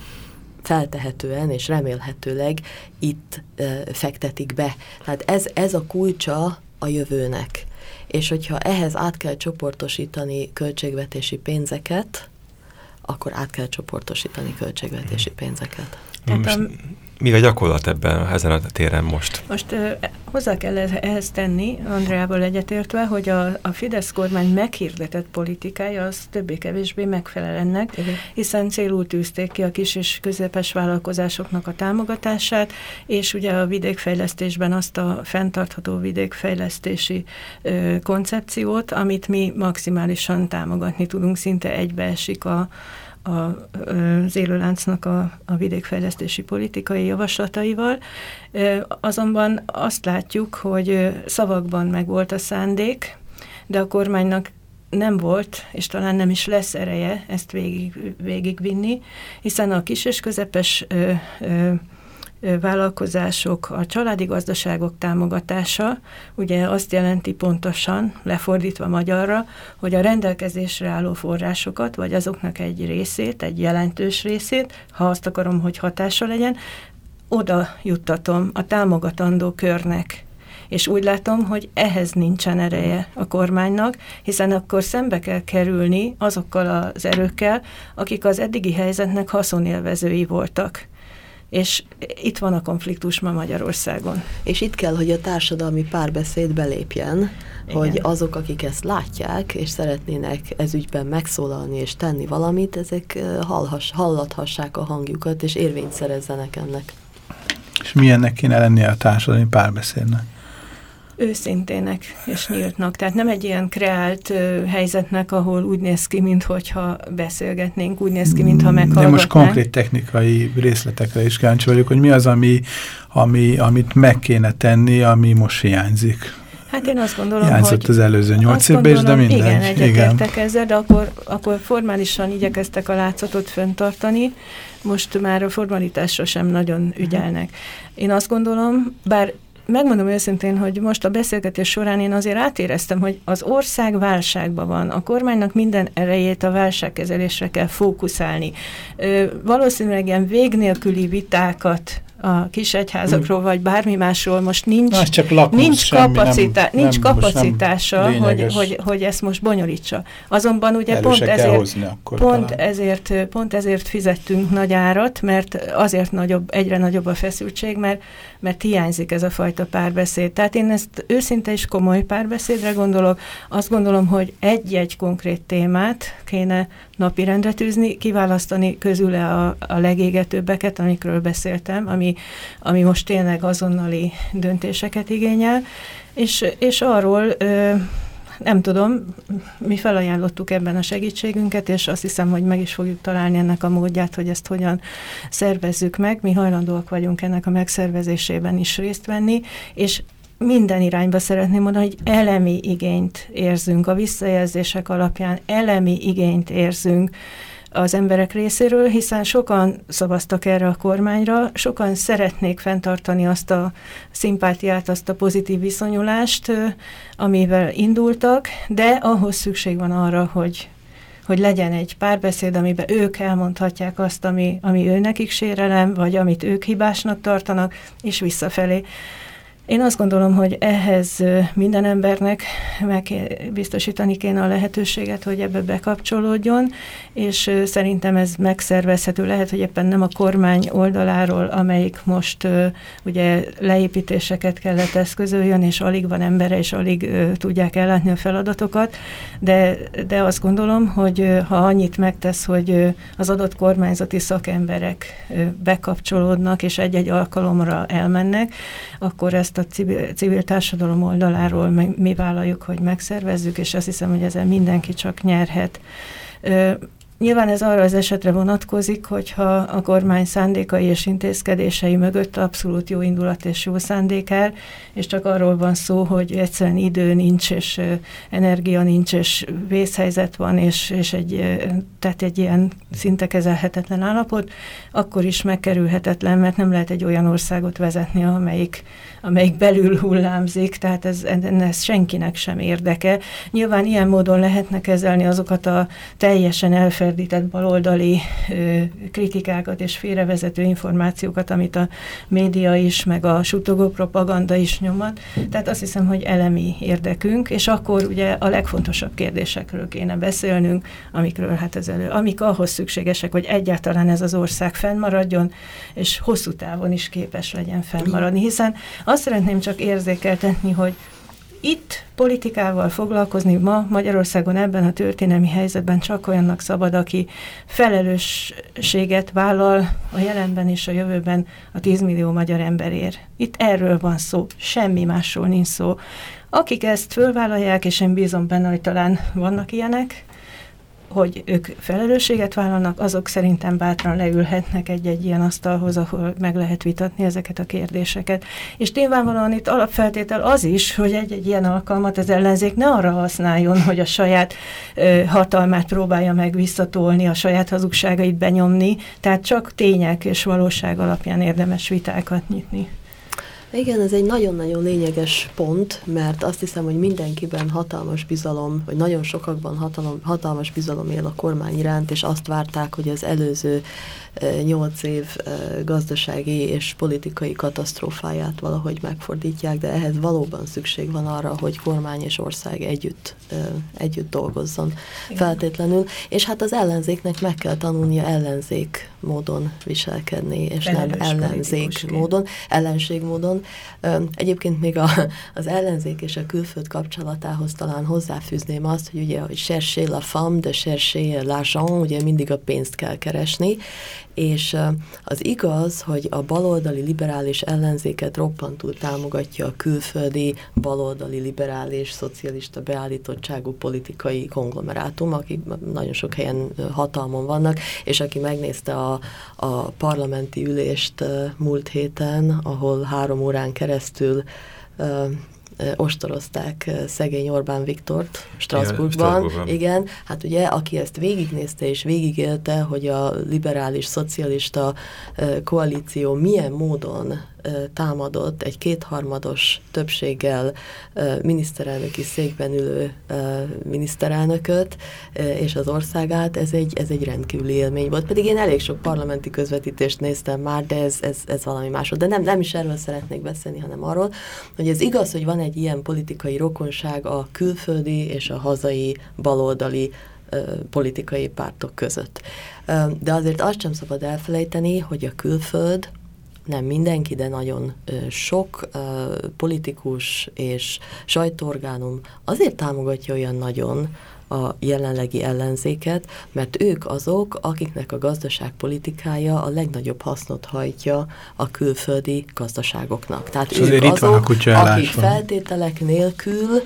feltehetően és remélhetőleg itt e, fektetik be. Tehát ez, ez a kulcsa a jövőnek. És hogyha ehhez át kell csoportosítani költségvetési pénzeket, akkor át kell csoportosítani költségvetési pénzeket. Tehát most, mi a gyakorlat ebben, ezen a téren most? Most uh, hozzá kell ehhez tenni, Andreával egyetértve, hogy a, a Fidesz kormány meghirdetett politikája az többé-kevésbé megfelel ennek, uh-huh. hiszen célul tűzték ki a kis és közepes vállalkozásoknak a támogatását, és ugye a vidékfejlesztésben azt a fenntartható vidékfejlesztési uh, koncepciót, amit mi maximálisan támogatni tudunk, szinte egybeesik a a, az élőláncnak a, a vidékfejlesztési politikai javaslataival. Azonban azt látjuk, hogy szavakban meg volt a szándék, de a kormánynak nem volt, és talán nem is lesz ereje ezt végig, végigvinni, hiszen a kis és közepes ö, ö, vállalkozások, a családi gazdaságok támogatása ugye azt jelenti pontosan, lefordítva magyarra, hogy a rendelkezésre álló forrásokat, vagy azoknak egy részét, egy jelentős részét, ha azt akarom, hogy hatása legyen, oda juttatom a támogatandó körnek. És úgy látom, hogy ehhez nincsen ereje a kormánynak, hiszen akkor szembe kell kerülni azokkal az erőkkel, akik az eddigi helyzetnek haszonélvezői voltak és itt van a konfliktus ma Magyarországon. És itt kell, hogy a társadalmi párbeszéd belépjen, Igen. hogy azok, akik ezt látják, és szeretnének ezügyben megszólalni és tenni valamit, ezek hallhass, hallathassák a hangjukat, és érvényt szerezzenek ennek. És milyennek kéne lennie a társadalmi párbeszédnek? Őszintének és nyíltnak. Tehát nem egy ilyen kreált ö, helyzetnek, ahol úgy néz ki, mintha beszélgetnénk, úgy néz ki, mintha meghallgatnánk. De most konkrét technikai részletekre is kíváncsi vagyok, hogy mi az, ami, ami, amit meg kéne tenni, ami most hiányzik. Hát én azt gondolom, Hiányzott hogy... az előző nyolc évben is, de minden. Igen, egyetértek ezzel, de akkor, akkor formálisan igyekeztek a látszatot föntartani, most már a formalitásra sem nagyon ügyelnek. Én azt gondolom, bár megmondom őszintén, hogy most a beszélgetés során én azért átéreztem, hogy az ország válságban van. A kormánynak minden erejét a válságkezelésre kell fókuszálni. Valószínűleg ilyen vég nélküli vitákat a kis egyházakról, hmm. vagy bármi másról most nincs, Na, csak lakos, nincs, kapacitá nem, nincs nem, kapacitása, hogy, hogy, hogy ezt most bonyolítsa. Azonban ugye Elő pont ezért, pont, ezért, pont ezért fizettünk nagy árat, mert azért nagyobb, egyre nagyobb a feszültség, mert, mert hiányzik ez a fajta párbeszéd. Tehát én ezt őszinte és komoly párbeszédre gondolok. Azt gondolom, hogy egy-egy konkrét témát kéne napirendre tűzni, kiválasztani közüle a, a legégetőbbeket, amikről beszéltem, ami, ami most tényleg azonnali döntéseket igényel, és, és arról nem tudom, mi felajánlottuk ebben a segítségünket, és azt hiszem, hogy meg is fogjuk találni ennek a módját, hogy ezt hogyan szervezzük meg. Mi hajlandóak vagyunk ennek a megszervezésében is részt venni, és minden irányba szeretném mondani, hogy elemi igényt érzünk, a visszajelzések alapján elemi igényt érzünk az emberek részéről, hiszen sokan szavaztak erre a kormányra, sokan szeretnék fenntartani azt a szimpátiát, azt a pozitív viszonyulást, amivel indultak, de ahhoz szükség van arra, hogy hogy legyen egy párbeszéd, amiben ők elmondhatják azt, ami, ami ő nekik sérelem, vagy amit ők hibásnak tartanak, és visszafelé. Én azt gondolom, hogy ehhez minden embernek meg biztosítani kéne a lehetőséget, hogy ebbe bekapcsolódjon, és szerintem ez megszervezhető. Lehet, hogy éppen nem a kormány oldaláról, amelyik most ugye leépítéseket kellett eszközöljön, és alig van embere, és alig tudják ellátni a feladatokat, de, de azt gondolom, hogy ha annyit megtesz, hogy az adott kormányzati szakemberek bekapcsolódnak, és egy-egy alkalomra elmennek, akkor ezt a civil, civil társadalom oldaláról mi vállaljuk, hogy megszervezzük, és azt hiszem, hogy ezzel mindenki csak nyerhet. Nyilván ez arra az esetre vonatkozik, hogyha a kormány szándékai és intézkedései mögött abszolút jó indulat és jó szándék el, és csak arról van szó, hogy egyszerűen idő nincs, és energia nincs, és vészhelyzet van, és, és egy, tehát egy ilyen szinte kezelhetetlen állapot, akkor is megkerülhetetlen, mert nem lehet egy olyan országot vezetni, amelyik, amelyik belül hullámzik, tehát ez, ez senkinek sem érdeke. Nyilván ilyen módon lehetne kezelni azokat a teljesen elferdített baloldali ö, kritikákat és félrevezető információkat, amit a média is, meg a sutogó propaganda is nyomat. Tehát azt hiszem, hogy elemi érdekünk, és akkor ugye a legfontosabb kérdésekről kéne beszélnünk, amikről hát ez elő, amik ahhoz szükségesek, hogy egyáltalán ez az ország fennmaradjon, és hosszú távon is képes legyen fennmaradni, hiszen azt szeretném csak érzékeltetni, hogy itt politikával foglalkozni ma Magyarországon ebben a történelmi helyzetben csak olyannak szabad, aki felelősséget vállal a jelenben és a jövőben a 10 millió magyar emberért. Itt erről van szó, semmi másról nincs szó. Akik ezt fölvállalják, és én bízom benne, hogy talán vannak ilyenek, hogy ők felelősséget vállalnak, azok szerintem bátran leülhetnek egy-egy ilyen asztalhoz, ahol meg lehet vitatni ezeket a kérdéseket. És nyilvánvalóan itt alapfeltétel az is, hogy egy-egy ilyen alkalmat az ellenzék ne arra használjon, hogy a saját ö, hatalmát próbálja meg visszatolni, a saját hazugságait benyomni, tehát csak tények és valóság alapján érdemes vitákat nyitni. Igen, ez egy nagyon-nagyon lényeges pont, mert azt hiszem, hogy mindenkiben hatalmas bizalom, vagy nagyon sokakban hatalom, hatalmas bizalom él a kormány iránt, és azt várták, hogy az előző nyolc év gazdasági és politikai katasztrófáját valahogy megfordítják, de ehhez valóban szükség van arra, hogy kormány és ország együtt, együtt dolgozzon Igen. feltétlenül, és hát az ellenzéknek meg kell tanulnia ellenzék módon viselkedni, és Felelős nem ellenzék módon, ellenség módon. Egyébként még a, az ellenzék és a külföld kapcsolatához talán hozzáfűzném azt, hogy ugye, hogy chercher la femme, de chercher l'argent, ugye mindig a pénzt kell keresni, és az igaz, hogy a baloldali liberális ellenzéket roppantul támogatja a külföldi baloldali liberális szocialista beállítottságú politikai konglomerátum, akik nagyon sok helyen hatalmon vannak, és aki megnézte a, a parlamenti ülést múlt héten, ahol három órán keresztül ostorozták szegény Orbán Viktort Strasbourgban. Igen, Igen, hát ugye, aki ezt végignézte és végigélte, hogy a liberális, szocialista koalíció milyen módon támadott egy kétharmados többséggel miniszterelnöki székben ülő miniszterelnököt és az országát, ez egy, ez egy rendkívüli élmény volt. Pedig én elég sok parlamenti közvetítést néztem már, de ez, ez, ez valami másod. De nem, nem is erről szeretnék beszélni, hanem arról, hogy ez igaz, hogy van egy ilyen politikai rokonság a külföldi és a hazai baloldali politikai pártok között. De azért azt sem szabad elfelejteni, hogy a külföld nem mindenki, de nagyon sok politikus és sajtóorgánum azért támogatja olyan nagyon a jelenlegi ellenzéket, mert ők azok, akiknek a gazdaságpolitikája a legnagyobb hasznot hajtja a külföldi gazdaságoknak. Tehát és ők azok, akik feltételek nélkül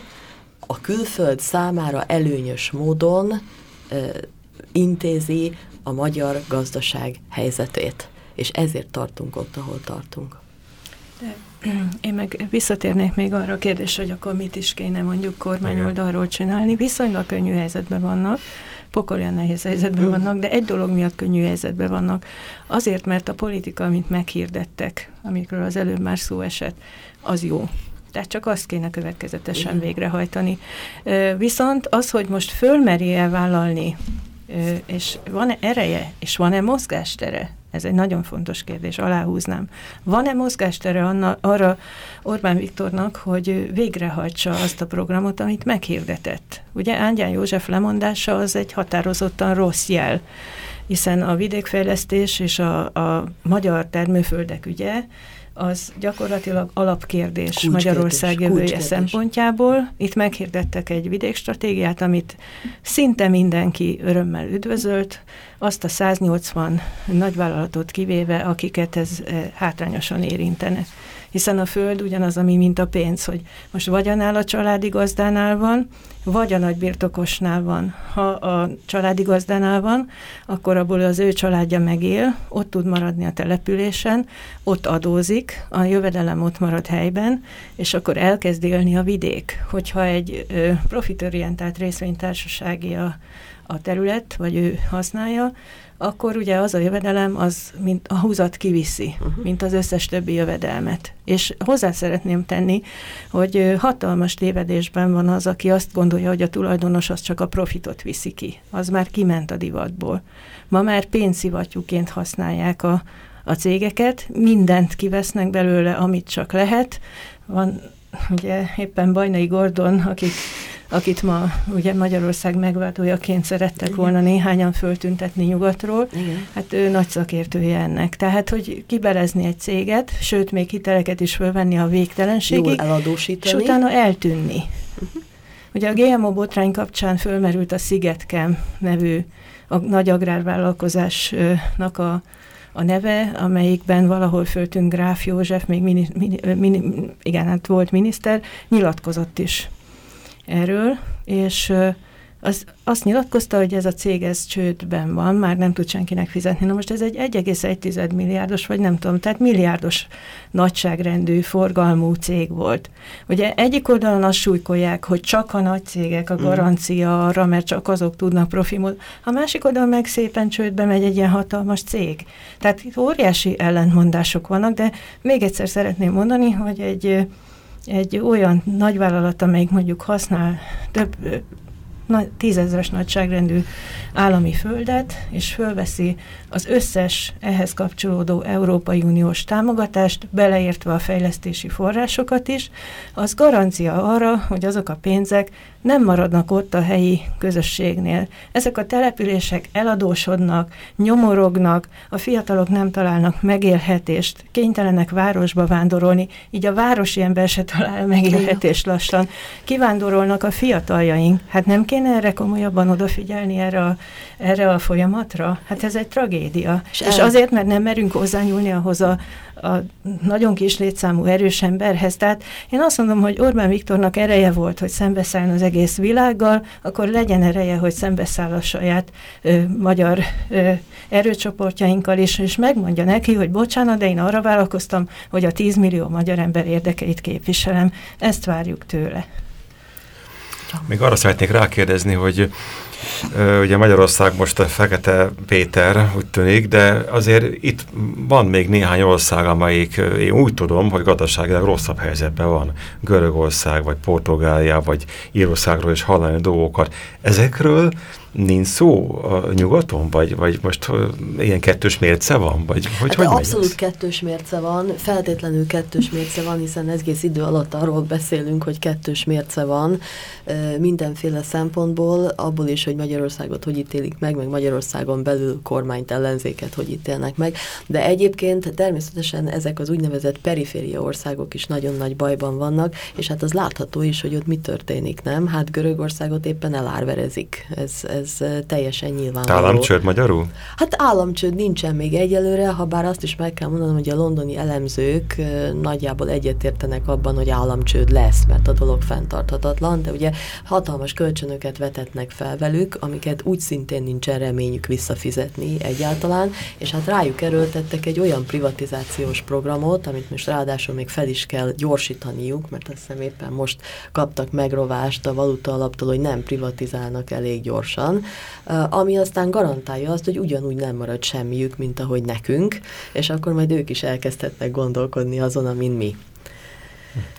a külföld számára előnyös módon ö, intézi a magyar gazdaság helyzetét és ezért tartunk ott, ahol tartunk. De én meg visszatérnék még arra a kérdésre, hogy akkor mit is kéne mondjuk kormányoldalról csinálni. Viszonylag könnyű helyzetben vannak, pokolyan nehéz helyzetben vannak, de egy dolog miatt könnyű helyzetben vannak. Azért, mert a politika, amit meghirdettek, amikről az előbb már szó esett, az jó. Tehát csak azt kéne következetesen végrehajtani. Viszont az, hogy most fölmeri-e vállalni, és van-e ereje, és van-e mozgástere ez egy nagyon fontos kérdés, aláhúznám. Van-e mozgástere anna, arra Orbán Viktornak, hogy végrehajtsa azt a programot, amit meghirdetett? Ugye Ángyán József lemondása az egy határozottan rossz jel, hiszen a vidékfejlesztés és a, a magyar termőföldek ügye az gyakorlatilag alapkérdés kulcskérdés, Magyarország jövője szempontjából. Itt meghirdettek egy vidékstratégiát, amit szinte mindenki örömmel üdvözölt, azt a 180 nagyvállalatot kivéve, akiket ez eh, hátrányosan érintene. Hiszen a föld ugyanaz, ami mint a pénz, hogy most vagy annál a családi gazdánál van, vagy a nagybirtokosnál van. Ha a családi gazdánál van, akkor abból az ő családja megél, ott tud maradni a településen, ott adózik, a jövedelem ott marad helyben, és akkor elkezd élni a vidék. Hogyha egy profitorientált részvénytársasági a, a terület, vagy ő használja, akkor ugye az a jövedelem, az mint a húzat kiviszi, uh-huh. mint az összes többi jövedelmet. És hozzá szeretném tenni, hogy hatalmas tévedésben van az, aki azt gondolja, hogy a tulajdonos az csak a profitot viszi ki. Az már kiment a divatból. Ma már pénzszivattyúként használják a, a cégeket, mindent kivesznek belőle, amit csak lehet. Van ugye éppen Bajnai Gordon, akik akit ma ugye Magyarország megváltójaként szerettek Igen. volna néhányan föltüntetni nyugatról, Igen. hát ő nagy szakértője ennek. Tehát, hogy kibelezni egy céget, sőt, még hiteleket is fölvenni a Jól végtelenségig, és eladósítani. utána eltűnni. Ugye a GMO botrány kapcsán fölmerült a Szigetkem nevű a nagy agrárvállalkozásnak a, a neve, amelyikben valahol föltűnt Gráf József, még mini, mini, mini, igen, hát volt miniszter, nyilatkozott is erről, és az, azt nyilatkozta, hogy ez a cég ez csődben van, már nem tud senkinek fizetni. Na most ez egy 1,1 milliárdos, vagy nem tudom, tehát milliárdos nagyságrendű forgalmú cég volt. Ugye egyik oldalon azt súlykolják, hogy csak a nagy cégek a garancia arra, mert csak azok tudnak profi mód. A másik oldalon meg szépen csődbe megy egy ilyen hatalmas cég. Tehát itt óriási ellentmondások vannak, de még egyszer szeretném mondani, hogy egy egy olyan nagyvállalat, amelyik mondjuk használ több na- tízezres nagyságrendű állami földet, és fölveszi az összes ehhez kapcsolódó Európai Uniós támogatást, beleértve a fejlesztési forrásokat is, az garancia arra, hogy azok a pénzek nem maradnak ott a helyi közösségnél. Ezek a települések eladósodnak, nyomorognak, a fiatalok nem találnak megélhetést, kénytelenek városba vándorolni, így a városi ember se talál megélhetést lassan. Kivándorolnak a fiataljaink. Hát nem kéne erre komolyabban odafigyelni erre a, erre a folyamatra? Hát ez egy tragédia. És És, és azért, mert nem merünk hozzányúlni ahhoz a, a nagyon kis létszámú erős emberhez. Tehát én azt mondom, hogy Orbán Viktornak ereje volt, hogy szembeszálljon az egész világgal, akkor legyen ereje, hogy szembeszáll a saját ö, magyar ö, erőcsoportjainkkal is, és megmondja neki, hogy bocsánat, de én arra vállalkoztam, hogy a 10 millió magyar ember érdekeit képviselem. Ezt várjuk tőle. Még arra szeretnék rákérdezni, hogy ugye Magyarország most a Fekete Péter, úgy tűnik, de azért itt van még néhány ország, amelyik én úgy tudom, hogy gazdaságilag rosszabb helyzetben van. Görögország, vagy Portugália, vagy Írországról is hallani dolgokat. Ezekről nincs szó a nyugaton, vagy, vagy most ilyen kettős mérce van? Vagy hogy, Hát hogy abszolút ez? kettős mérce van, feltétlenül kettős mérce van, hiszen egész idő alatt arról beszélünk, hogy kettős mérce van mindenféle szempontból, abból is, hogy Magyarországot hogy ítélik meg, meg Magyarországon belül kormányt, ellenzéket hogy ítélnek meg, de egyébként természetesen ezek az úgynevezett periféria országok is nagyon nagy bajban vannak, és hát az látható is, hogy ott mi történik, nem? Hát Görögországot éppen elárverezik, ez, ez ö, teljesen nyilvánvaló. Államcsőd magyarul? Hát államcsőd nincsen még egyelőre, ha bár azt is meg kell mondanom, hogy a londoni elemzők nagyjából egyetértenek abban, hogy államcsőd lesz, mert a dolog fenntarthatatlan, de ugye hatalmas kölcsönöket vetetnek fel velük, amiket úgy szintén nincsen reményük visszafizetni egyáltalán, és hát rájuk erőltettek egy olyan privatizációs programot, amit most ráadásul még fel is kell gyorsítaniuk, mert azt hiszem éppen most kaptak megrovást a valuta alaptól, hogy nem privatizálnak elég gyorsan, ö, ami aztán garantálja azt, hogy ugyanúgy nem marad semmiük, mint ahogy nekünk, és akkor majd ők is elkezdhetnek gondolkodni azon, amin mi.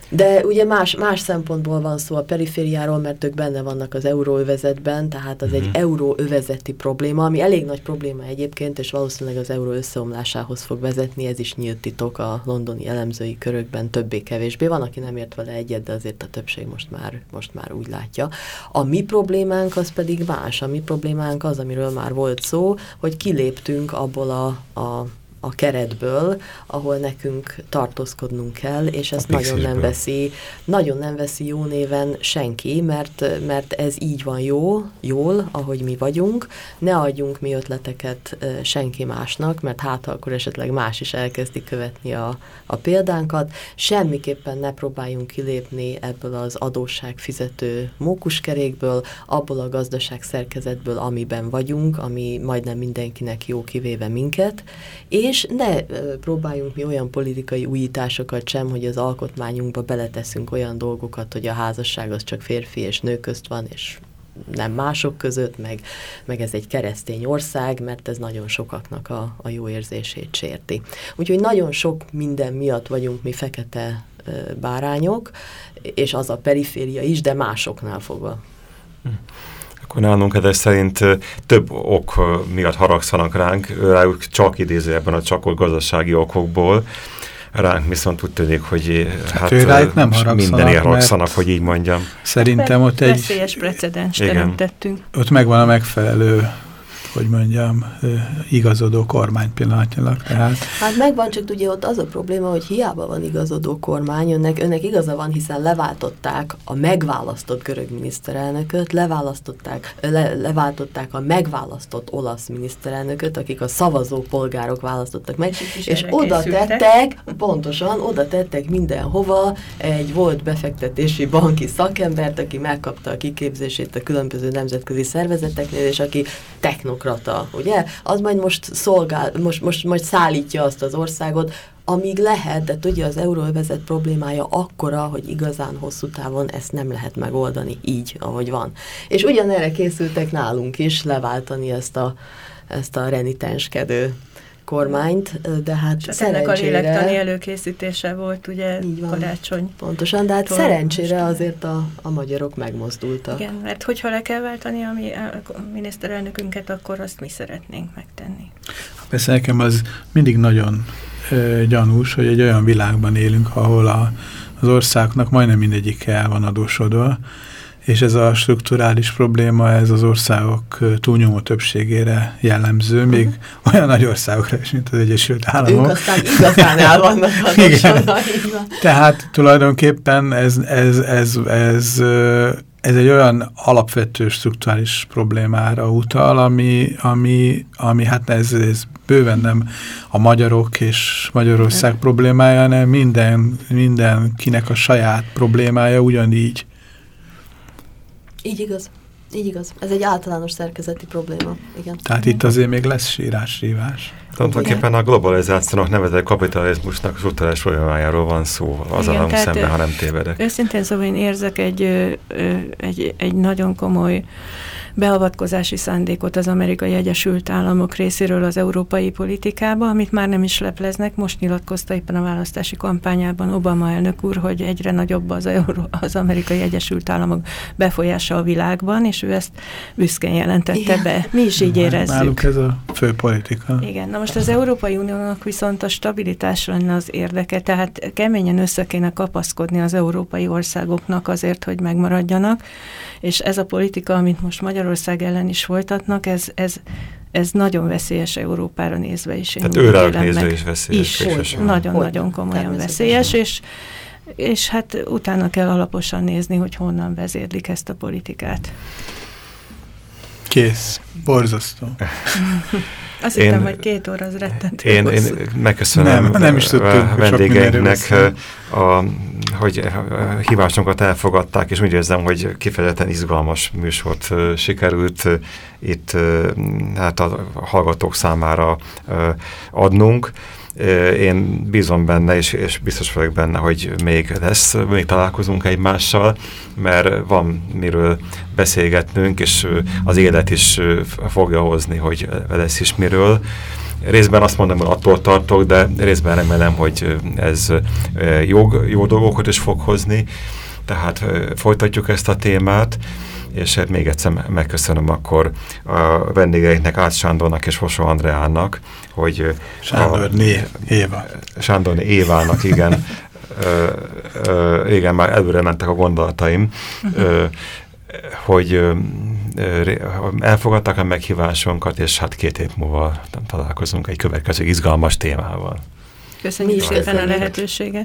De ugye más, más szempontból van szó a perifériáról, mert ők benne vannak az euróövezetben, tehát az egy euróövezeti probléma, ami elég nagy probléma egyébként, és valószínűleg az euró összeomlásához fog vezetni, ez is nyílt titok a londoni elemzői körökben többé-kevésbé. Van, aki nem ért vele egyet, de azért a többség most már, most már úgy látja. A mi problémánk az pedig más. A mi problémánk az, amiről már volt szó, hogy kiléptünk abból a, a a keretből, ahol nekünk tartózkodnunk kell, és ezt nagyon nem veszi, nagyon nem veszi jó néven senki, mert, mert ez így van jó, jól, ahogy mi vagyunk, ne adjunk mi ötleteket senki másnak, mert hát akkor esetleg más is elkezdi követni a, a példánkat. Semmiképpen ne próbáljunk kilépni ebből az adósságfizető mókuskerékből, abból a gazdaság szerkezetből, amiben vagyunk, ami majdnem mindenkinek jó, kivéve minket, és ne ö, próbáljunk mi olyan politikai újításokat sem, hogy az alkotmányunkba beleteszünk olyan dolgokat, hogy a házasság az csak férfi és nő közt van, és nem mások között, meg, meg ez egy keresztény ország, mert ez nagyon sokaknak a, a jó érzését sérti. Úgyhogy nagyon sok minden miatt vagyunk mi fekete bárányok, és az a periféria is, de másoknál fogva. Akkor nálunk ezek szerint ö, több ok miatt haragszanak ránk, rájuk csak idézőjelben a csak gazdasági okokból. Ránk viszont úgy tűnik, hogy hát rájuk nem ö, haragszanak, hogy így mondjam. Szerintem ott egy, Veszélyes precedens teremtettünk. ott megvan a megfelelő, hogy mondjam, igazodó kormány pillanatnyilag. Tehát Hát megvan, csak ugye ott az a probléma, hogy hiába van igazodó kormány, önnek, önnek igaza van, hiszen leváltották a megválasztott görög miniszterelnököt, leválasztották, le, leváltották a megválasztott olasz miniszterelnököt, akik a szavazó polgárok választottak meg, és erre oda készültek. tettek, pontosan, oda tettek mindenhova egy volt befektetési banki szakembert, aki megkapta a kiképzését a különböző nemzetközi szervezeteknél, és aki technokrata, ugye? Az majd most szolgál, most, most majd szállítja azt az országot, amíg lehet, de tudja, az euróvezet problémája akkora, hogy igazán hosszú távon ezt nem lehet megoldani így, ahogy van. És ugyanerre készültek nálunk is leváltani ezt a, ezt a renitenskedő kormányt, de hát És hát ennek a lélektani szerencsére... előkészítése volt ugye Így van. karácsony. Pontosan, de hát Tovább szerencsére azért a, a magyarok megmozdultak. Igen, mert hogyha le kell váltani a, mi, a miniszterelnökünket, akkor azt mi szeretnénk megtenni. Persze nekem az mindig nagyon ö, gyanús, hogy egy olyan világban élünk, ahol a, az országnak majdnem mindegyik el van adósodva, és ez a strukturális probléma, ez az országok túlnyomó többségére jellemző, még olyan nagy országokra is, mint az Egyesült Ők Államok. aztán igazán el vannak. Tehát tulajdonképpen ez, ez, ez, ez, ez egy olyan alapvető strukturális problémára utal, ami, ami, ami hát ez, ez bőven nem a magyarok és Magyarország problémája, hanem minden, mindenkinek a saját problémája ugyanígy. Így igaz. Így igaz. Ez egy általános szerkezeti probléma. Igen. Tehát itt azért még lesz sírás-rívás. Tulajdonképpen a globalizációnak nevezett kapitalizmusnak az strukturális problémájáról van szó, az tehát, szemben, ha nem tévedek. Őszintén szóval én érzek egy, egy, egy nagyon komoly beavatkozási szándékot az amerikai Egyesült Államok részéről az európai politikába, amit már nem is lepleznek. Most nyilatkozta éppen a választási kampányában Obama elnök úr, hogy egyre nagyobb az, Euró, az amerikai Egyesült Államok befolyása a világban, és ő ezt büszkén jelentette Igen. be. Mi is így érezzük. Náluk ez a fő politika. Igen, na most az Európai Uniónak viszont a stabilitás lenne az érdeke, tehát keményen össze kéne kapaszkodni az európai országoknak azért, hogy megmaradjanak, és ez a politika, amit most Magyarország ellen is folytatnak, ez, ez, ez nagyon veszélyes Európára nézve is. Én Tehát őrájuk nézve meg. is veszélyes. Is, nagyon-nagyon komolyan veszélyes, és és hát utána kell alaposan nézni, hogy honnan vezérlik ezt a politikát. Kész. Borzasztó. Azt Én- hittem, hogy két óra az rettentő Én, én megköszönöm Nem, nem is tudtuk, a sok vendégeinknek, mindenről a, hogy a hívásunkat elfogadták, és úgy érzem, hogy kifejezetten izgalmas műsort sikerült itt hát a hallgatók számára adnunk. Én bízom benne, és, és biztos vagyok benne, hogy még lesz, még találkozunk egymással, mert van miről beszélgetnünk, és az élet is fogja hozni, hogy lesz is miről. Részben azt mondom, hogy attól tartok, de részben remélem, hogy ez jó, jó dolgokat is fog hozni. Tehát folytatjuk ezt a témát, és még egyszer me- megköszönöm akkor a vendégeinknek, Ács Sándornak és Fosó Andreának, hogy ö, Sándor, Né, Éva. Sándor Évának, igen, ö, ö, igen, már előre mentek a gondolataim, ö, hogy elfogadtak a meghívásunkat, és hát két év múlva találkozunk egy következő izgalmas témával. Köszönjük szépen a lehetőséget.